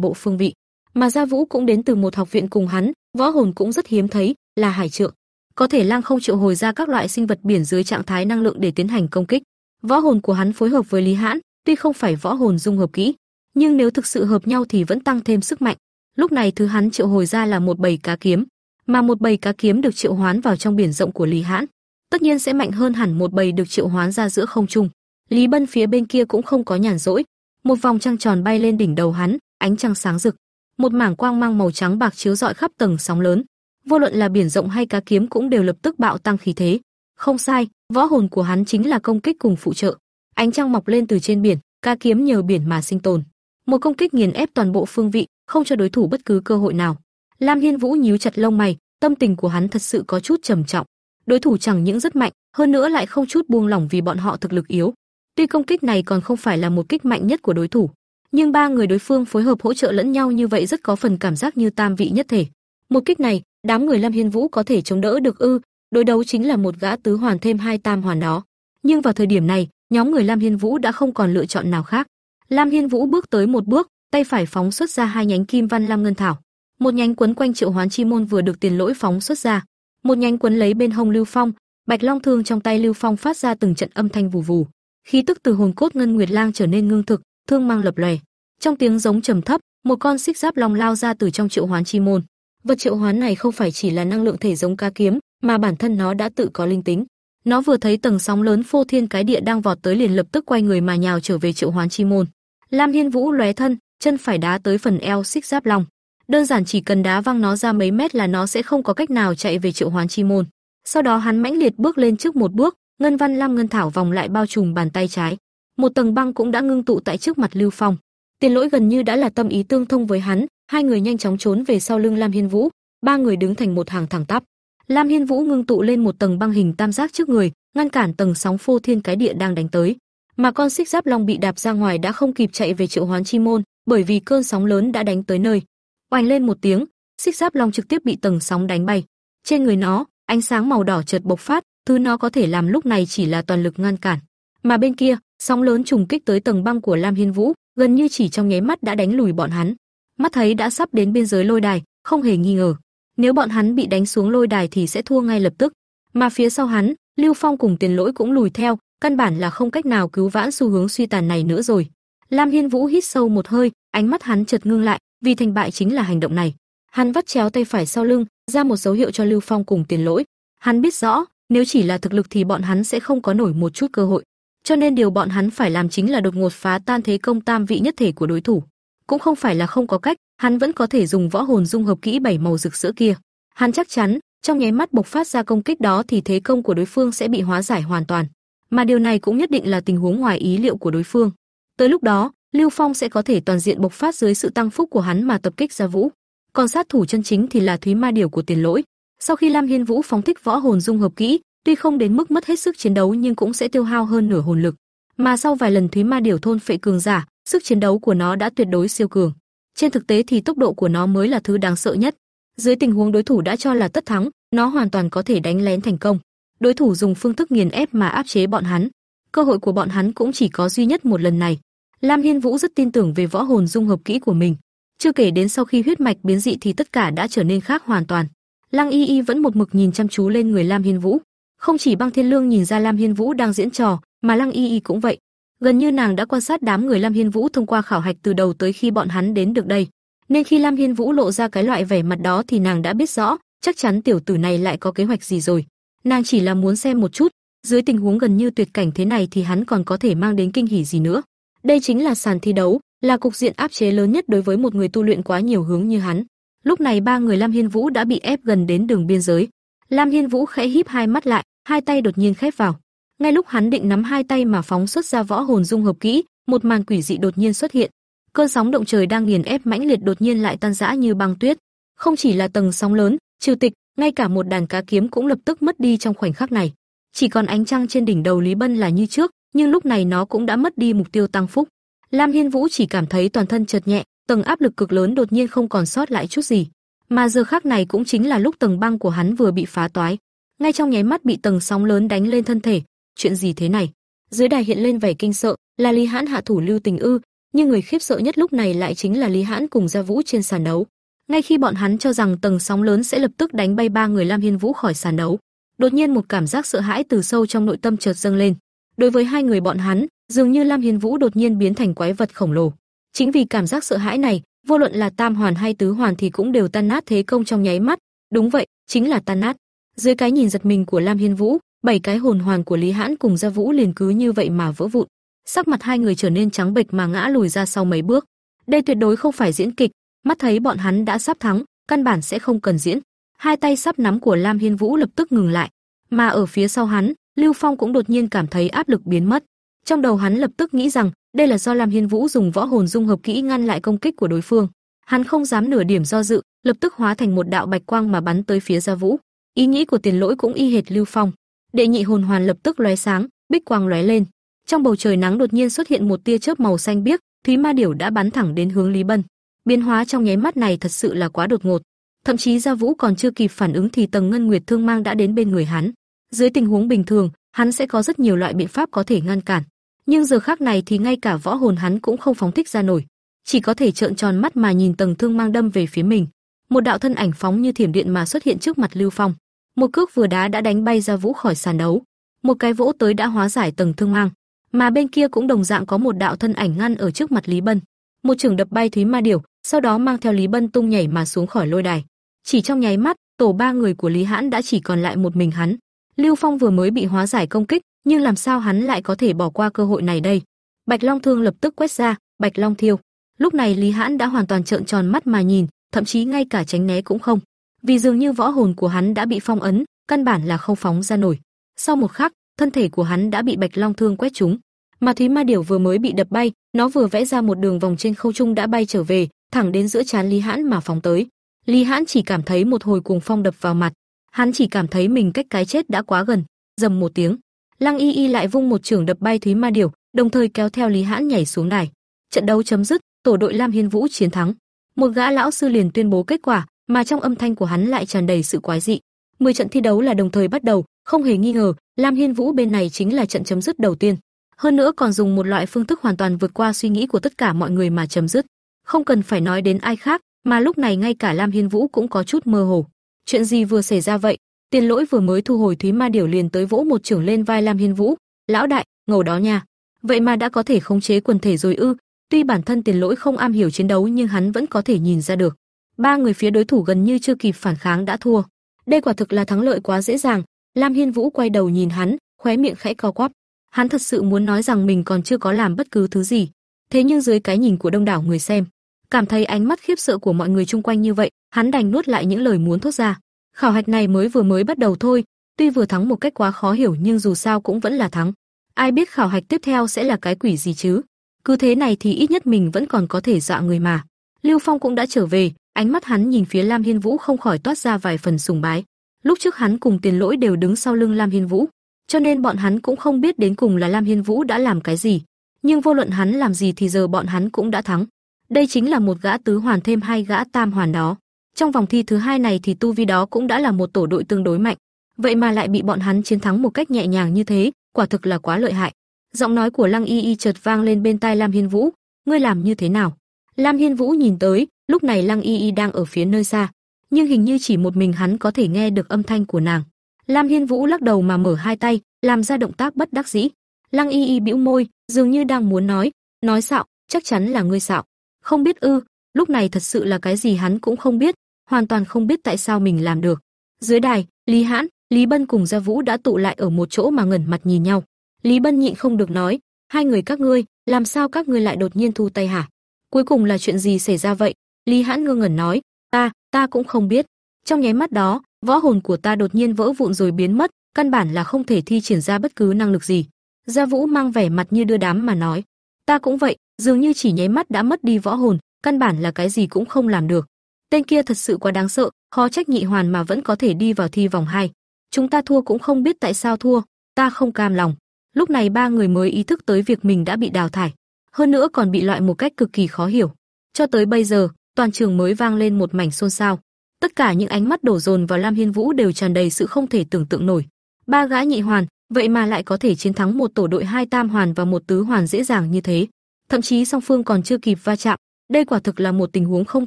bộ phương vị. Mà Gia Vũ cũng đến từ một học viện cùng hắn, võ hồn cũng rất hiếm thấy, là hải trượng. Có thể lang không triệu hồi ra các loại sinh vật biển dưới trạng thái năng lượng để tiến hành công kích. Võ hồn của hắn phối hợp với Lý Hãn, tuy không phải võ hồn dung hợp kỹ, nhưng nếu thực sự hợp nhau thì vẫn tăng thêm sức mạnh. Lúc này thứ hắn triệu hồi ra là một bầy cá kiếm, mà một bầy cá kiếm được triệu hoán vào trong biển rộng của Lý Hãn, tất nhiên sẽ mạnh hơn hẳn một bầy được triệu hoán ra giữa không trung. Lý Bân phía bên kia cũng không có nhàn rỗi, một vòng trăng tròn bay lên đỉnh đầu hắn, ánh trăng sáng rực, một mảng quang mang màu trắng bạc chiếu rọi khắp tầng sóng lớn. Vô luận là biển rộng hay cá kiếm cũng đều lập tức bạo tăng khí thế. Không sai, võ hồn của hắn chính là công kích cùng phụ trợ. Ánh trăng mọc lên từ trên biển, ca kiếm nhờ biển mà sinh tồn. Một công kích nghiền ép toàn bộ phương vị, không cho đối thủ bất cứ cơ hội nào. Lam Hiên Vũ nhíu chặt lông mày, tâm tình của hắn thật sự có chút trầm trọng. Đối thủ chẳng những rất mạnh, hơn nữa lại không chút buông lỏng vì bọn họ thực lực yếu. Tuy công kích này còn không phải là một kích mạnh nhất của đối thủ, nhưng ba người đối phương phối hợp hỗ trợ lẫn nhau như vậy rất có phần cảm giác như tam vị nhất thể. Một kích này, đám người Lam Hiên Vũ có thể chống đỡ được ư? Đối đấu chính là một gã tứ hoàn thêm hai tam hoàn đó. Nhưng vào thời điểm này, nhóm người Lam Hiên Vũ đã không còn lựa chọn nào khác. Lam Hiên Vũ bước tới một bước, tay phải phóng xuất ra hai nhánh kim văn lam ngân thảo. Một nhánh quấn quanh Triệu Hoán Chi môn vừa được Tiền Lỗi phóng xuất ra, một nhánh quấn lấy bên hông Lưu Phong, Bạch Long thương trong tay Lưu Phong phát ra từng trận âm thanh vù vù. Khí tức từ hồn cốt ngân nguyệt lang trở nên ngưng thực, thương mang lập lòe. Trong tiếng giống trầm thấp, một con xích giáp long lao ra từ trong triệu hoán chi môn. Vật triệu hoán này không phải chỉ là năng lượng thể giống ca kiếm, mà bản thân nó đã tự có linh tính. Nó vừa thấy tầng sóng lớn phô thiên cái địa đang vọt tới liền lập tức quay người mà nhào trở về triệu hoán chi môn. Lam Hiên Vũ lóe thân, chân phải đá tới phần eo xích giáp long. Đơn giản chỉ cần đá văng nó ra mấy mét là nó sẽ không có cách nào chạy về triệu hoán chi môn. Sau đó hắn mãnh liệt bước lên trước một bước, ngân văn lam ngân thảo vòng lại bao trùm bàn tay trái. Một tầng băng cũng đã ngưng tụ tại trước mặt Lưu Phong. Tiền Lỗi gần như đã là tâm ý tương thông với hắn, hai người nhanh chóng trốn về sau lưng Lam Hiên Vũ, ba người đứng thành một hàng thẳng tắp. Lam Hiên Vũ ngưng tụ lên một tầng băng hình tam giác trước người, ngăn cản tầng sóng phô thiên cái địa đang đánh tới. Mà con xích giáp long bị đạp ra ngoài đã không kịp chạy về triệu hoán chi môn, bởi vì cơn sóng lớn đã đánh tới nơi. Oanh lên một tiếng, xích giáp long trực tiếp bị tầng sóng đánh bay. Trên người nó, ánh sáng màu đỏ chợt bộc phát, thứ nó có thể làm lúc này chỉ là toàn lực ngăn cản. Mà bên kia, sóng lớn trùng kích tới tầng băng của Lam Hiên Vũ, gần như chỉ trong nháy mắt đã đánh lùi bọn hắn. Mắt thấy đã sắp đến biên giới lôi đài, không hề nghi ngờ, nếu bọn hắn bị đánh xuống lôi đài thì sẽ thua ngay lập tức. Mà phía sau hắn, Lưu Phong cùng Tiền Lỗi cũng lùi theo, căn bản là không cách nào cứu vãn xu hướng suy tàn này nữa rồi. Lam Hiên Vũ hít sâu một hơi, ánh mắt hắn chợt ngưng lại, vì thành bại chính là hành động này. Hắn vắt chéo tay phải sau lưng, ra một dấu hiệu cho Lưu Phong cùng Tiền Lỗi. Hắn biết rõ, nếu chỉ là thực lực thì bọn hắn sẽ không có nổi một chút cơ hội. Cho nên điều bọn hắn phải làm chính là đột ngột phá tan thế công tam vị nhất thể của đối thủ. Cũng không phải là không có cách, hắn vẫn có thể dùng võ hồn dung hợp kỹ bảy màu rực rỡ kia. Hắn chắc chắn, trong nháy mắt bộc phát ra công kích đó thì thế công của đối phương sẽ bị hóa giải hoàn toàn. Mà điều này cũng nhất định là tình huống ngoài ý liệu của đối phương. Tới lúc đó, Lưu Phong sẽ có thể toàn diện bộc phát dưới sự tăng phúc của hắn mà tập kích ra vũ. Còn sát thủ chân chính thì là Thúy Ma Điểu của Tiền Lỗi. Sau khi Lam Hiên Vũ phóng thích võ hồn dung hợp kỹ, tuy không đến mức mất hết sức chiến đấu nhưng cũng sẽ tiêu hao hơn nửa hồn lực. Mà sau vài lần Thúy Ma Điểu thôn phệ cường giả, sức chiến đấu của nó đã tuyệt đối siêu cường. Trên thực tế thì tốc độ của nó mới là thứ đáng sợ nhất. Dưới tình huống đối thủ đã cho là tất thắng, nó hoàn toàn có thể đánh lén thành công. Đối thủ dùng phương thức nghiền ép mà áp chế bọn hắn. Cơ hội của bọn hắn cũng chỉ có duy nhất một lần này. Lam Hiên Vũ rất tin tưởng về võ hồn dung hợp kỹ của mình. Chưa kể đến sau khi huyết mạch biến dị thì tất cả đã trở nên khác hoàn toàn. Lăng Y Y vẫn một mực nhìn chăm chú lên người Lam Hiên Vũ. Không chỉ Băng Thiên Lương nhìn ra Lam Hiên Vũ đang diễn trò, mà Lăng Y Y cũng vậy. Gần như nàng đã quan sát đám người Lam Hiên Vũ thông qua khảo hạch từ đầu tới khi bọn hắn đến được đây. Nên khi Lam Hiên Vũ lộ ra cái loại vẻ mặt đó thì nàng đã biết rõ, chắc chắn tiểu tử này lại có kế hoạch gì rồi. Nàng chỉ là muốn xem một chút, dưới tình huống gần như tuyệt cảnh thế này thì hắn còn có thể mang đến kinh hỉ gì nữa. Đây chính là sàn thi đấu, là cục diện áp chế lớn nhất đối với một người tu luyện quá nhiều hướng như hắn. Lúc này ba người Lam Hiên Vũ đã bị ép gần đến đường biên giới. Lam Hiên Vũ khẽ híp hai mắt lại, hai tay đột nhiên khép vào. Ngay lúc hắn định nắm hai tay mà phóng xuất ra võ hồn dung hợp kỹ, một màn quỷ dị đột nhiên xuất hiện. Cơn sóng động trời đang nghiền ép mãnh liệt đột nhiên lại tan rã như băng tuyết. Không chỉ là tầng sóng lớn, trừ tịch, ngay cả một đàn cá kiếm cũng lập tức mất đi trong khoảnh khắc này. Chỉ còn ánh trăng trên đỉnh đầu Lý Bân là như trước, nhưng lúc này nó cũng đã mất đi mục tiêu tăng phúc. Lam Hiên Vũ chỉ cảm thấy toàn thân chợt nhẹ, tầng áp lực cực lớn đột nhiên không còn sót lại chút gì. Mà giờ khắc này cũng chính là lúc tầng băng của hắn vừa bị phá toái, ngay trong nháy mắt bị tầng sóng lớn đánh lên thân thể. Chuyện gì thế này? Dưới đài hiện lên vẻ kinh sợ, là Lý Hãn hạ thủ lưu tình ư, nhưng người khiếp sợ nhất lúc này lại chính là Lý Hãn cùng Gia Vũ trên sàn đấu. Ngay khi bọn hắn cho rằng tầng sóng lớn sẽ lập tức đánh bay ba người Lam Hiên Vũ khỏi sàn đấu, đột nhiên một cảm giác sợ hãi từ sâu trong nội tâm chợt dâng lên. Đối với hai người bọn hắn, dường như Lam Hiên Vũ đột nhiên biến thành quái vật khổng lồ. Chính vì cảm giác sợ hãi này, vô luận là tam hoàn hay tứ hoàn thì cũng đều tan nát thế công trong nháy mắt. Đúng vậy, chính là tan nát. Dưới cái nhìn giật mình của Lam Hiên Vũ, bảy cái hồn hoàn của Lý Hãn cùng Gia Vũ liền cứ như vậy mà vỡ vụn. Sắc mặt hai người trở nên trắng bệch mà ngã lùi ra sau mấy bước. Đây tuyệt đối không phải diễn kịch, mắt thấy bọn hắn đã sắp thắng, căn bản sẽ không cần diễn. Hai tay sắp nắm của Lam Hiên Vũ lập tức ngừng lại, mà ở phía sau hắn, Lưu Phong cũng đột nhiên cảm thấy áp lực biến mất. Trong đầu hắn lập tức nghĩ rằng, đây là do Lam Hiên Vũ dùng võ hồn dung hợp kỹ ngăn lại công kích của đối phương. Hắn không dám nửa điểm do dự, lập tức hóa thành một đạo bạch quang mà bắn tới phía Gia Vũ. Ý nghĩ của Tiền Lỗi cũng y hệt Lưu Phong. Đệ nhị hồn hoàn lập tức lóe sáng, bích quang lóe lên. Trong bầu trời nắng đột nhiên xuất hiện một tia chớp màu xanh biếc, Thúy Ma Điểu đã bắn thẳng đến hướng Lý Bân. Biến hóa trong nháy mắt này thật sự là quá đột ngột. Thậm chí Gia Vũ còn chưa kịp phản ứng thì tầng ngân nguyệt thương mang đã đến bên người hắn. Dưới tình huống bình thường, hắn sẽ có rất nhiều loại biện pháp có thể ngăn cản, nhưng giờ khắc này thì ngay cả võ hồn hắn cũng không phóng thích ra nổi, chỉ có thể trợn tròn mắt mà nhìn tầng thương mang đâm về phía mình. Một đạo thân ảnh phóng như thiểm điện mà xuất hiện trước mặt Lưu Phong. Một cước vừa đá đã đánh bay ra Vũ khỏi sàn đấu, một cái vỗ tới đã hóa giải tầng thương mang, mà bên kia cũng đồng dạng có một đạo thân ảnh ngăn ở trước mặt Lý Bân. Một trường đập bay Thúy Ma Điểu, sau đó mang theo Lý Bân tung nhảy mà xuống khỏi lôi đài. Chỉ trong nháy mắt, tổ ba người của Lý Hãn đã chỉ còn lại một mình hắn. Lưu Phong vừa mới bị hóa giải công kích, nhưng làm sao hắn lại có thể bỏ qua cơ hội này đây? Bạch Long Thương lập tức quét ra, Bạch Long Thiêu. Lúc này Lý Hãn đã hoàn toàn trợn tròn mắt mà nhìn, thậm chí ngay cả tránh né cũng không, vì dường như võ hồn của hắn đã bị phong ấn, căn bản là không phóng ra nổi. Sau một khắc, thân thể của hắn đã bị Bạch Long Thương quét trúng, mà Thúy Ma Điểu vừa mới bị đập bay, nó vừa vẽ ra một đường vòng trên không trung đã bay trở về, thẳng đến giữa trán Lý Hãn mà phóng tới. Lý Hãn chỉ cảm thấy một hồi cuồng phong đập vào mặt, hắn chỉ cảm thấy mình cách cái chết đã quá gần, rầm một tiếng, Lăng Y Y lại vung một trường đập bay Thúy Ma Điểu, đồng thời kéo theo Lý Hãn nhảy xuống đài. Trận đấu chấm dứt, tổ đội Lam Hiên Vũ chiến thắng. Một gã lão sư liền tuyên bố kết quả, mà trong âm thanh của hắn lại tràn đầy sự quái dị. Mười trận thi đấu là đồng thời bắt đầu, không hề nghi ngờ, Lam Hiên Vũ bên này chính là trận chấm dứt đầu tiên. Hơn nữa còn dùng một loại phương thức hoàn toàn vượt qua suy nghĩ của tất cả mọi người mà chấm dứt. Không cần phải nói đến ai khác, mà lúc này ngay cả Lam Hiên Vũ cũng có chút mơ hồ. Chuyện gì vừa xảy ra vậy? Tiền Lỗi vừa mới thu hồi Thúy Ma Điểu liền tới vỗ một trưởng lên vai Lam Hiên Vũ, "Lão đại, ngầu đó nha. Vậy mà đã có thể khống chế quần thể rồi ư?" Tuy bản thân Tiền Lỗi không am hiểu chiến đấu nhưng hắn vẫn có thể nhìn ra được. Ba người phía đối thủ gần như chưa kịp phản kháng đã thua. Đây quả thực là thắng lợi quá dễ dàng. Lam Hiên Vũ quay đầu nhìn hắn, khóe miệng khẽ co quắp. Hắn thật sự muốn nói rằng mình còn chưa có làm bất cứ thứ gì. Thế nhưng dưới cái nhìn của đông đảo người xem, cảm thấy ánh mắt khiếp sợ của mọi người chung quanh như vậy, hắn đành nuốt lại những lời muốn thốt ra. Khảo hạch này mới vừa mới bắt đầu thôi, tuy vừa thắng một cách quá khó hiểu nhưng dù sao cũng vẫn là thắng. Ai biết khảo hạch tiếp theo sẽ là cái quỷ gì chứ? Cứ thế này thì ít nhất mình vẫn còn có thể dọa người mà. Lưu Phong cũng đã trở về, ánh mắt hắn nhìn phía Lam Hiên Vũ không khỏi toát ra vài phần sùng bái. Lúc trước hắn cùng Tiền Lỗi đều đứng sau lưng Lam Hiên Vũ, cho nên bọn hắn cũng không biết đến cùng là Lam Hiên Vũ đã làm cái gì, nhưng vô luận hắn làm gì thì giờ bọn hắn cũng đã thắng. Đây chính là một gã tứ hoàn thêm hai gã tam hoàn đó. Trong vòng thi thứ hai này thì tu vi đó cũng đã là một tổ đội tương đối mạnh, vậy mà lại bị bọn hắn chiến thắng một cách nhẹ nhàng như thế, quả thực là quá lợi hại. Giọng nói của Lăng Y Y chợt vang lên bên tai Lam Hiên Vũ, "Ngươi làm như thế nào?" Lam Hiên Vũ nhìn tới, lúc này Lăng Y Y đang ở phía nơi xa, nhưng hình như chỉ một mình hắn có thể nghe được âm thanh của nàng. Lam Hiên Vũ lắc đầu mà mở hai tay, làm ra động tác bất đắc dĩ. Lăng Y Y bĩu môi, dường như đang muốn nói, nói xạo, chắc chắn là ngươi xạo. Không biết ư? Lúc này thật sự là cái gì hắn cũng không biết, hoàn toàn không biết tại sao mình làm được. Dưới đài, Lý Hãn, Lý Bân cùng Gia Vũ đã tụ lại ở một chỗ mà ngẩn mặt nhìn nhau. Lý Bân nhịn không được nói, hai người các ngươi, làm sao các ngươi lại đột nhiên thu tay hả? Cuối cùng là chuyện gì xảy ra vậy? Lý Hãn ngơ ngẩn nói, ta, ta cũng không biết. Trong nháy mắt đó, võ hồn của ta đột nhiên vỡ vụn rồi biến mất, căn bản là không thể thi triển ra bất cứ năng lực gì. Gia Vũ mang vẻ mặt như đưa đám mà nói, ta cũng vậy, dường như chỉ nháy mắt đã mất đi võ hồn, căn bản là cái gì cũng không làm được. Tên kia thật sự quá đáng sợ, khó trách nhị hoàn mà vẫn có thể đi vào thi vòng 2. Chúng ta thua cũng không biết tại sao thua, ta không cam lòng. Lúc này ba người mới ý thức tới việc mình đã bị đào thải, hơn nữa còn bị loại một cách cực kỳ khó hiểu. Cho tới bây giờ, toàn trường mới vang lên một mảnh xôn xao. Tất cả những ánh mắt đổ dồn vào Lam Hiên Vũ đều tràn đầy sự không thể tưởng tượng nổi. Ba gã nhị hoàn, vậy mà lại có thể chiến thắng một tổ đội hai tam hoàn và một tứ hoàn dễ dàng như thế. Thậm chí song phương còn chưa kịp va chạm, đây quả thực là một tình huống không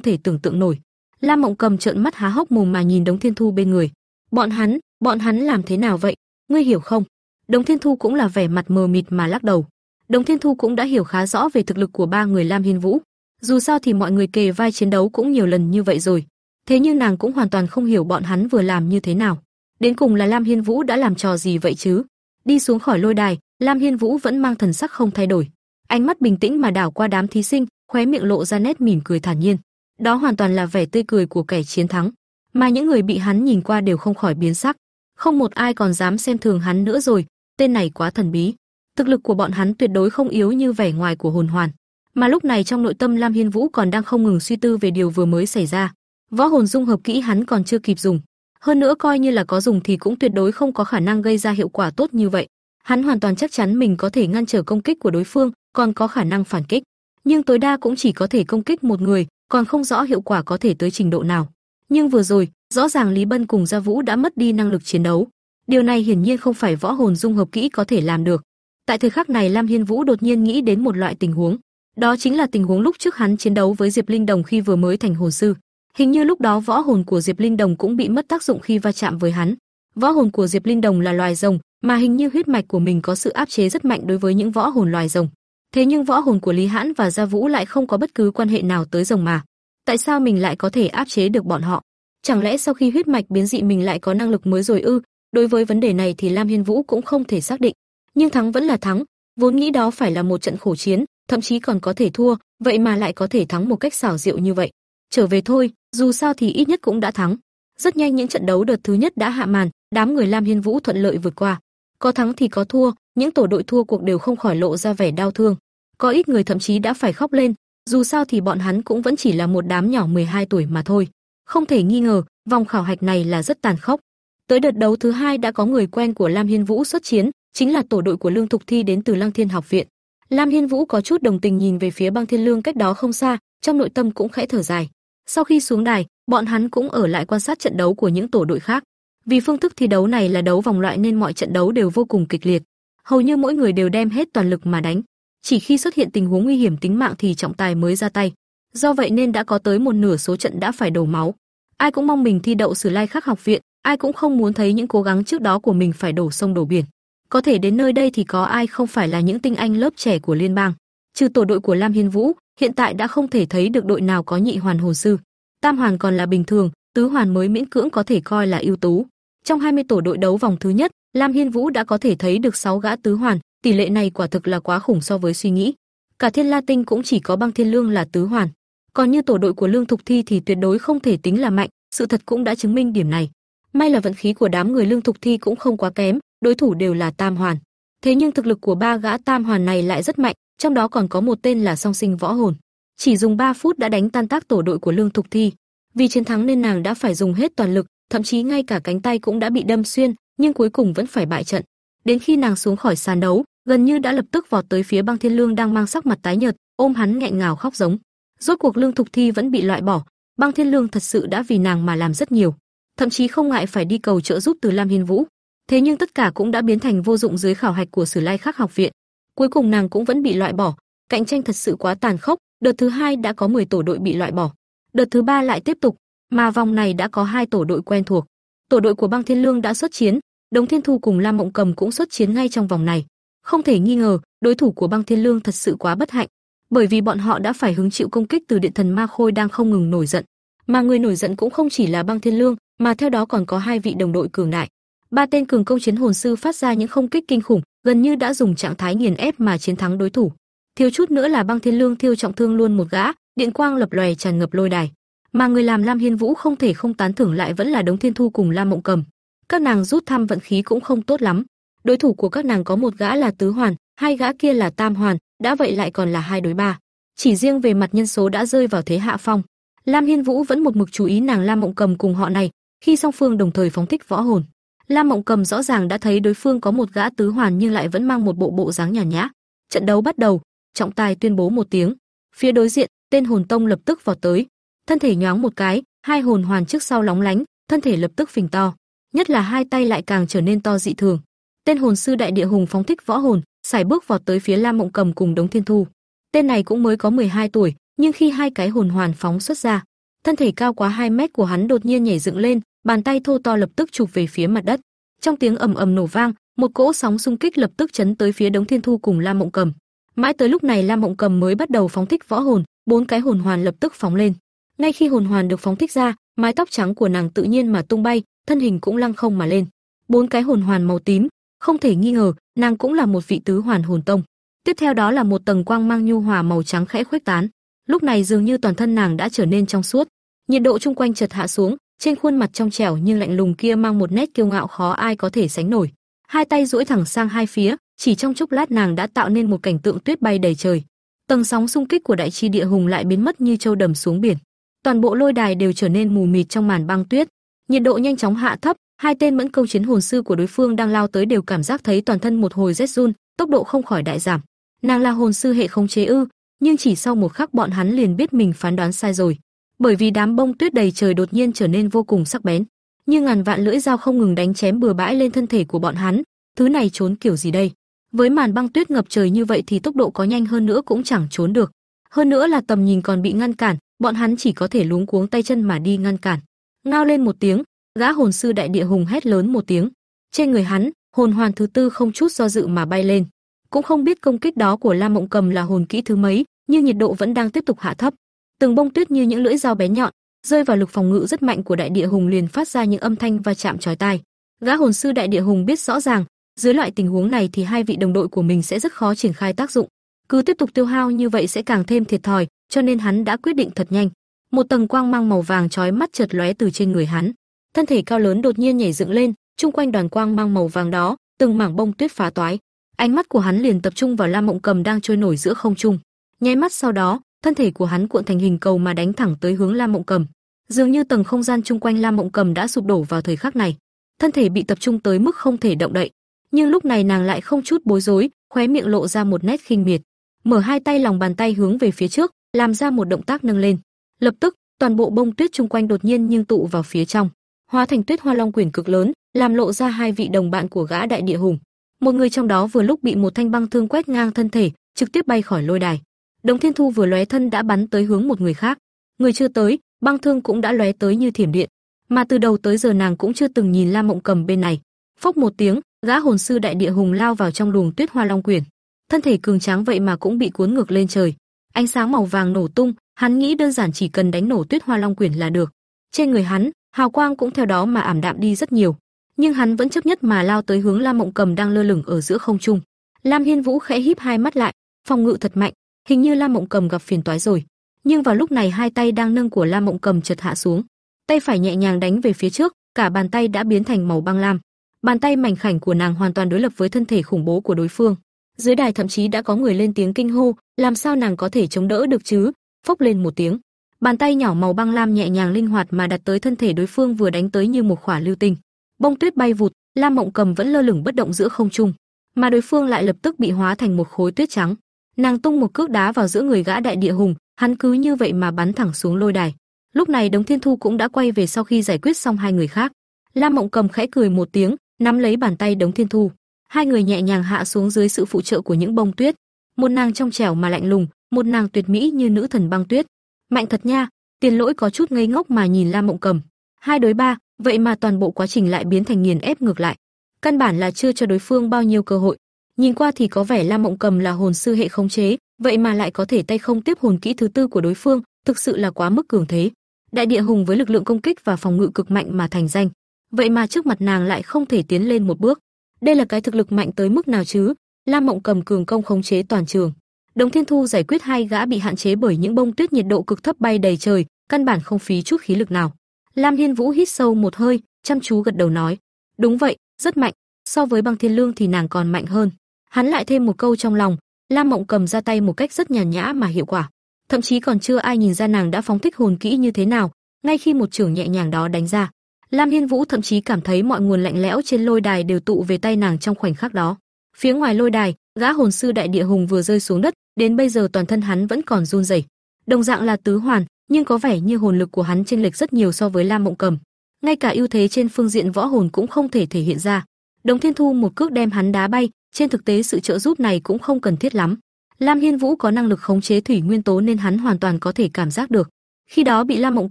thể tưởng tượng nổi. Lam Mộng Cầm trợn mắt há hốc mồm mà nhìn Đống Thiên Thu bên người. Bọn hắn, bọn hắn làm thế nào vậy? Ngươi hiểu không? Đống Thiên Thu cũng là vẻ mặt mờ mịt mà lắc đầu. Đống Thiên Thu cũng đã hiểu khá rõ về thực lực của ba người Lam Hiên Vũ. Dù sao thì mọi người kề vai chiến đấu cũng nhiều lần như vậy rồi. Thế nhưng nàng cũng hoàn toàn không hiểu bọn hắn vừa làm như thế nào. Đến cùng là Lam Hiên Vũ đã làm trò gì vậy chứ? Đi xuống khỏi lôi đài, Lam Hiên Vũ vẫn mang thần sắc không thay đổi, ánh mắt bình tĩnh mà đảo qua đám thí sinh, khóe miệng lộ ra nét mỉm cười thản nhiên. Đó hoàn toàn là vẻ tươi cười của kẻ chiến thắng, mà những người bị hắn nhìn qua đều không khỏi biến sắc. Không một ai còn dám xem thường hắn nữa rồi, tên này quá thần bí. Thực lực của bọn hắn tuyệt đối không yếu như vẻ ngoài của hồn hoàn. Mà lúc này trong nội tâm Lam Hiên Vũ còn đang không ngừng suy tư về điều vừa mới xảy ra. Võ hồn dung hợp kỹ hắn còn chưa kịp dùng, hơn nữa coi như là có dùng thì cũng tuyệt đối không có khả năng gây ra hiệu quả tốt như vậy. Hắn hoàn toàn chắc chắn mình có thể ngăn trở công kích của đối phương, còn có khả năng phản kích, nhưng tối đa cũng chỉ có thể công kích một người, còn không rõ hiệu quả có thể tới trình độ nào. Nhưng vừa rồi, rõ ràng Lý Bân cùng Gia Vũ đã mất đi năng lực chiến đấu. Điều này hiển nhiên không phải võ hồn dung hợp kỹ có thể làm được. Tại thời khắc này Lam Hiên Vũ đột nhiên nghĩ đến một loại tình huống, đó chính là tình huống lúc trước hắn chiến đấu với Diệp Linh Đồng khi vừa mới thành hồn sư. Hình như lúc đó võ hồn của Diệp Linh Đồng cũng bị mất tác dụng khi va chạm với hắn. Võ hồn của Diệp Linh Đồng là loài rồng, mà hình như huyết mạch của mình có sự áp chế rất mạnh đối với những võ hồn loài rồng. Thế nhưng võ hồn của Lý Hãn và Gia Vũ lại không có bất cứ quan hệ nào tới rồng mà. Tại sao mình lại có thể áp chế được bọn họ? Chẳng lẽ sau khi huyết mạch biến dị mình lại có năng lực mới rồi ư? Đối với vấn đề này thì Lam Hiên Vũ cũng không thể xác định, nhưng thắng vẫn là thắng, vốn nghĩ đó phải là một trận khổ chiến, thậm chí còn có thể thua, vậy mà lại có thể thắng một cách xảo diệu như vậy. Trở về thôi, dù sao thì ít nhất cũng đã thắng. Rất nhanh những trận đấu đợt thứ nhất đã hạ màn, đám người Lam Hiên Vũ thuận lợi vượt qua. Có thắng thì có thua, những tổ đội thua cuộc đều không khỏi lộ ra vẻ đau thương. Có ít người thậm chí đã phải khóc lên, dù sao thì bọn hắn cũng vẫn chỉ là một đám nhỏ 12 tuổi mà thôi. Không thể nghi ngờ, vòng khảo hạch này là rất tàn khốc. Tới đợt đấu thứ hai đã có người quen của Lam Hiên Vũ xuất chiến, chính là tổ đội của Lương Thục Thi đến từ Lăng Thiên học viện. Lam Hiên Vũ có chút đồng tình nhìn về phía Băng Thiên Lương cách đó không xa, trong nội tâm cũng khẽ thở dài. Sau khi xuống đài, bọn hắn cũng ở lại quan sát trận đấu của những tổ đội khác. Vì phương thức thi đấu này là đấu vòng loại nên mọi trận đấu đều vô cùng kịch liệt. Hầu như mỗi người đều đem hết toàn lực mà đánh. Chỉ khi xuất hiện tình huống nguy hiểm tính mạng thì trọng tài mới ra tay. Do vậy nên đã có tới một nửa số trận đã phải đổ máu. Ai cũng mong mình thi đậu Sử Lai Khắc học viện, ai cũng không muốn thấy những cố gắng trước đó của mình phải đổ sông đổ biển. Có thể đến nơi đây thì có ai không phải là những tinh anh lớp trẻ của liên bang. Trừ tổ đội của Lam Hiên Vũ, hiện tại đã không thể thấy được đội nào có nhị hoàn hồn sư. Tam hoàn còn là bình thường, tứ hoàn mới miễn cưỡng có thể coi là ưu tú. Trong 20 tổ đội đấu vòng thứ nhất, Lam Hiên Vũ đã có thể thấy được 6 gã tứ hoàn, tỷ lệ này quả thực là quá khủng so với suy nghĩ. Cả Thiên La Tinh cũng chỉ có Băng Thiên Lương là tứ hoàn, còn như tổ đội của Lương Thục Thi thì tuyệt đối không thể tính là mạnh, sự thật cũng đã chứng minh điểm này. May là vận khí của đám người Lương Thục Thi cũng không quá kém, đối thủ đều là tam hoàn. Thế nhưng thực lực của ba gã tam hoàn này lại rất mạnh, trong đó còn có một tên là song sinh võ hồn. Chỉ dùng 3 phút đã đánh tan tác tổ đội của Lương Thục Thi. Vì chiến thắng nên nàng đã phải dùng hết toàn lực, thậm chí ngay cả cánh tay cũng đã bị đâm xuyên, nhưng cuối cùng vẫn phải bại trận. Đến khi nàng xuống khỏi sàn đấu, gần như đã lập tức vọt tới phía Băng Thiên Lương đang mang sắc mặt tái nhợt, ôm hắn nghẹn ngào khóc giống. Rốt cuộc Lương Thục Thi vẫn bị loại bỏ, Băng Thiên Lương thật sự đã vì nàng mà làm rất nhiều, thậm chí không ngại phải đi cầu trợ giúp từ Lam Hiên Vũ. Thế nhưng tất cả cũng đã biến thành vô dụng dưới khảo hạch của Sử Lai Khắc học viện. Cuối cùng nàng cũng vẫn bị loại bỏ, cạnh tranh thật sự quá tàn khốc, đợt thứ hai đã có 10 tổ đội bị loại bỏ. Đợt thứ ba lại tiếp tục, mà vòng này đã có hai tổ đội quen thuộc. Tổ đội của Băng Thiên Lương đã xuất chiến, Đống Thiên Thu cùng Lam Mộng Cầm cũng xuất chiến ngay trong vòng này. Không thể nghi ngờ, đối thủ của Băng Thiên Lương thật sự quá bất hạnh, bởi vì bọn họ đã phải hứng chịu công kích từ điện thần Ma Khôi đang không ngừng nổi giận. Mà người nổi giận cũng không chỉ là Băng Thiên Lương, mà theo đó còn có hai vị đồng đội cường đại. Ba tên cường công chiến hồn sư phát ra những không kích kinh khủng, gần như đã dùng trạng thái nghiền ép mà chiến thắng đối thủ. Thiếu chút nữa là Băng Thiên Lương thiêu trọng thương luôn một gã, điện quang lập lòe tràn ngập lôi đài. Mà người làm Lam Hiên Vũ không thể không tán thưởng lại vẫn là Đống Thiên Thu cùng Lam Mộng Cầm. Các nàng rút thăm vận khí cũng không tốt lắm. Đối thủ của các nàng có một gã là tứ hoàn, hai gã kia là tam hoàn, đã vậy lại còn là hai đối ba. Chỉ riêng về mặt nhân số đã rơi vào thế hạ phong. Lam Hiên Vũ vẫn một mực chú ý nàng Lam Mộng Cầm cùng họ này, khi song phương đồng thời phóng thích võ hồn. Lam Mộng Cầm rõ ràng đã thấy đối phương có một gã tứ hoàn nhưng lại vẫn mang một bộ bộ dáng nhàn nhã. Trận đấu bắt đầu, trọng tài tuyên bố một tiếng. Phía đối diện, tên hồn tông lập tức vào tới, thân thể nhoáng một cái, hai hồn hoàn trước sau lóng lánh, thân thể lập tức phình to, nhất là hai tay lại càng trở nên to dị thường. Tên hồn sư đại địa hùng phóng thích võ hồn, xài bước vọt tới phía Lam Mộng Cầm cùng Đống Thiên Thu. Tên này cũng mới có 12 tuổi, nhưng khi hai cái hồn hoàn phóng xuất ra, thân thể cao quá 2 mét của hắn đột nhiên nhảy dựng lên, bàn tay thô to lập tức chụp về phía mặt đất. Trong tiếng ầm ầm nổ vang, một cỗ sóng xung kích lập tức chấn tới phía Đống Thiên Thu cùng Lam Mộng Cầm. Mãi tới lúc này Lam Mộng Cầm mới bắt đầu phóng thích võ hồn, bốn cái hồn hoàn lập tức phóng lên. Ngay khi hồn hoàn được phóng thích ra, mái tóc trắng của nàng tự nhiên mà tung bay, thân hình cũng lăng không mà lên. Bốn cái hồn hoàn màu tím, không thể nghi ngờ, nàng cũng là một vị tứ hoàn hồn tông. Tiếp theo đó là một tầng quang mang nhu hòa màu trắng khẽ khuếch tán. Lúc này dường như toàn thân nàng đã trở nên trong suốt, nhiệt độ chung quanh chợt hạ xuống, trên khuôn mặt trong trẻo nhưng lạnh lùng kia mang một nét kiêu ngạo khó ai có thể sánh nổi. Hai tay duỗi thẳng sang hai phía, chỉ trong chốc lát nàng đã tạo nên một cảnh tượng tuyết bay đầy trời. Tầng sóng xung kích của đại chi địa hùng lại biến mất như châu đầm xuống biển. Toàn bộ lôi đài đều trở nên mù mịt trong màn băng tuyết. Nhiệt độ nhanh chóng hạ thấp, hai tên mẫn câu chiến hồn sư của đối phương đang lao tới đều cảm giác thấy toàn thân một hồi rét run, tốc độ không khỏi đại giảm. Nàng là hồn sư hệ không chế ư? Nhưng chỉ sau một khắc bọn hắn liền biết mình phán đoán sai rồi, bởi vì đám bông tuyết đầy trời đột nhiên trở nên vô cùng sắc bén, như ngàn vạn lưỡi dao không ngừng đánh chém bừa bãi lên thân thể của bọn hắn. Thứ này trốn kiểu gì đây? Với màn băng tuyết ngập trời như vậy thì tốc độ có nhanh hơn nữa cũng chẳng trốn được. Hơn nữa là tầm nhìn còn bị ngăn cản, bọn hắn chỉ có thể luống cuống tay chân mà đi ngăn cản. Ngao lên một tiếng, gã hồn sư đại địa hùng hét lớn một tiếng. Trên người hắn, hồn hoàn thứ tư không chút do dự mà bay lên. Cũng không biết công kích đó của Lam Mộng Cầm là hồn kỹ thứ mấy, nhưng nhiệt độ vẫn đang tiếp tục hạ thấp. Từng bông tuyết như những lưỡi dao bé nhọn, rơi vào lực phòng ngự rất mạnh của đại địa hùng liền phát ra những âm thanh va chạm chói tai. Gã hồn sư đại địa hùng biết rõ ràng, dưới loại tình huống này thì hai vị đồng đội của mình sẽ rất khó triển khai tác dụng. Cứ tiếp tục tiêu hao như vậy sẽ càng thêm thiệt thòi, cho nên hắn đã quyết định thật nhanh. Một tầng quang mang màu vàng chói mắt chợt lóe từ trên người hắn. Thân thể cao lớn đột nhiên nhảy dựng lên, chung quanh đoàn quang mang màu vàng đó, từng mảng bông tuyết phá toái. Ánh mắt của hắn liền tập trung vào Lam Mộng Cầm đang trôi nổi giữa không trung. Nháy mắt sau đó, thân thể của hắn cuộn thành hình cầu mà đánh thẳng tới hướng Lam Mộng Cầm. Dường như tầng không gian chung quanh Lam Mộng Cầm đã sụp đổ vào thời khắc này. Thân thể bị tập trung tới mức không thể động đậy, nhưng lúc này nàng lại không chút bối rối, khóe miệng lộ ra một nét khinh miệt, mở hai tay lòng bàn tay hướng về phía trước, làm ra một động tác nâng lên. Lập tức, toàn bộ bông tuyết chung quanh đột nhiên nhưng tụ vào phía trong, hóa thành tuyết hoa long quyển cực lớn, làm lộ ra hai vị đồng bạn của gã đại địa hùng. Một người trong đó vừa lúc bị một thanh băng thương quét ngang thân thể, trực tiếp bay khỏi lôi đài. Đồng Thiên Thu vừa lóe thân đã bắn tới hướng một người khác. Người chưa tới, băng thương cũng đã lóe tới như thiểm điện, mà từ đầu tới giờ nàng cũng chưa từng nhìn Lam Mộng Cầm bên này. Phốc một tiếng, gã hồn sư đại địa hùng lao vào trong luồng tuyết hoa long quyển. Thân thể cường tráng vậy mà cũng bị cuốn ngược lên trời. Ánh sáng màu vàng nổ tung, hắn nghĩ đơn giản chỉ cần đánh nổ tuyết hoa long quyển là được. Trên người hắn, hào quang cũng theo đó mà ảm đạm đi rất nhiều, nhưng hắn vẫn chấp nhất mà lao tới hướng Lam Mộng Cầm đang lơ lửng ở giữa không trung. Lam Hiên Vũ khẽ híp hai mắt lại, phòng ngự thật mạnh, hình như Lam Mộng Cầm gặp phiền toái rồi. Nhưng vào lúc này hai tay đang nâng của Lam Mộng Cầm chợt hạ xuống, tay phải nhẹ nhàng đánh về phía trước, cả bàn tay đã biến thành màu băng lam. Bàn tay mảnh khảnh của nàng hoàn toàn đối lập với thân thể khủng bố của đối phương. Dưới đài thậm chí đã có người lên tiếng kinh hô, làm sao nàng có thể chống đỡ được chứ? Phốc lên một tiếng, bàn tay nhỏ màu băng lam nhẹ nhàng linh hoạt mà đặt tới thân thể đối phương vừa đánh tới như một khỏa lưu tinh. Bông tuyết bay vụt, Lam Mộng Cầm vẫn lơ lửng bất động giữa không trung, mà đối phương lại lập tức bị hóa thành một khối tuyết trắng. Nàng tung một cước đá vào giữa người gã đại địa hùng, hắn cứ như vậy mà bắn thẳng xuống lôi đài. Lúc này Đống Thiên Thu cũng đã quay về sau khi giải quyết xong hai người khác. Lam Mộng Cầm khẽ cười một tiếng, nắm lấy bàn tay Đống Thiên Thu. Hai người nhẹ nhàng hạ xuống dưới sự phụ trợ của những bông tuyết. Một nàng trong trẻo mà lạnh lùng, một nàng tuyệt mỹ như nữ thần băng tuyết. Mạnh thật nha, Tiền Lỗi có chút ngây ngốc mà nhìn Lam Mộng Cầm. Hai đối ba, vậy mà toàn bộ quá trình lại biến thành nghiền ép ngược lại. Căn bản là chưa cho đối phương bao nhiêu cơ hội. Nhìn qua thì có vẻ Lam Mộng Cầm là hồn sư hệ khống chế, vậy mà lại có thể tay không tiếp hồn kỹ thứ tư của đối phương, thực sự là quá mức cường thế. Đại địa hùng với lực lượng công kích và phòng ngự cực mạnh mà thành danh, vậy mà trước mặt nàng lại không thể tiến lên một bước. Đây là cái thực lực mạnh tới mức nào chứ? Lam Mộng cầm cường công khống chế toàn trường. Đồng Thiên Thu giải quyết hai gã bị hạn chế bởi những bông tuyết nhiệt độ cực thấp bay đầy trời, căn bản không phí chút khí lực nào. Lam Hiên Vũ hít sâu một hơi, chăm chú gật đầu nói: "Đúng vậy, rất mạnh, so với Băng Thiên Lương thì nàng còn mạnh hơn." Hắn lại thêm một câu trong lòng, Lam Mộng cầm ra tay một cách rất nhàn nhã mà hiệu quả, thậm chí còn chưa ai nhìn ra nàng đã phóng thích hồn kỹ như thế nào, ngay khi một chưởng nhẹ nhàng đó đánh ra, Lam Hiên Vũ thậm chí cảm thấy mọi nguồn lạnh lẽo trên lôi đài đều tụ về tay nàng trong khoảnh khắc đó. Phía ngoài lôi đài, gã hồn sư đại địa hùng vừa rơi xuống đất, đến bây giờ toàn thân hắn vẫn còn run rẩy. Đồng dạng là tứ hoàn, nhưng có vẻ như hồn lực của hắn chênh lệch rất nhiều so với Lam Mộng Cầm. Ngay cả ưu thế trên phương diện võ hồn cũng không thể thể hiện ra. Đồng Thiên Thu một cước đem hắn đá bay, trên thực tế sự trợ giúp này cũng không cần thiết lắm. Lam Hiên Vũ có năng lực khống chế thủy nguyên tố nên hắn hoàn toàn có thể cảm giác được. Khi đó bị Lam Mộng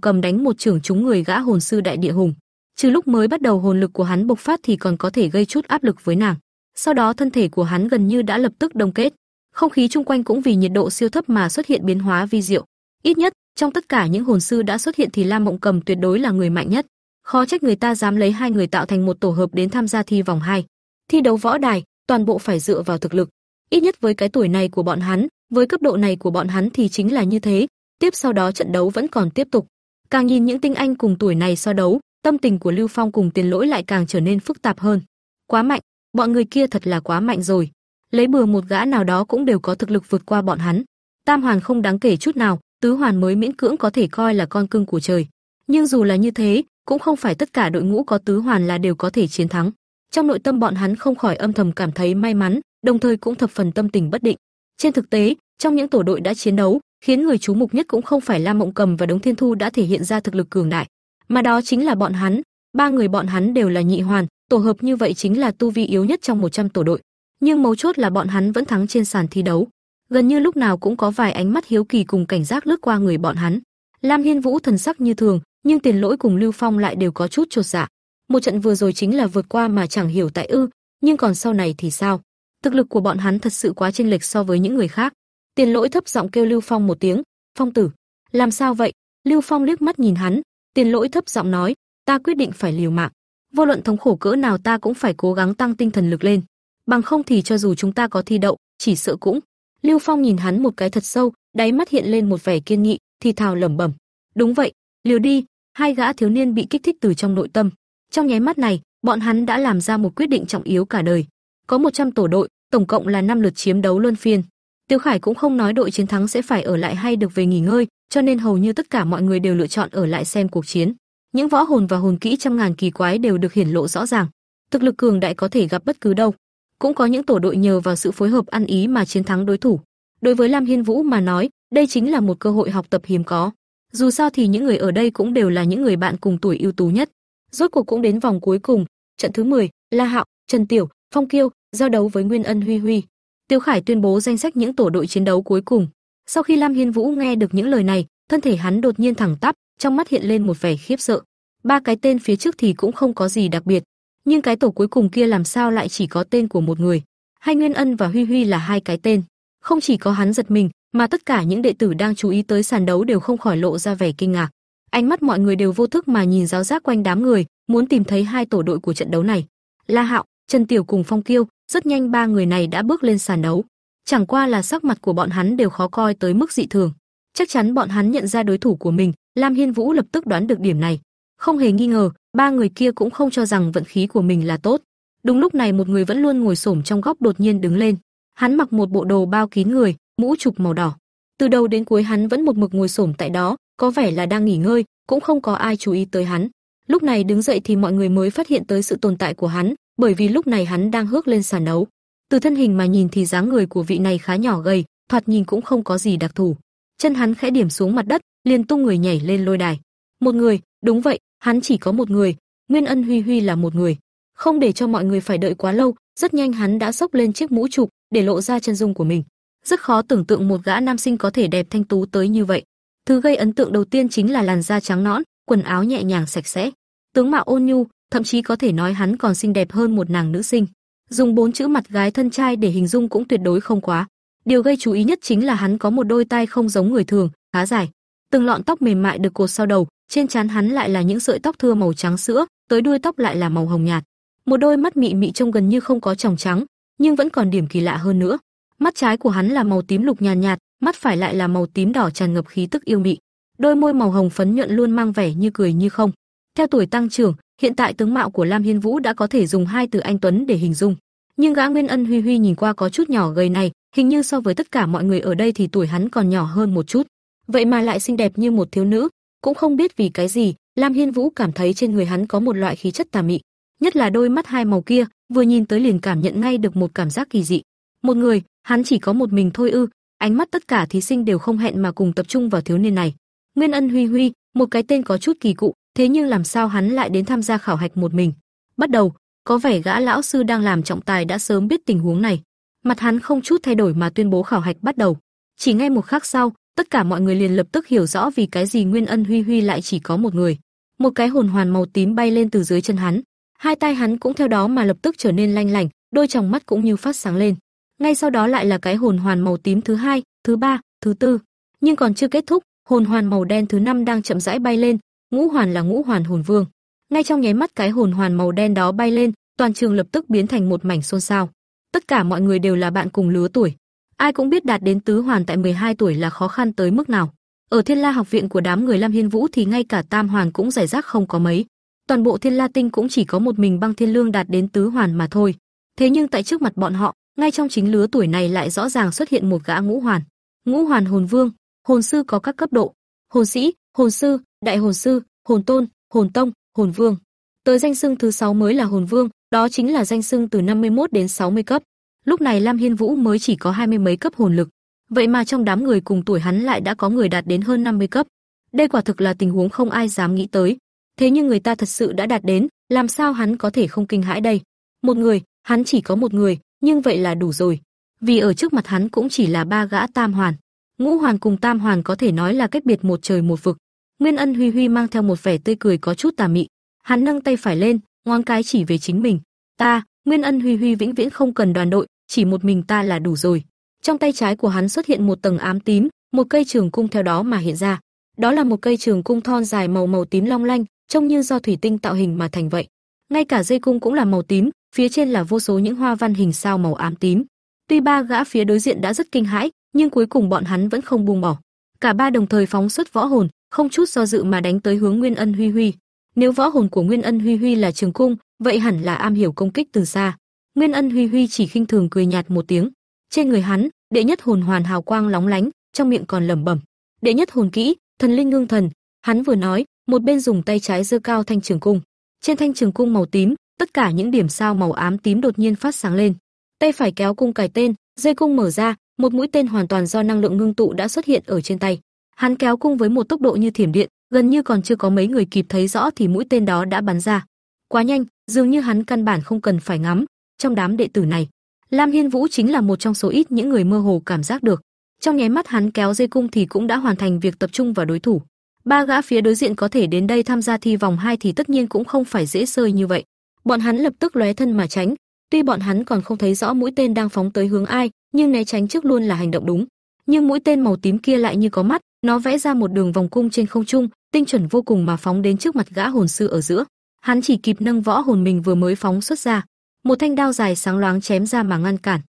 Cầm đánh một trưởng trúng người gã hồn sư đại địa hùng, trừ lúc mới bắt đầu hồn lực của hắn bộc phát thì còn có thể gây chút áp lực với nàng. Sau đó thân thể của hắn gần như đã lập tức đông kết, không khí chung quanh cũng vì nhiệt độ siêu thấp mà xuất hiện biến hóa vi diệu. Ít nhất, trong tất cả những hồn sư đã xuất hiện thì Lam Mộng Cầm tuyệt đối là người mạnh nhất. Khó trách người ta dám lấy hai người tạo thành một tổ hợp đến tham gia thi vòng 2. Thi đấu võ đài, toàn bộ phải dựa vào thực lực. Ít nhất với cái tuổi này của bọn hắn, với cấp độ này của bọn hắn thì chính là như thế, tiếp sau đó trận đấu vẫn còn tiếp tục. Càng nhìn những tinh anh cùng tuổi này so đấu, tâm tình của Lưu Phong cùng Tiền Lỗi lại càng trở nên phức tạp hơn. Quá mạnh, bọn người kia thật là quá mạnh rồi. Lấy bừa một gã nào đó cũng đều có thực lực vượt qua bọn hắn. Tam hoàn không đáng kể chút nào, tứ hoàn mới miễn cưỡng có thể coi là con cưng của trời. Nhưng dù là như thế, cũng không phải tất cả đội ngũ có tứ hoàn là đều có thể chiến thắng. Trong nội tâm bọn hắn không khỏi âm thầm cảm thấy may mắn, đồng thời cũng thập phần tâm tình bất định. Trên thực tế, trong những tổ đội đã chiến đấu, khiến người chú mục nhất cũng không phải Lam Mộng Cầm và Đống Thiên Thu đã thể hiện ra thực lực cường đại, mà đó chính là bọn hắn, ba người bọn hắn đều là nhị hoàn, tổ hợp như vậy chính là tu vi yếu nhất trong 100 tổ đội. Nhưng mấu chốt là bọn hắn vẫn thắng trên sàn thi đấu. Gần như lúc nào cũng có vài ánh mắt hiếu kỳ cùng cảnh giác lướt qua người bọn hắn. Lam Hiên Vũ thần sắc như thường, nhưng Tiền Lỗi cùng Lưu Phong lại đều có chút chột dạ. Một trận vừa rồi chính là vượt qua mà chẳng hiểu tại ư, nhưng còn sau này thì sao? Thực lực của bọn hắn thật sự quá chênh lệch so với những người khác. Tiền Lỗi thấp giọng kêu Lưu Phong một tiếng, "Phong tử, làm sao vậy?" Lưu Phong liếc mắt nhìn hắn, Tiền Lỗi thấp giọng nói, "Ta quyết định phải liều mạng, vô luận thống khổ cỡ nào ta cũng phải cố gắng tăng tinh thần lực lên, bằng không thì cho dù chúng ta có thi đậu, chỉ sợ cũng." Lưu Phong nhìn hắn một cái thật sâu, đáy mắt hiện lên một vẻ kiên nghị, thì thào lẩm bẩm, "Đúng vậy, liều đi." Hai gã thiếu niên bị kích thích từ trong nội tâm. Trong nháy mắt này, bọn hắn đã làm ra một quyết định trọng yếu cả đời. Có 100 tổ đội, tổng cộng là 5 lượt chiếm đấu luân phiên. Tiêu Khải cũng không nói đội chiến thắng sẽ phải ở lại hay được về nghỉ ngơi, cho nên hầu như tất cả mọi người đều lựa chọn ở lại xem cuộc chiến. Những võ hồn và hồn kỹ trăm ngàn kỳ quái đều được hiển lộ rõ ràng. Thực lực cường đại có thể gặp bất cứ đâu. Cũng có những tổ đội nhờ vào sự phối hợp ăn ý mà chiến thắng đối thủ. Đối với Lam Hiên Vũ mà nói, đây chính là một cơ hội học tập hiếm có. Dù sao thì những người ở đây cũng đều là những người bạn cùng tuổi ưu tú nhất. Rốt cuộc cũng đến vòng cuối cùng, trận thứ 10, La Hạo, Trần Tiểu, Phong Kiêu giao đấu với Nguyên Ân Huy Huy. Tiêu Khải tuyên bố danh sách những tổ đội chiến đấu cuối cùng. Sau khi Lam Hiên Vũ nghe được những lời này, thân thể hắn đột nhiên thẳng tắp, trong mắt hiện lên một vẻ khiếp sợ. Ba cái tên phía trước thì cũng không có gì đặc biệt, nhưng cái tổ cuối cùng kia làm sao lại chỉ có tên của một người? Hai Nguyên Ân và Huy Huy là hai cái tên. Không chỉ có hắn giật mình, mà tất cả những đệ tử đang chú ý tới sàn đấu đều không khỏi lộ ra vẻ kinh ngạc. Ánh mắt mọi người đều vô thức mà nhìn giáo giác quanh đám người, muốn tìm thấy hai tổ đội của trận đấu này. La Hạo, Trần Tiểu cùng Phong Kiêu, rất nhanh ba người này đã bước lên sàn đấu. Chẳng qua là sắc mặt của bọn hắn đều khó coi tới mức dị thường. Chắc chắn bọn hắn nhận ra đối thủ của mình, Lam Hiên Vũ lập tức đoán được điểm này. Không hề nghi ngờ, ba người kia cũng không cho rằng vận khí của mình là tốt. Đúng lúc này một người vẫn luôn ngồi xổm trong góc đột nhiên đứng lên. Hắn mặc một bộ đồ bao kín người, mũ trục màu đỏ. Từ đầu đến cuối hắn vẫn một mực ngồi xổm tại đó, có vẻ là đang nghỉ ngơi, cũng không có ai chú ý tới hắn. Lúc này đứng dậy thì mọi người mới phát hiện tới sự tồn tại của hắn, bởi vì lúc này hắn đang hước lên sàn đấu. Từ thân hình mà nhìn thì dáng người của vị này khá nhỏ gầy, thoạt nhìn cũng không có gì đặc thù. Chân hắn khẽ điểm xuống mặt đất, liền tung người nhảy lên lôi đài. Một người, đúng vậy, hắn chỉ có một người, Nguyên Ân Huy Huy là một người. Không để cho mọi người phải đợi quá lâu, rất nhanh hắn đã xốc lên chiếc mũ trục để lộ ra chân dung của mình. Rất khó tưởng tượng một gã nam sinh có thể đẹp thanh tú tới như vậy. Thứ gây ấn tượng đầu tiên chính là làn da trắng nõn, quần áo nhẹ nhàng sạch sẽ, tướng mạo ôn nhu, thậm chí có thể nói hắn còn xinh đẹp hơn một nàng nữ sinh. Dùng bốn chữ mặt gái thân trai để hình dung cũng tuyệt đối không quá. Điều gây chú ý nhất chính là hắn có một đôi tai không giống người thường, khá dài. Từng lọn tóc mềm mại được cột sau đầu, trên trán hắn lại là những sợi tóc thưa màu trắng sữa, tới đuôi tóc lại là màu hồng nhạt. Một đôi mắt mị mị trông gần như không có tròng trắng, nhưng vẫn còn điểm kỳ lạ hơn nữa. Mắt trái của hắn là màu tím lục nhàn nhạt, nhạt, mắt phải lại là màu tím đỏ tràn ngập khí tức yêu mị. Đôi môi màu hồng phấn nhuận luôn mang vẻ như cười như không. Theo tuổi tăng trưởng, hiện tại tướng mạo của Lam Hiên Vũ đã có thể dùng hai từ anh tuấn để hình dung. Nhưng gã Nguyên Ân Huy Huy nhìn qua có chút nhỏ gầy này, hình như so với tất cả mọi người ở đây thì tuổi hắn còn nhỏ hơn một chút. Vậy mà lại xinh đẹp như một thiếu nữ, cũng không biết vì cái gì, Lam Hiên Vũ cảm thấy trên người hắn có một loại khí chất tà mị, nhất là đôi mắt hai màu kia, vừa nhìn tới liền cảm nhận ngay được một cảm giác kỳ dị. Một người, hắn chỉ có một mình thôi ư? Ánh mắt tất cả thí sinh đều không hẹn mà cùng tập trung vào thiếu niên này. Nguyên Ân Huy Huy, một cái tên có chút kỳ cụ, thế nhưng làm sao hắn lại đến tham gia khảo hạch một mình? Bắt đầu, có vẻ gã lão sư đang làm trọng tài đã sớm biết tình huống này. Mặt hắn không chút thay đổi mà tuyên bố khảo hạch bắt đầu. Chỉ ngay một khắc sau, tất cả mọi người liền lập tức hiểu rõ vì cái gì Nguyên Ân Huy Huy lại chỉ có một người. Một cái hồn hoàn màu tím bay lên từ dưới chân hắn, hai tay hắn cũng theo đó mà lập tức trở nên lanh lảnh, đôi tròng mắt cũng như phát sáng lên. Ngay sau đó lại là cái hồn hoàn màu tím thứ hai, thứ ba, thứ tư, nhưng còn chưa kết thúc, hồn hoàn màu đen thứ năm đang chậm rãi bay lên, ngũ hoàn là ngũ hoàn hồn vương. Ngay trong nháy mắt cái hồn hoàn màu đen đó bay lên, toàn trường lập tức biến thành một mảnh xôn xao. Tất cả mọi người đều là bạn cùng lứa tuổi, ai cũng biết đạt đến tứ hoàn tại 12 tuổi là khó khăn tới mức nào. Ở Thiên La học viện của đám người Lam Hiên Vũ thì ngay cả tam hoàn cũng giải rác không có mấy. Toàn bộ Thiên La Tinh cũng chỉ có một mình Băng Thiên Lương đạt đến tứ hoàn mà thôi. Thế nhưng tại trước mặt bọn họ, ngay trong chính lứa tuổi này lại rõ ràng xuất hiện một gã ngũ hoàn. Ngũ hoàn hồn vương, hồn sư có các cấp độ: hồn sĩ, hồn sư, đại hồn sư, hồn tôn, hồn tông, hồn vương. Tới danh xưng thứ 6 mới là hồn vương, đó chính là danh xưng từ 51 đến 60 cấp. Lúc này Lam Hiên Vũ mới chỉ có hai mươi mấy cấp hồn lực, vậy mà trong đám người cùng tuổi hắn lại đã có người đạt đến hơn 50 cấp. Đây quả thực là tình huống không ai dám nghĩ tới. Thế nhưng người ta thật sự đã đạt đến, làm sao hắn có thể không kinh hãi đây? Một người, hắn chỉ có một người, nhưng vậy là đủ rồi. Vì ở trước mặt hắn cũng chỉ là ba gã tam hoàn. Ngũ hoàn cùng tam hoàn có thể nói là cách biệt một trời một vực. Nguyên Ân Huy Huy mang theo một vẻ tươi cười có chút tà mị. Hắn nâng tay phải lên, ngón cái chỉ về chính mình. Ta, Nguyên Ân Huy Huy vĩnh viễn không cần đoàn đội, chỉ một mình ta là đủ rồi. Trong tay trái của hắn xuất hiện một tầng ám tím, một cây trường cung theo đó mà hiện ra. Đó là một cây trường cung thon dài màu màu tím long lanh, trông như do thủy tinh tạo hình mà thành vậy. Ngay cả dây cung cũng là màu tím, phía trên là vô số những hoa văn hình sao màu ám tím. Tuy ba gã phía đối diện đã rất kinh hãi, nhưng cuối cùng bọn hắn vẫn không buông bỏ. Cả ba đồng thời phóng xuất võ hồn, không chút do dự mà đánh tới hướng Nguyên Ân Huy Huy. Nếu võ hồn của Nguyên Ân Huy Huy là trường cung, vậy hẳn là am hiểu công kích từ xa. Nguyên Ân Huy Huy chỉ khinh thường cười nhạt một tiếng. Trên người hắn, đệ nhất hồn hoàn hào quang lóng lánh, trong miệng còn lẩm bẩm: "Đệ nhất hồn kỹ, thần linh ngưng thần." Hắn vừa nói, một bên dùng tay trái giơ cao thanh trường cung. Trên thanh trường cung màu tím, tất cả những điểm sao màu ám tím đột nhiên phát sáng lên. Tay phải kéo cung cài tên, dây cung mở ra, một mũi tên hoàn toàn do năng lượng ngưng tụ đã xuất hiện ở trên tay. Hắn kéo cung với một tốc độ như thiểm điện, gần như còn chưa có mấy người kịp thấy rõ thì mũi tên đó đã bắn ra. Quá nhanh, dường như hắn căn bản không cần phải ngắm, trong đám đệ tử này, Lam Hiên Vũ chính là một trong số ít những người mơ hồ cảm giác được. Trong nháy mắt hắn kéo dây cung thì cũng đã hoàn thành việc tập trung vào đối thủ. Ba gã phía đối diện có thể đến đây tham gia thi vòng 2 thì tất nhiên cũng không phải dễ sơi như vậy. Bọn hắn lập tức lóe thân mà tránh, tuy bọn hắn còn không thấy rõ mũi tên đang phóng tới hướng ai, nhưng né tránh trước luôn là hành động đúng. Nhưng mũi tên màu tím kia lại như có mắt, nó vẽ ra một đường vòng cung trên không trung, tinh chuẩn vô cùng mà phóng đến trước mặt gã hồn sư ở giữa. Hắn chỉ kịp nâng võ hồn mình vừa mới phóng xuất ra, một thanh đao dài sáng loáng chém ra mà ngăn cản.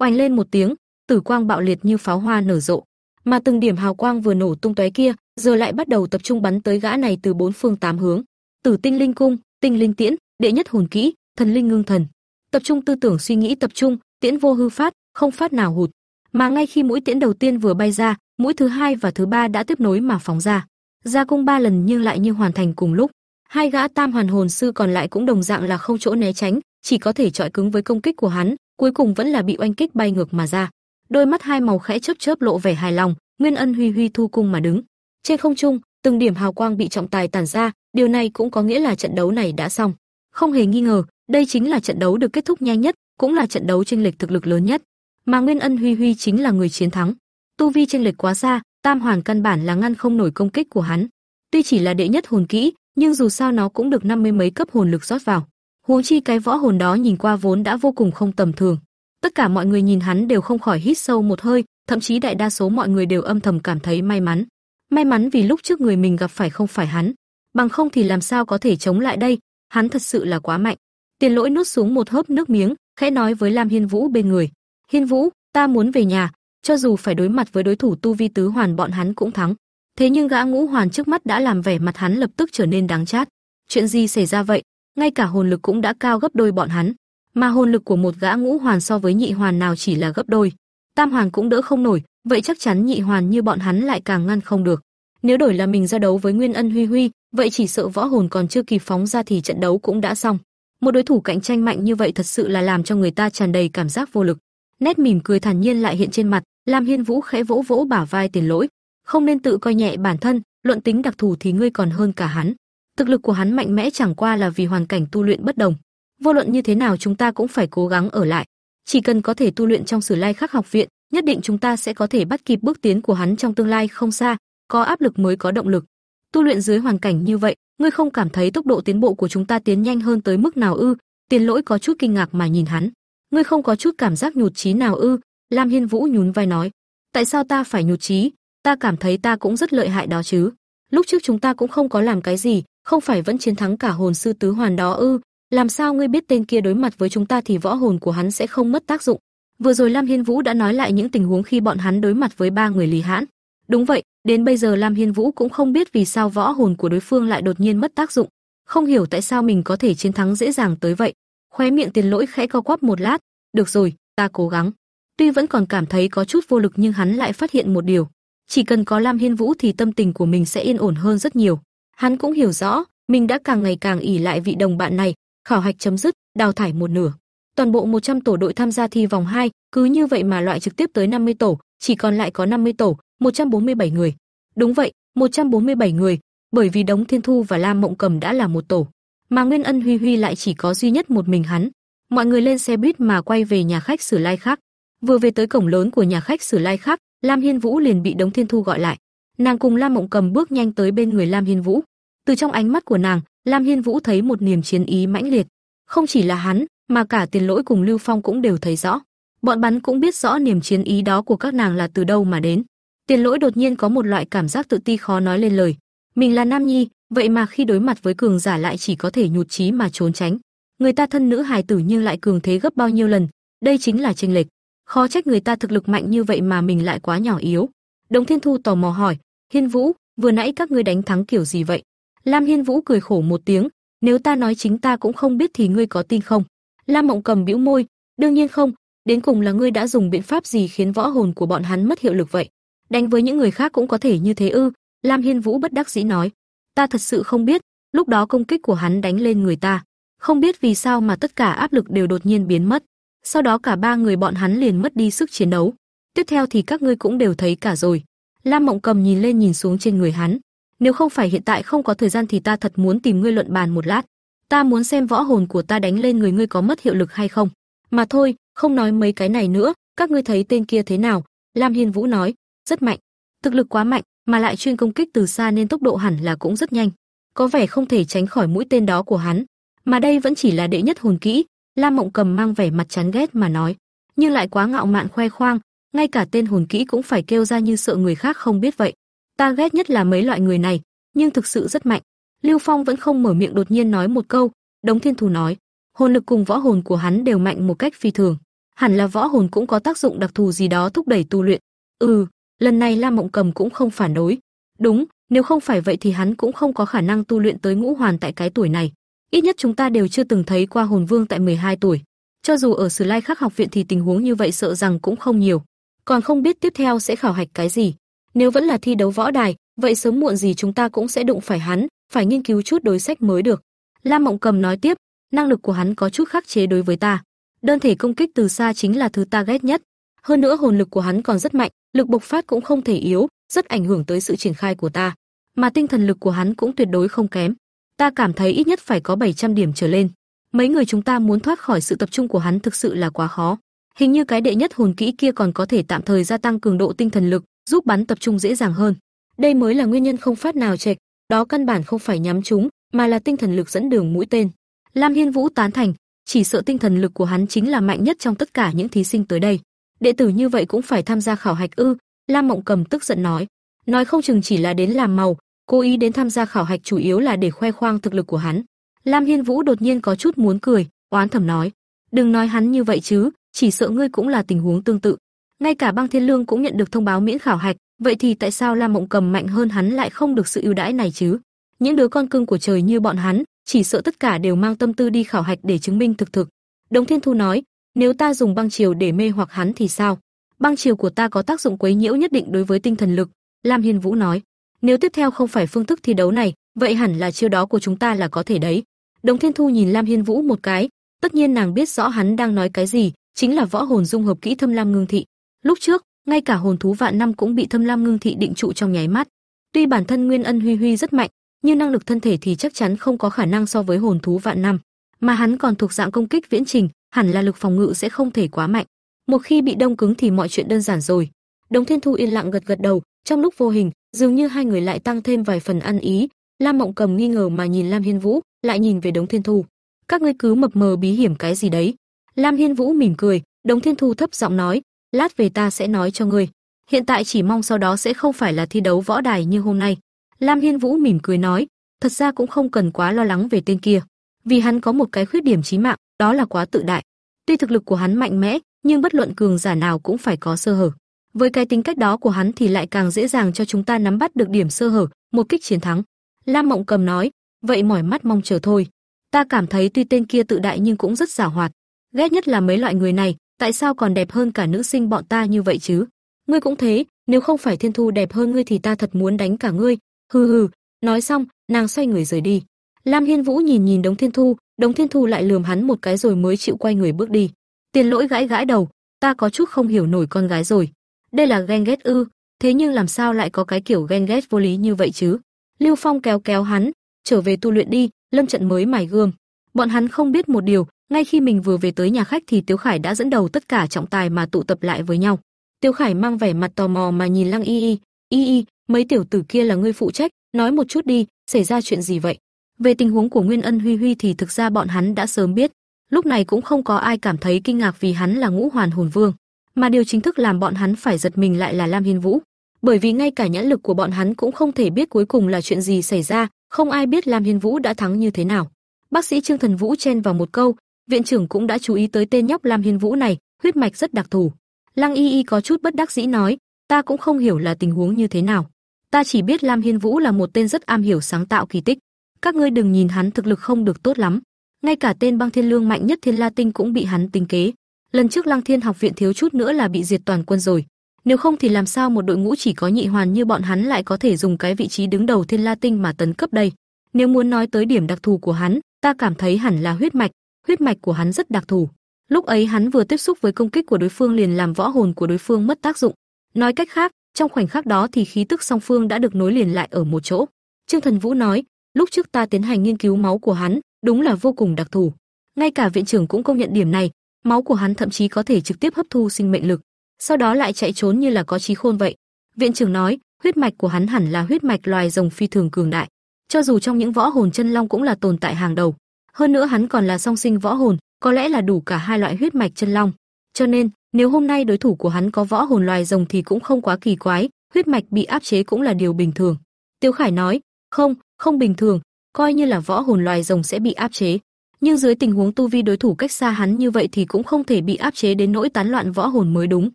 Oanh lên một tiếng, tử quang bạo liệt như pháo hoa nở rộ, mà từng điểm hào quang vừa nổ tung tóe kia, giờ lại bắt đầu tập trung bắn tới gã này từ bốn phương tám hướng. Tử tinh linh cung, tinh linh tiễn, đệ nhất hồn kỹ, thần linh ngưng thần. Tập trung tư tưởng suy nghĩ tập trung, tiễn vô hư phát, không phát nào hụt. Mà ngay khi mũi tiễn đầu tiên vừa bay ra, mũi thứ hai và thứ ba đã tiếp nối mà phóng ra. Ra cung ba lần nhưng lại như hoàn thành cùng lúc. Hai gã tam hoàn hồn sư còn lại cũng đồng dạng là không chỗ né tránh, chỉ có thể trọi cứng với công kích của hắn, cuối cùng vẫn là bị oanh kích bay ngược mà ra. Đôi mắt hai màu khẽ chớp chớp lộ vẻ hài lòng, Nguyên Ân huy huy thu cung mà đứng. Trên không trung, từng điểm hào quang bị trọng tài tản ra, điều này cũng có nghĩa là trận đấu này đã xong. Không hề nghi ngờ, đây chính là trận đấu được kết thúc nhanh nhất, cũng là trận đấu chênh lệch thực lực lớn nhất, mà Nguyên Ân Huy Huy chính là người chiến thắng. Tu vi chênh lệch quá xa, Tam Hoàn căn bản là ngăn không nổi công kích của hắn. Tuy chỉ là đệ nhất hồn kỹ, nhưng dù sao nó cũng được năm mươi mấy cấp hồn lực rót vào. Huống chi cái võ hồn đó nhìn qua vốn đã vô cùng không tầm thường. Tất cả mọi người nhìn hắn đều không khỏi hít sâu một hơi, thậm chí đại đa số mọi người đều âm thầm cảm thấy may mắn. May mắn vì lúc trước người mình gặp phải không phải hắn, bằng không thì làm sao có thể chống lại đây, hắn thật sự là quá mạnh. Tiền Lỗi nuốt xuống một hớp nước miếng, khẽ nói với Lam Hiên Vũ bên người, "Hiên Vũ, ta muốn về nhà, cho dù phải đối mặt với đối thủ tu vi tứ hoàn bọn hắn cũng thắng." Thế nhưng gã ngũ hoàn trước mắt đã làm vẻ mặt hắn lập tức trở nên đáng chát. Chuyện gì xảy ra vậy? ngay cả hồn lực cũng đã cao gấp đôi bọn hắn, mà hồn lực của một gã ngũ hoàn so với nhị hoàn nào chỉ là gấp đôi. Tam hoàn cũng đỡ không nổi, vậy chắc chắn nhị hoàn như bọn hắn lại càng ngăn không được. Nếu đổi là mình ra đấu với Nguyên Ân Huy Huy, vậy chỉ sợ võ hồn còn chưa kịp phóng ra thì trận đấu cũng đã xong. Một đối thủ cạnh tranh mạnh như vậy thật sự là làm cho người ta tràn đầy cảm giác vô lực. Nét mỉm cười thản nhiên lại hiện trên mặt, Lam Hiên Vũ khẽ vỗ vỗ bả vai Tiền Lỗi, không nên tự coi nhẹ bản thân, luận tính đặc thù thì ngươi còn hơn cả hắn. Thực lực của hắn mạnh mẽ chẳng qua là vì hoàn cảnh tu luyện bất đồng. Vô luận như thế nào chúng ta cũng phải cố gắng ở lại. Chỉ cần có thể tu luyện trong Sử Lai Khắc học viện, nhất định chúng ta sẽ có thể bắt kịp bước tiến của hắn trong tương lai không xa, có áp lực mới có động lực. Tu luyện dưới hoàn cảnh như vậy, ngươi không cảm thấy tốc độ tiến bộ của chúng ta tiến nhanh hơn tới mức nào ư? Tiền Lỗi có chút kinh ngạc mà nhìn hắn. Ngươi không có chút cảm giác nhụt chí nào ư? Lam Hiên Vũ nhún vai nói. Tại sao ta phải nhụt chí? Ta cảm thấy ta cũng rất lợi hại đó chứ. Lúc trước chúng ta cũng không có làm cái gì, không phải vẫn chiến thắng cả hồn sư tứ hoàn đó ư? Làm sao ngươi biết tên kia đối mặt với chúng ta thì võ hồn của hắn sẽ không mất tác dụng? Vừa rồi Lam Hiên Vũ đã nói lại những tình huống khi bọn hắn đối mặt với ba người Lý Hãn. Đúng vậy, đến bây giờ Lam Hiên Vũ cũng không biết vì sao võ hồn của đối phương lại đột nhiên mất tác dụng, không hiểu tại sao mình có thể chiến thắng dễ dàng tới vậy. Khóe miệng Tiền Lỗi khẽ co quắp một lát, "Được rồi, ta cố gắng." Tuy vẫn còn cảm thấy có chút vô lực nhưng hắn lại phát hiện một điều, chỉ cần có Lam Hiên Vũ thì tâm tình của mình sẽ yên ổn hơn rất nhiều. Hắn cũng hiểu rõ, mình đã càng ngày càng ỷ lại vị đồng bạn này, khảo hạch chấm dứt, đào thải một nửa. Toàn bộ 100 tổ đội tham gia thi vòng 2, cứ như vậy mà loại trực tiếp tới 50 tổ, chỉ còn lại có 50 tổ, 147 người. Đúng vậy, 147 người, bởi vì Đống Thiên Thu và Lam Mộng Cầm đã là một tổ, mà Nguyên Ân Huy Huy lại chỉ có duy nhất một mình hắn. Mọi người lên xe buýt mà quay về nhà khách Sử Lai khác. Vừa về tới cổng lớn của nhà khách Sử Lai khác, Lam Hiên Vũ liền bị Đống Thiên Thu gọi lại. Nàng cùng Lam Mộng Cầm bước nhanh tới bên người Lam Hiên Vũ. Từ trong ánh mắt của nàng, Lam Hiên Vũ thấy một niềm chiến ý mãnh liệt. Không chỉ là hắn, mà cả Tiền Lỗi cùng Lưu Phong cũng đều thấy rõ. Bọn bắn cũng biết rõ niềm chiến ý đó của các nàng là từ đâu mà đến. Tiền Lỗi đột nhiên có một loại cảm giác tự ti khó nói lên lời. Mình là nam nhi, vậy mà khi đối mặt với cường giả lại chỉ có thể nhụt chí mà trốn tránh. Người ta thân nữ hài tử nhưng lại cường thế gấp bao nhiêu lần, đây chính là chênh lệch. Khó trách người ta thực lực mạnh như vậy mà mình lại quá nhỏ yếu. Đồng Thiên Thu tò mò hỏi, "Hiên Vũ, vừa nãy các ngươi đánh thắng kiểu gì vậy?" Lam Hiên Vũ cười khổ một tiếng, "Nếu ta nói chính ta cũng không biết thì ngươi có tin không?" Lam Mộng Cầm bĩu môi, "Đương nhiên không, đến cùng là ngươi đã dùng biện pháp gì khiến võ hồn của bọn hắn mất hiệu lực vậy? Đánh với những người khác cũng có thể như thế ư?" Lam Hiên Vũ bất đắc dĩ nói, "Ta thật sự không biết, lúc đó công kích của hắn đánh lên người ta, không biết vì sao mà tất cả áp lực đều đột nhiên biến mất. Sau đó cả ba người bọn hắn liền mất đi sức chiến đấu. Tiếp theo thì các ngươi cũng đều thấy cả rồi." Lam Mộng Cầm nhìn lên nhìn xuống trên người hắn, "Nếu không phải hiện tại không có thời gian thì ta thật muốn tìm ngươi luận bàn một lát. Ta muốn xem võ hồn của ta đánh lên người ngươi có mất hiệu lực hay không. Mà thôi, không nói mấy cái này nữa, các ngươi thấy tên kia thế nào?" Lam Hiên Vũ nói, "Rất mạnh, thực lực quá mạnh, mà lại chuyên công kích từ xa nên tốc độ hẳn là cũng rất nhanh. Có vẻ không thể tránh khỏi mũi tên đó của hắn, mà đây vẫn chỉ là đệ nhất hồn kỹ." Lam Mộng Cầm mang vẻ mặt chán ghét mà nói, nhưng lại quá ngạo mạn khoe khoang, ngay cả tên hồn kỹ cũng phải kêu ra như sợ người khác không biết vậy. Ta ghét nhất là mấy loại người này, nhưng thực sự rất mạnh. Lưu Phong vẫn không mở miệng đột nhiên nói một câu, Đống Thiên Thù nói, hồn lực cùng võ hồn của hắn đều mạnh một cách phi thường, hẳn là võ hồn cũng có tác dụng đặc thù gì đó thúc đẩy tu luyện. Ừ, lần này Lam Mộng Cầm cũng không phản đối. Đúng, nếu không phải vậy thì hắn cũng không có khả năng tu luyện tới ngũ hoàn tại cái tuổi này. Ít nhất chúng ta đều chưa từng thấy qua hồn vương tại 12 tuổi. Cho dù ở Sử Lai Khắc học viện thì tình huống như vậy sợ rằng cũng không nhiều. Còn không biết tiếp theo sẽ khảo hạch cái gì. Nếu vẫn là thi đấu võ đài, vậy sớm muộn gì chúng ta cũng sẽ đụng phải hắn, phải nghiên cứu chút đối sách mới được. Lam Mộng Cầm nói tiếp, năng lực của hắn có chút khắc chế đối với ta. Đơn thể công kích từ xa chính là thứ ta ghét nhất. Hơn nữa hồn lực của hắn còn rất mạnh, lực bộc phát cũng không thể yếu, rất ảnh hưởng tới sự triển khai của ta. Mà tinh thần lực của hắn cũng tuyệt đối không kém. Ta cảm thấy ít nhất phải có 700 điểm trở lên. Mấy người chúng ta muốn thoát khỏi sự tập trung của hắn thực sự là quá khó. Hình như cái đệ nhất hồn kỹ kia còn có thể tạm thời gia tăng cường độ tinh thần lực, giúp bắn tập trung dễ dàng hơn. Đây mới là nguyên nhân không phát nào chệch, đó căn bản không phải nhắm chúng, mà là tinh thần lực dẫn đường mũi tên. Lam Hiên Vũ tán thành, chỉ sợ tinh thần lực của hắn chính là mạnh nhất trong tất cả những thí sinh tới đây. Đệ tử như vậy cũng phải tham gia khảo hạch ư? Lam Mộng Cầm tức giận nói, nói không chừng chỉ là đến làm màu, cố ý đến tham gia khảo hạch chủ yếu là để khoe khoang thực lực của hắn. Lam Hiên Vũ đột nhiên có chút muốn cười, oán thầm nói, đừng nói hắn như vậy chứ, chỉ sợ ngươi cũng là tình huống tương tự. Ngay cả Băng Thiên Lương cũng nhận được thông báo miễn khảo hạch, vậy thì tại sao Lam Mộng Cầm mạnh hơn hắn lại không được sự ưu đãi này chứ? Những đứa con cưng của trời như bọn hắn, chỉ sợ tất cả đều mang tâm tư đi khảo hạch để chứng minh thực thực. Đống Thiên Thu nói, nếu ta dùng băng chiều để mê hoặc hắn thì sao? Băng chiều của ta có tác dụng quấy nhiễu nhất định đối với tinh thần lực. Lam Hiên Vũ nói, nếu tiếp theo không phải phương thức thi đấu này, vậy hẳn là chiêu đó của chúng ta là có thể đấy. Đồng Thiên Thu nhìn Lam Hiên Vũ một cái, tất nhiên nàng biết rõ hắn đang nói cái gì, chính là võ hồn dung hợp kỹ Thâm Lam Ngưng Thị. Lúc trước, ngay cả hồn thú vạn năm cũng bị Thâm Lam Ngưng Thị định trụ trong nháy mắt. Tuy bản thân Nguyên Ân Huy Huy rất mạnh, như năng lực thân thể thì chắc chắn không có khả năng so với hồn thú vạn năm. mà hắn còn thuộc dạng công kích viễn trình, hẳn là lực phòng ngự sẽ không thể quá mạnh. Một khi bị đông cứng thì mọi chuyện đơn giản rồi. Đống Thiên Thu yên lặng gật gật đầu, trong lúc vô hình, dường như hai người lại tăng thêm vài phần ăn ý. Lam Mộng Cầm nghi ngờ mà nhìn Lam Hiên Vũ, lại nhìn về Đống Thiên Thu. Các ngươi cứ mập mờ bí hiểm cái gì đấy? Lam Hiên Vũ mỉm cười, Đống Thiên Thu thấp giọng nói, lát về ta sẽ nói cho ngươi. Hiện tại chỉ mong sau đó sẽ không phải là thi đấu võ đài như hôm nay. Lam Hiên Vũ mỉm cười nói, thật ra cũng không cần quá lo lắng về tên kia, vì hắn có một cái khuyết điểm chí mạng, đó là quá tự đại. Tuy thực lực của hắn mạnh mẽ, nhưng bất luận cường giả nào cũng phải có sơ hở. Với cái tính cách đó của hắn thì lại càng dễ dàng cho chúng ta nắm bắt được điểm sơ hở, một kích chiến thắng. Lam Mộng Cầm nói, vậy mỏi mắt mong chờ thôi. Ta cảm thấy tuy tên kia tự đại nhưng cũng rất giả hoạt. Ghét nhất là mấy loại người này, tại sao còn đẹp hơn cả nữ sinh bọn ta như vậy chứ? Ngươi cũng thế, nếu không phải Thiên Thu đẹp hơn ngươi thì ta thật muốn đánh cả ngươi. Hừ hừ, nói xong, nàng xoay người rời đi. Lam Hiên Vũ nhìn nhìn Đống Thiên Thu, Đống Thiên Thu lại lườm hắn một cái rồi mới chịu quay người bước đi. Tiền Lỗi gãi gãi đầu, ta có chút không hiểu nổi con gái rồi. Đây là ghen ghét ư? Thế nhưng làm sao lại có cái kiểu ghen ghét vô lý như vậy chứ? Lưu Phong kéo kéo hắn, trở về tu luyện đi, lâm trận mới mài gươm. Bọn hắn không biết một điều, ngay khi mình vừa về tới nhà khách thì Tiếu Khải đã dẫn đầu tất cả trọng tài mà tụ tập lại với nhau. tiêu Khải mang vẻ mặt tò mò mà nhìn Lăng Y Y, "Y Y, mấy tiểu tử kia là ngươi phụ trách, nói một chút đi, xảy ra chuyện gì vậy?" Về tình huống của Nguyên Ân Huy Huy thì thực ra bọn hắn đã sớm biết, lúc này cũng không có ai cảm thấy kinh ngạc vì hắn là Ngũ Hoàn Hồn Vương, mà điều chính thức làm bọn hắn phải giật mình lại là Lam Hiên Vũ, bởi vì ngay cả nhãn lực của bọn hắn cũng không thể biết cuối cùng là chuyện gì xảy ra, không ai biết Lam Hiên Vũ đã thắng như thế nào. Bác sĩ Trương Thần Vũ chen vào một câu, viện trưởng cũng đã chú ý tới tên nhóc Lam Hiên Vũ này, huyết mạch rất đặc thù. Lăng Y Y có chút bất đắc dĩ nói, ta cũng không hiểu là tình huống như thế nào. Ta chỉ biết Lam Hiên Vũ là một tên rất am hiểu sáng tạo kỳ tích. Các ngươi đừng nhìn hắn thực lực không được tốt lắm, ngay cả tên băng thiên lương mạnh nhất Thiên La Tinh cũng bị hắn tính kế. Lần trước Lăng Thiên học viện thiếu chút nữa là bị diệt toàn quân rồi. Nếu không thì làm sao một đội ngũ chỉ có nhị hoàn như bọn hắn lại có thể dùng cái vị trí đứng đầu Thiên La Tinh mà tấn cấp đây? Nếu muốn nói tới điểm đặc thù của hắn, ta cảm thấy hẳn là huyết mạch, huyết mạch của hắn rất đặc thù. Lúc ấy hắn vừa tiếp xúc với công kích của đối phương liền làm võ hồn của đối phương mất tác dụng. Nói cách khác, trong khoảnh khắc đó thì khí tức song phương đã được nối liền lại ở một chỗ. Trương Thần Vũ nói, lúc trước ta tiến hành nghiên cứu máu của hắn, đúng là vô cùng đặc thù. Ngay cả viện trưởng cũng công nhận điểm này, máu của hắn thậm chí có thể trực tiếp hấp thu sinh mệnh lực, sau đó lại chạy trốn như là có trí khôn vậy. Viện trưởng nói, huyết mạch của hắn hẳn là huyết mạch loài rồng phi thường cường đại, cho dù trong những võ hồn chân long cũng là tồn tại hàng đầu. Hơn nữa hắn còn là song sinh võ hồn, có lẽ là đủ cả hai loại huyết mạch chân long. Cho nên, nếu hôm nay đối thủ của hắn có võ hồn loài rồng thì cũng không quá kỳ quái, huyết mạch bị áp chế cũng là điều bình thường. Tiêu Khải nói, không, không bình thường, coi như là võ hồn loài rồng sẽ bị áp chế. Nhưng dưới tình huống tu vi đối thủ cách xa hắn như vậy thì cũng không thể bị áp chế đến nỗi tán loạn võ hồn mới đúng.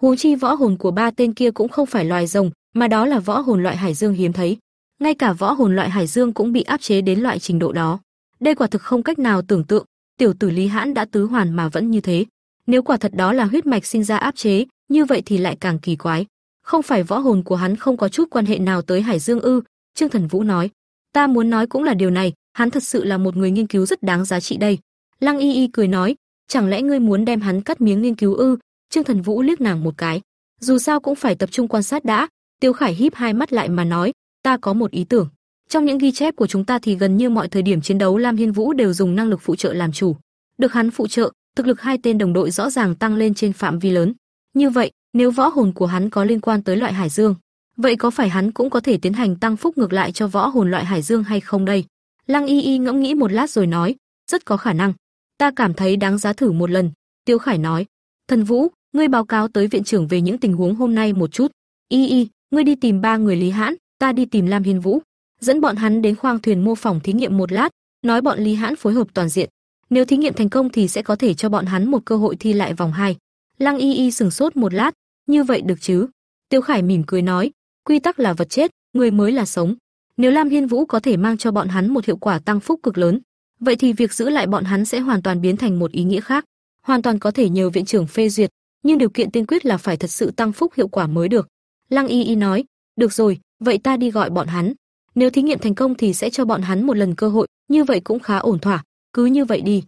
Huống chi võ hồn của ba tên kia cũng không phải loài rồng, mà đó là võ hồn loại hải dương hiếm thấy. Ngay cả võ hồn loại hải dương cũng bị áp chế đến loại trình độ đó. Đây quả thực không cách nào tưởng tượng, tiểu tử Lý Hãn đã tứ hoàn mà vẫn như thế. Nếu quả thật đó là huyết mạch sinh ra áp chế, như vậy thì lại càng kỳ quái. Không phải võ hồn của hắn không có chút quan hệ nào tới Hải Dương ư? Trương Thần Vũ nói. Ta muốn nói cũng là điều này, hắn thật sự là một người nghiên cứu rất đáng giá trị đây. Lăng Y Y cười nói, chẳng lẽ ngươi muốn đem hắn cắt miếng nghiên cứu ư? Trương Thần Vũ liếc nàng một cái. Dù sao cũng phải tập trung quan sát đã. Tiêu Khải híp hai mắt lại mà nói, ta có một ý tưởng. Trong những ghi chép của chúng ta thì gần như mọi thời điểm chiến đấu Lam Hiên Vũ đều dùng năng lực phụ trợ làm chủ. Được hắn phụ trợ, thực lực hai tên đồng đội rõ ràng tăng lên trên phạm vi lớn. Như vậy, nếu võ hồn của hắn có liên quan tới loại hải dương, vậy có phải hắn cũng có thể tiến hành tăng phúc ngược lại cho võ hồn loại hải dương hay không đây? Lăng Y Y ngẫm nghĩ một lát rồi nói, rất có khả năng. Ta cảm thấy đáng giá thử một lần. Tiêu Khải nói, Thần Vũ, ngươi báo cáo tới viện trưởng về những tình huống hôm nay một chút. Y Y, ngươi đi tìm ba người Lý Hãn, ta đi tìm Lam Hiên Vũ, dẫn bọn hắn đến khoang thuyền mô phỏng thí nghiệm một lát, nói bọn Lý Hãn phối hợp toàn diện. Nếu thí nghiệm thành công thì sẽ có thể cho bọn hắn một cơ hội thi lại vòng 2. Lăng Y Y sừng sốt một lát, như vậy được chứ? Tiêu Khải mỉm cười nói, quy tắc là vật chết, người mới là sống. Nếu Lam Hiên Vũ có thể mang cho bọn hắn một hiệu quả tăng phúc cực lớn, vậy thì việc giữ lại bọn hắn sẽ hoàn toàn biến thành một ý nghĩa khác, hoàn toàn có thể nhờ viện trưởng phê duyệt, nhưng điều kiện tiên quyết là phải thật sự tăng phúc hiệu quả mới được. Lăng Y Y nói, được rồi, vậy ta đi gọi bọn hắn. Nếu thí nghiệm thành công thì sẽ cho bọn hắn một lần cơ hội, như vậy cũng khá ổn thỏa, cứ như vậy đi.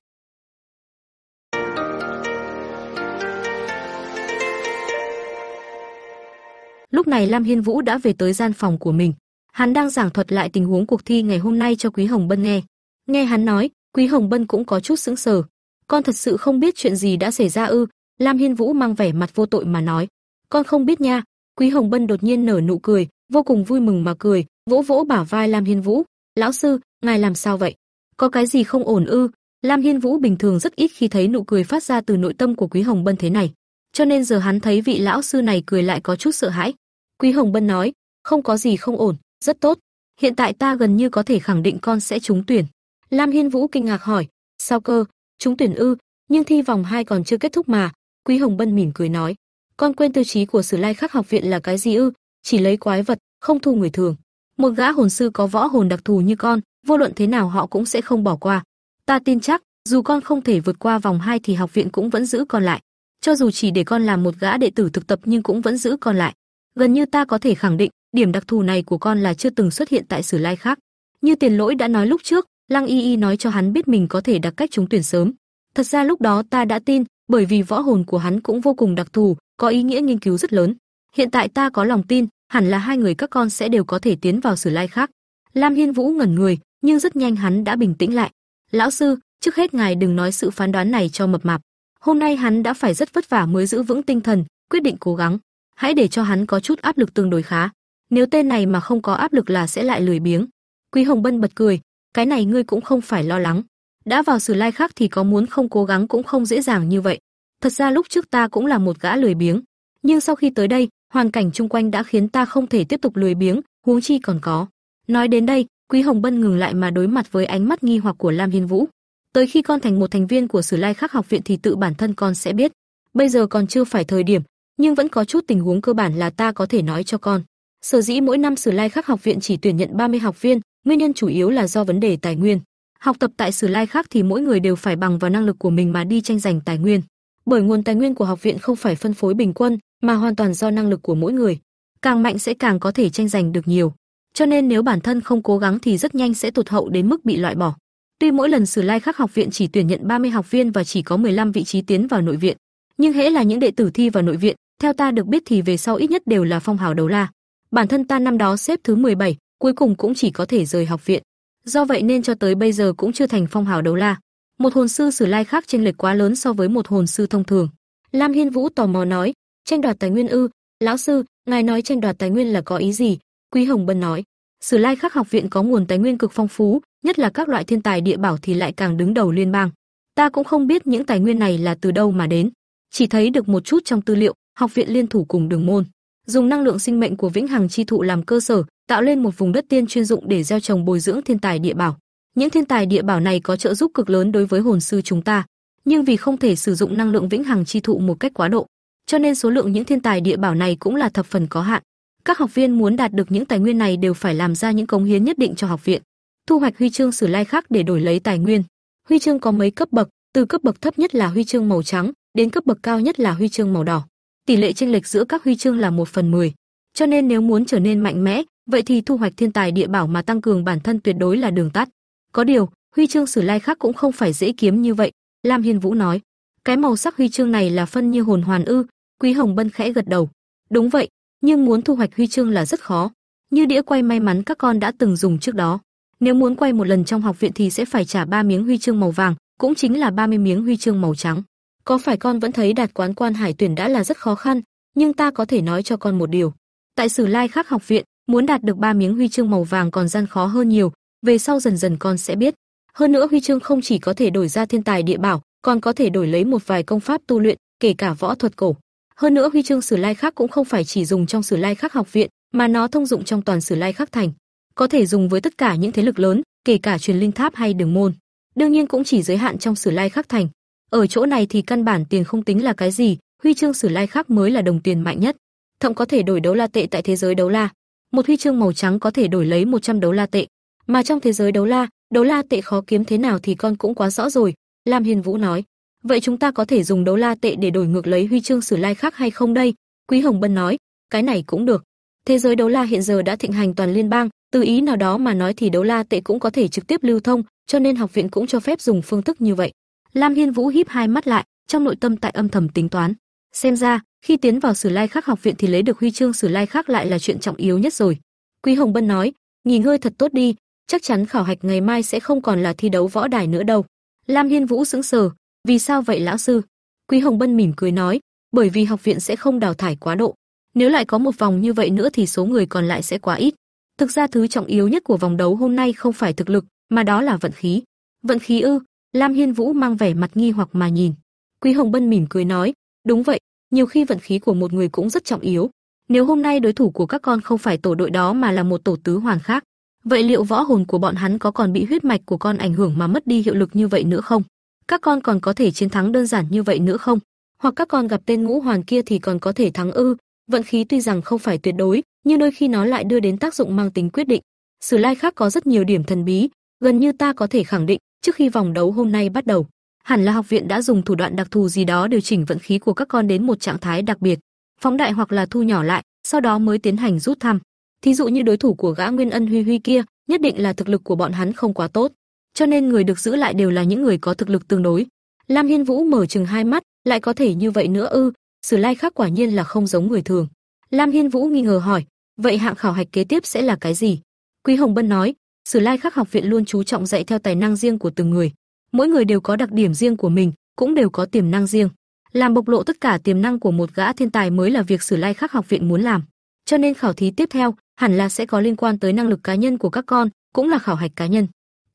Lúc này Lam Hiên Vũ đã về tới gian phòng của mình. Hắn đang giảng thuật lại tình huống cuộc thi ngày hôm nay cho Quý Hồng Bân nghe. Nghe hắn nói, Quý Hồng Bân cũng có chút sững sờ. Con thật sự không biết chuyện gì đã xảy ra ư? Lam Hiên Vũ mang vẻ mặt vô tội mà nói. Con không biết nha. Quý Hồng Bân đột nhiên nở nụ cười, vô cùng vui mừng mà cười, vỗ vỗ bả vai Lam Hiên Vũ. Lão sư, ngài làm sao vậy? Có cái gì không ổn ư? Lam Hiên Vũ bình thường rất ít khi thấy nụ cười phát ra từ nội tâm của Quý Hồng Bân thế này, cho nên giờ hắn thấy vị lão sư này cười lại có chút sợ hãi. Quý Hồng Bân nói, không có gì không ổn, rất tốt. Hiện tại ta gần như có thể khẳng định con sẽ trúng tuyển. Lam Hiên Vũ kinh ngạc hỏi, sao cơ, trúng tuyển ư? Nhưng thi vòng 2 còn chưa kết thúc mà. Quý Hồng Bân mỉm cười nói, con quên tiêu chí của Sử Lai Khắc học viện là cái gì ư? Chỉ lấy quái vật, không thu người thường. Một gã hồn sư có võ hồn đặc thù như con, vô luận thế nào họ cũng sẽ không bỏ qua. Ta tin chắc, dù con không thể vượt qua vòng 2 thì học viện cũng vẫn giữ con lại. Cho dù chỉ để con làm một gã đệ tử thực tập nhưng cũng vẫn giữ con lại. Gần như ta có thể khẳng định, điểm đặc thù này của con là chưa từng xuất hiện tại Sử Lai khác. Như Tiền Lỗi đã nói lúc trước, Lăng Y Y nói cho hắn biết mình có thể đặc cách trúng tuyển sớm. Thật ra lúc đó ta đã tin, bởi vì võ hồn của hắn cũng vô cùng đặc thù, có ý nghĩa nghiên cứu rất lớn. Hiện tại ta có lòng tin, hẳn là hai người các con sẽ đều có thể tiến vào Sử Lai khác. Lam Hiên Vũ ngẩn người, nhưng rất nhanh hắn đã bình tĩnh lại. "Lão sư, trước hết ngài đừng nói sự phán đoán này cho mập mạp. Hôm nay hắn đã phải rất vất vả mới giữ vững tinh thần, quyết định cố gắng. Hãy để cho hắn có chút áp lực tương đối khá. Nếu tên này mà không có áp lực là sẽ lại lười biếng." Quý Hồng Bân bật cười, "Cái này ngươi cũng không phải lo lắng. Đã vào Sử Lai khác thì có muốn không cố gắng cũng không dễ dàng như vậy. Thật ra lúc trước ta cũng là một gã lười biếng, nhưng sau khi tới đây, hoàn cảnh chung quanh đã khiến ta không thể tiếp tục lười biếng, huống chi còn có." Nói đến đây, Quý Hồng Bân ngừng lại mà đối mặt với ánh mắt nghi hoặc của Lam Hiên Vũ. Tới khi con thành một thành viên của Sử Lai Khắc học viện thì tự bản thân con sẽ biết. Bây giờ còn chưa phải thời điểm, nhưng vẫn có chút tình huống cơ bản là ta có thể nói cho con. Sở dĩ mỗi năm Sử Lai Khắc học viện chỉ tuyển nhận 30 học viên, nguyên nhân chủ yếu là do vấn đề tài nguyên. Học tập tại Sử Lai Khắc thì mỗi người đều phải bằng vào năng lực của mình mà đi tranh giành tài nguyên. Bởi nguồn tài nguyên của học viện không phải phân phối bình quân, mà hoàn toàn do năng lực của mỗi người. Càng mạnh sẽ càng có thể tranh giành được nhiều cho nên nếu bản thân không cố gắng thì rất nhanh sẽ tụt hậu đến mức bị loại bỏ. Tuy mỗi lần Sử Lai Khắc học viện chỉ tuyển nhận 30 học viên và chỉ có 15 vị trí tiến vào nội viện, nhưng hễ là những đệ tử thi vào nội viện, theo ta được biết thì về sau ít nhất đều là phong hào đấu la. Bản thân ta năm đó xếp thứ 17, cuối cùng cũng chỉ có thể rời học viện. Do vậy nên cho tới bây giờ cũng chưa thành phong hào đấu la. Một hồn sư Sử Lai khác chênh lệch quá lớn so với một hồn sư thông thường. Lam Hiên Vũ tò mò nói, tranh đoạt tài nguyên ư? Lão sư, ngài nói tranh đoạt tài nguyên là có ý gì? Quý Hồng Bân nói, Sử Lai Khắc học viện có nguồn tài nguyên cực phong phú, nhất là các loại thiên tài địa bảo thì lại càng đứng đầu liên bang. Ta cũng không biết những tài nguyên này là từ đâu mà đến, chỉ thấy được một chút trong tư liệu, học viện liên thủ cùng Đường môn, dùng năng lượng sinh mệnh của Vĩnh Hằng chi thụ làm cơ sở, tạo lên một vùng đất tiên chuyên dụng để gieo trồng bồi dưỡng thiên tài địa bảo. Những thiên tài địa bảo này có trợ giúp cực lớn đối với hồn sư chúng ta, nhưng vì không thể sử dụng năng lượng Vĩnh Hằng chi thụ một cách quá độ, cho nên số lượng những thiên tài địa bảo này cũng là thập phần có hạn. Các học viên muốn đạt được những tài nguyên này đều phải làm ra những cống hiến nhất định cho học viện. Thu hoạch huy chương sử lai khác để đổi lấy tài nguyên. Huy chương có mấy cấp bậc, từ cấp bậc thấp nhất là huy chương màu trắng, đến cấp bậc cao nhất là huy chương màu đỏ. Tỷ lệ chênh lệch giữa các huy chương là 1 phần 10. Cho nên nếu muốn trở nên mạnh mẽ, vậy thì thu hoạch thiên tài địa bảo mà tăng cường bản thân tuyệt đối là đường tắt. Có điều, huy chương sử lai khác cũng không phải dễ kiếm như vậy, Lam Hiên Vũ nói. Cái màu sắc huy chương này là phân như hồn hoàn ư? Quý Hồng Bân khẽ gật đầu. Đúng vậy, nhưng muốn thu hoạch huy chương là rất khó. Như đĩa quay may mắn các con đã từng dùng trước đó. Nếu muốn quay một lần trong học viện thì sẽ phải trả 3 miếng huy chương màu vàng, cũng chính là 30 miếng huy chương màu trắng. Có phải con vẫn thấy đạt quán quan hải tuyển đã là rất khó khăn, nhưng ta có thể nói cho con một điều. Tại Sử Lai Khắc học viện, muốn đạt được 3 miếng huy chương màu vàng còn gian khó hơn nhiều, về sau dần dần con sẽ biết. Hơn nữa huy chương không chỉ có thể đổi ra thiên tài địa bảo, còn có thể đổi lấy một vài công pháp tu luyện, kể cả võ thuật cổ. Hơn nữa huy chương Sử Lai Khắc cũng không phải chỉ dùng trong Sử Lai Khắc học viện, mà nó thông dụng trong toàn Sử Lai Khắc thành, có thể dùng với tất cả những thế lực lớn, kể cả truyền linh tháp hay đường môn. Đương nhiên cũng chỉ giới hạn trong Sử Lai Khắc thành. Ở chỗ này thì căn bản tiền không tính là cái gì, huy chương Sử Lai Khắc mới là đồng tiền mạnh nhất. Thậm có thể đổi đấu la tệ tại thế giới đấu la. Một huy chương màu trắng có thể đổi lấy 100 đấu la tệ, mà trong thế giới đấu la, đấu la tệ khó kiếm thế nào thì con cũng quá rõ rồi, Lam Hiền Vũ nói. Vậy chúng ta có thể dùng đấu la tệ để đổi ngược lấy huy chương sử lai khác hay không đây? Quý Hồng Bân nói, cái này cũng được. Thế giới đấu la hiện giờ đã thịnh hành toàn liên bang, từ ý nào đó mà nói thì đấu la tệ cũng có thể trực tiếp lưu thông, cho nên học viện cũng cho phép dùng phương thức như vậy. Lam Hiên Vũ híp hai mắt lại, trong nội tâm tại âm thầm tính toán. Xem ra, khi tiến vào Sử Lai Khắc học viện thì lấy được huy chương Sử Lai Khắc lại là chuyện trọng yếu nhất rồi. Quý Hồng Bân nói, nghỉ ngơi thật tốt đi, chắc chắn khảo hạch ngày mai sẽ không còn là thi đấu võ đài nữa đâu. Lam Hiên Vũ sững sờ, vì sao vậy lão sư? Quý Hồng Bân mỉm cười nói, bởi vì học viện sẽ không đào thải quá độ. Nếu lại có một vòng như vậy nữa thì số người còn lại sẽ quá ít. Thực ra thứ trọng yếu nhất của vòng đấu hôm nay không phải thực lực, mà đó là vận khí. Vận khí ư? Lam Hiên Vũ mang vẻ mặt nghi hoặc mà nhìn. Quý Hồng Bân mỉm cười nói, đúng vậy, nhiều khi vận khí của một người cũng rất trọng yếu. Nếu hôm nay đối thủ của các con không phải tổ đội đó mà là một tổ tứ hoàn khác, vậy liệu võ hồn của bọn hắn có còn bị huyết mạch của con ảnh hưởng mà mất đi hiệu lực như vậy nữa không? Các con còn có thể chiến thắng đơn giản như vậy nữa không? Hoặc các con gặp tên ngũ hoàn kia thì còn có thể thắng ư? Vận khí tuy rằng không phải tuyệt đối, nhưng đôi khi nó lại đưa đến tác dụng mang tính quyết định. Sử lai khác có rất nhiều điểm thần bí, gần như ta có thể khẳng định, trước khi vòng đấu hôm nay bắt đầu, hẳn là học viện đã dùng thủ đoạn đặc thù gì đó điều chỉnh vận khí của các con đến một trạng thái đặc biệt, phóng đại hoặc là thu nhỏ lại, sau đó mới tiến hành rút thăm. Thí dụ như đối thủ của gã Nguyên Ân Huy Huy kia, nhất định là thực lực của bọn hắn không quá tốt, cho nên người được giữ lại đều là những người có thực lực tương đối. Lam Hiên Vũ mở chừng hai mắt, lại có thể như vậy nữa ư? Sử Lai khác quả nhiên là không giống người thường. Lam Hiên Vũ nghi ngờ hỏi, vậy hạng khảo hạch kế tiếp sẽ là cái gì? Quý Hồng Bân nói, Sử Lai Khắc học viện luôn chú trọng dạy theo tài năng riêng của từng người, mỗi người đều có đặc điểm riêng của mình, cũng đều có tiềm năng riêng. Làm bộc lộ tất cả tiềm năng của một gã thiên tài mới là việc Sử Lai Khắc học viện muốn làm. Cho nên khảo thí tiếp theo hẳn là sẽ có liên quan tới năng lực cá nhân của các con, cũng là khảo hạch cá nhân.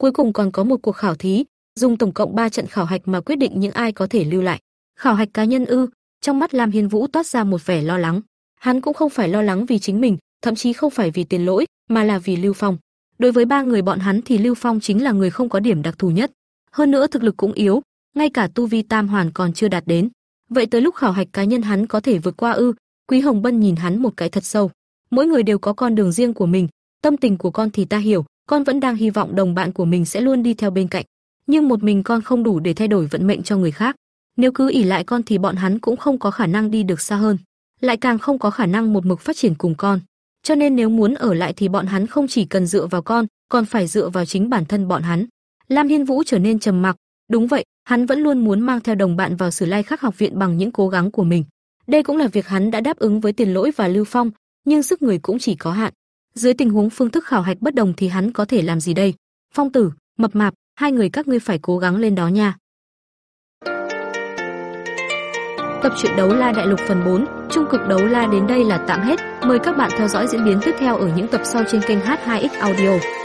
Cuối cùng còn có một cuộc khảo thí, dùng tổng cộng 3 trận khảo hạch mà quyết định những ai có thể lưu lại. Khảo hạch cá nhân ư? Trong mắt Lam Hiên Vũ toát ra một vẻ lo lắng. Hắn cũng không phải lo lắng vì chính mình, thậm chí không phải vì tiền lỗi, mà là vì Lưu Phong. Đối với ba người bọn hắn thì Lưu Phong chính là người không có điểm đặc thù nhất. Hơn nữa thực lực cũng yếu, ngay cả tu vi tam hoàn còn chưa đạt đến. Vậy tới lúc khảo hạch cá nhân hắn có thể vượt qua ư? Quý Hồng Bân nhìn hắn một cái thật sâu. Mỗi người đều có con đường riêng của mình, tâm tình của con thì ta hiểu, con vẫn đang hy vọng đồng bạn của mình sẽ luôn đi theo bên cạnh. Nhưng một mình con không đủ để thay đổi vận mệnh cho người khác. Nếu cứ ỉ lại con thì bọn hắn cũng không có khả năng đi được xa hơn, lại càng không có khả năng một mực phát triển cùng con. Cho nên nếu muốn ở lại thì bọn hắn không chỉ cần dựa vào con, còn phải dựa vào chính bản thân bọn hắn. Lam Hiên Vũ trở nên trầm mặc, đúng vậy, hắn vẫn luôn muốn mang theo đồng bạn vào Sử Lai Khắc học viện bằng những cố gắng của mình. Đây cũng là việc hắn đã đáp ứng với Tiền Lỗi và Lưu Phong, nhưng sức người cũng chỉ có hạn. Dưới tình huống phương thức khảo hạch bất đồng thì hắn có thể làm gì đây? Phong Tử, Mập Mạp, hai người các ngươi phải cố gắng lên đó nha. Tập truyện đấu la đại lục phần 4, trung cực đấu la đến đây là tạm hết. Mời các bạn theo dõi diễn biến tiếp theo ở những tập sau trên kênh H2X Audio.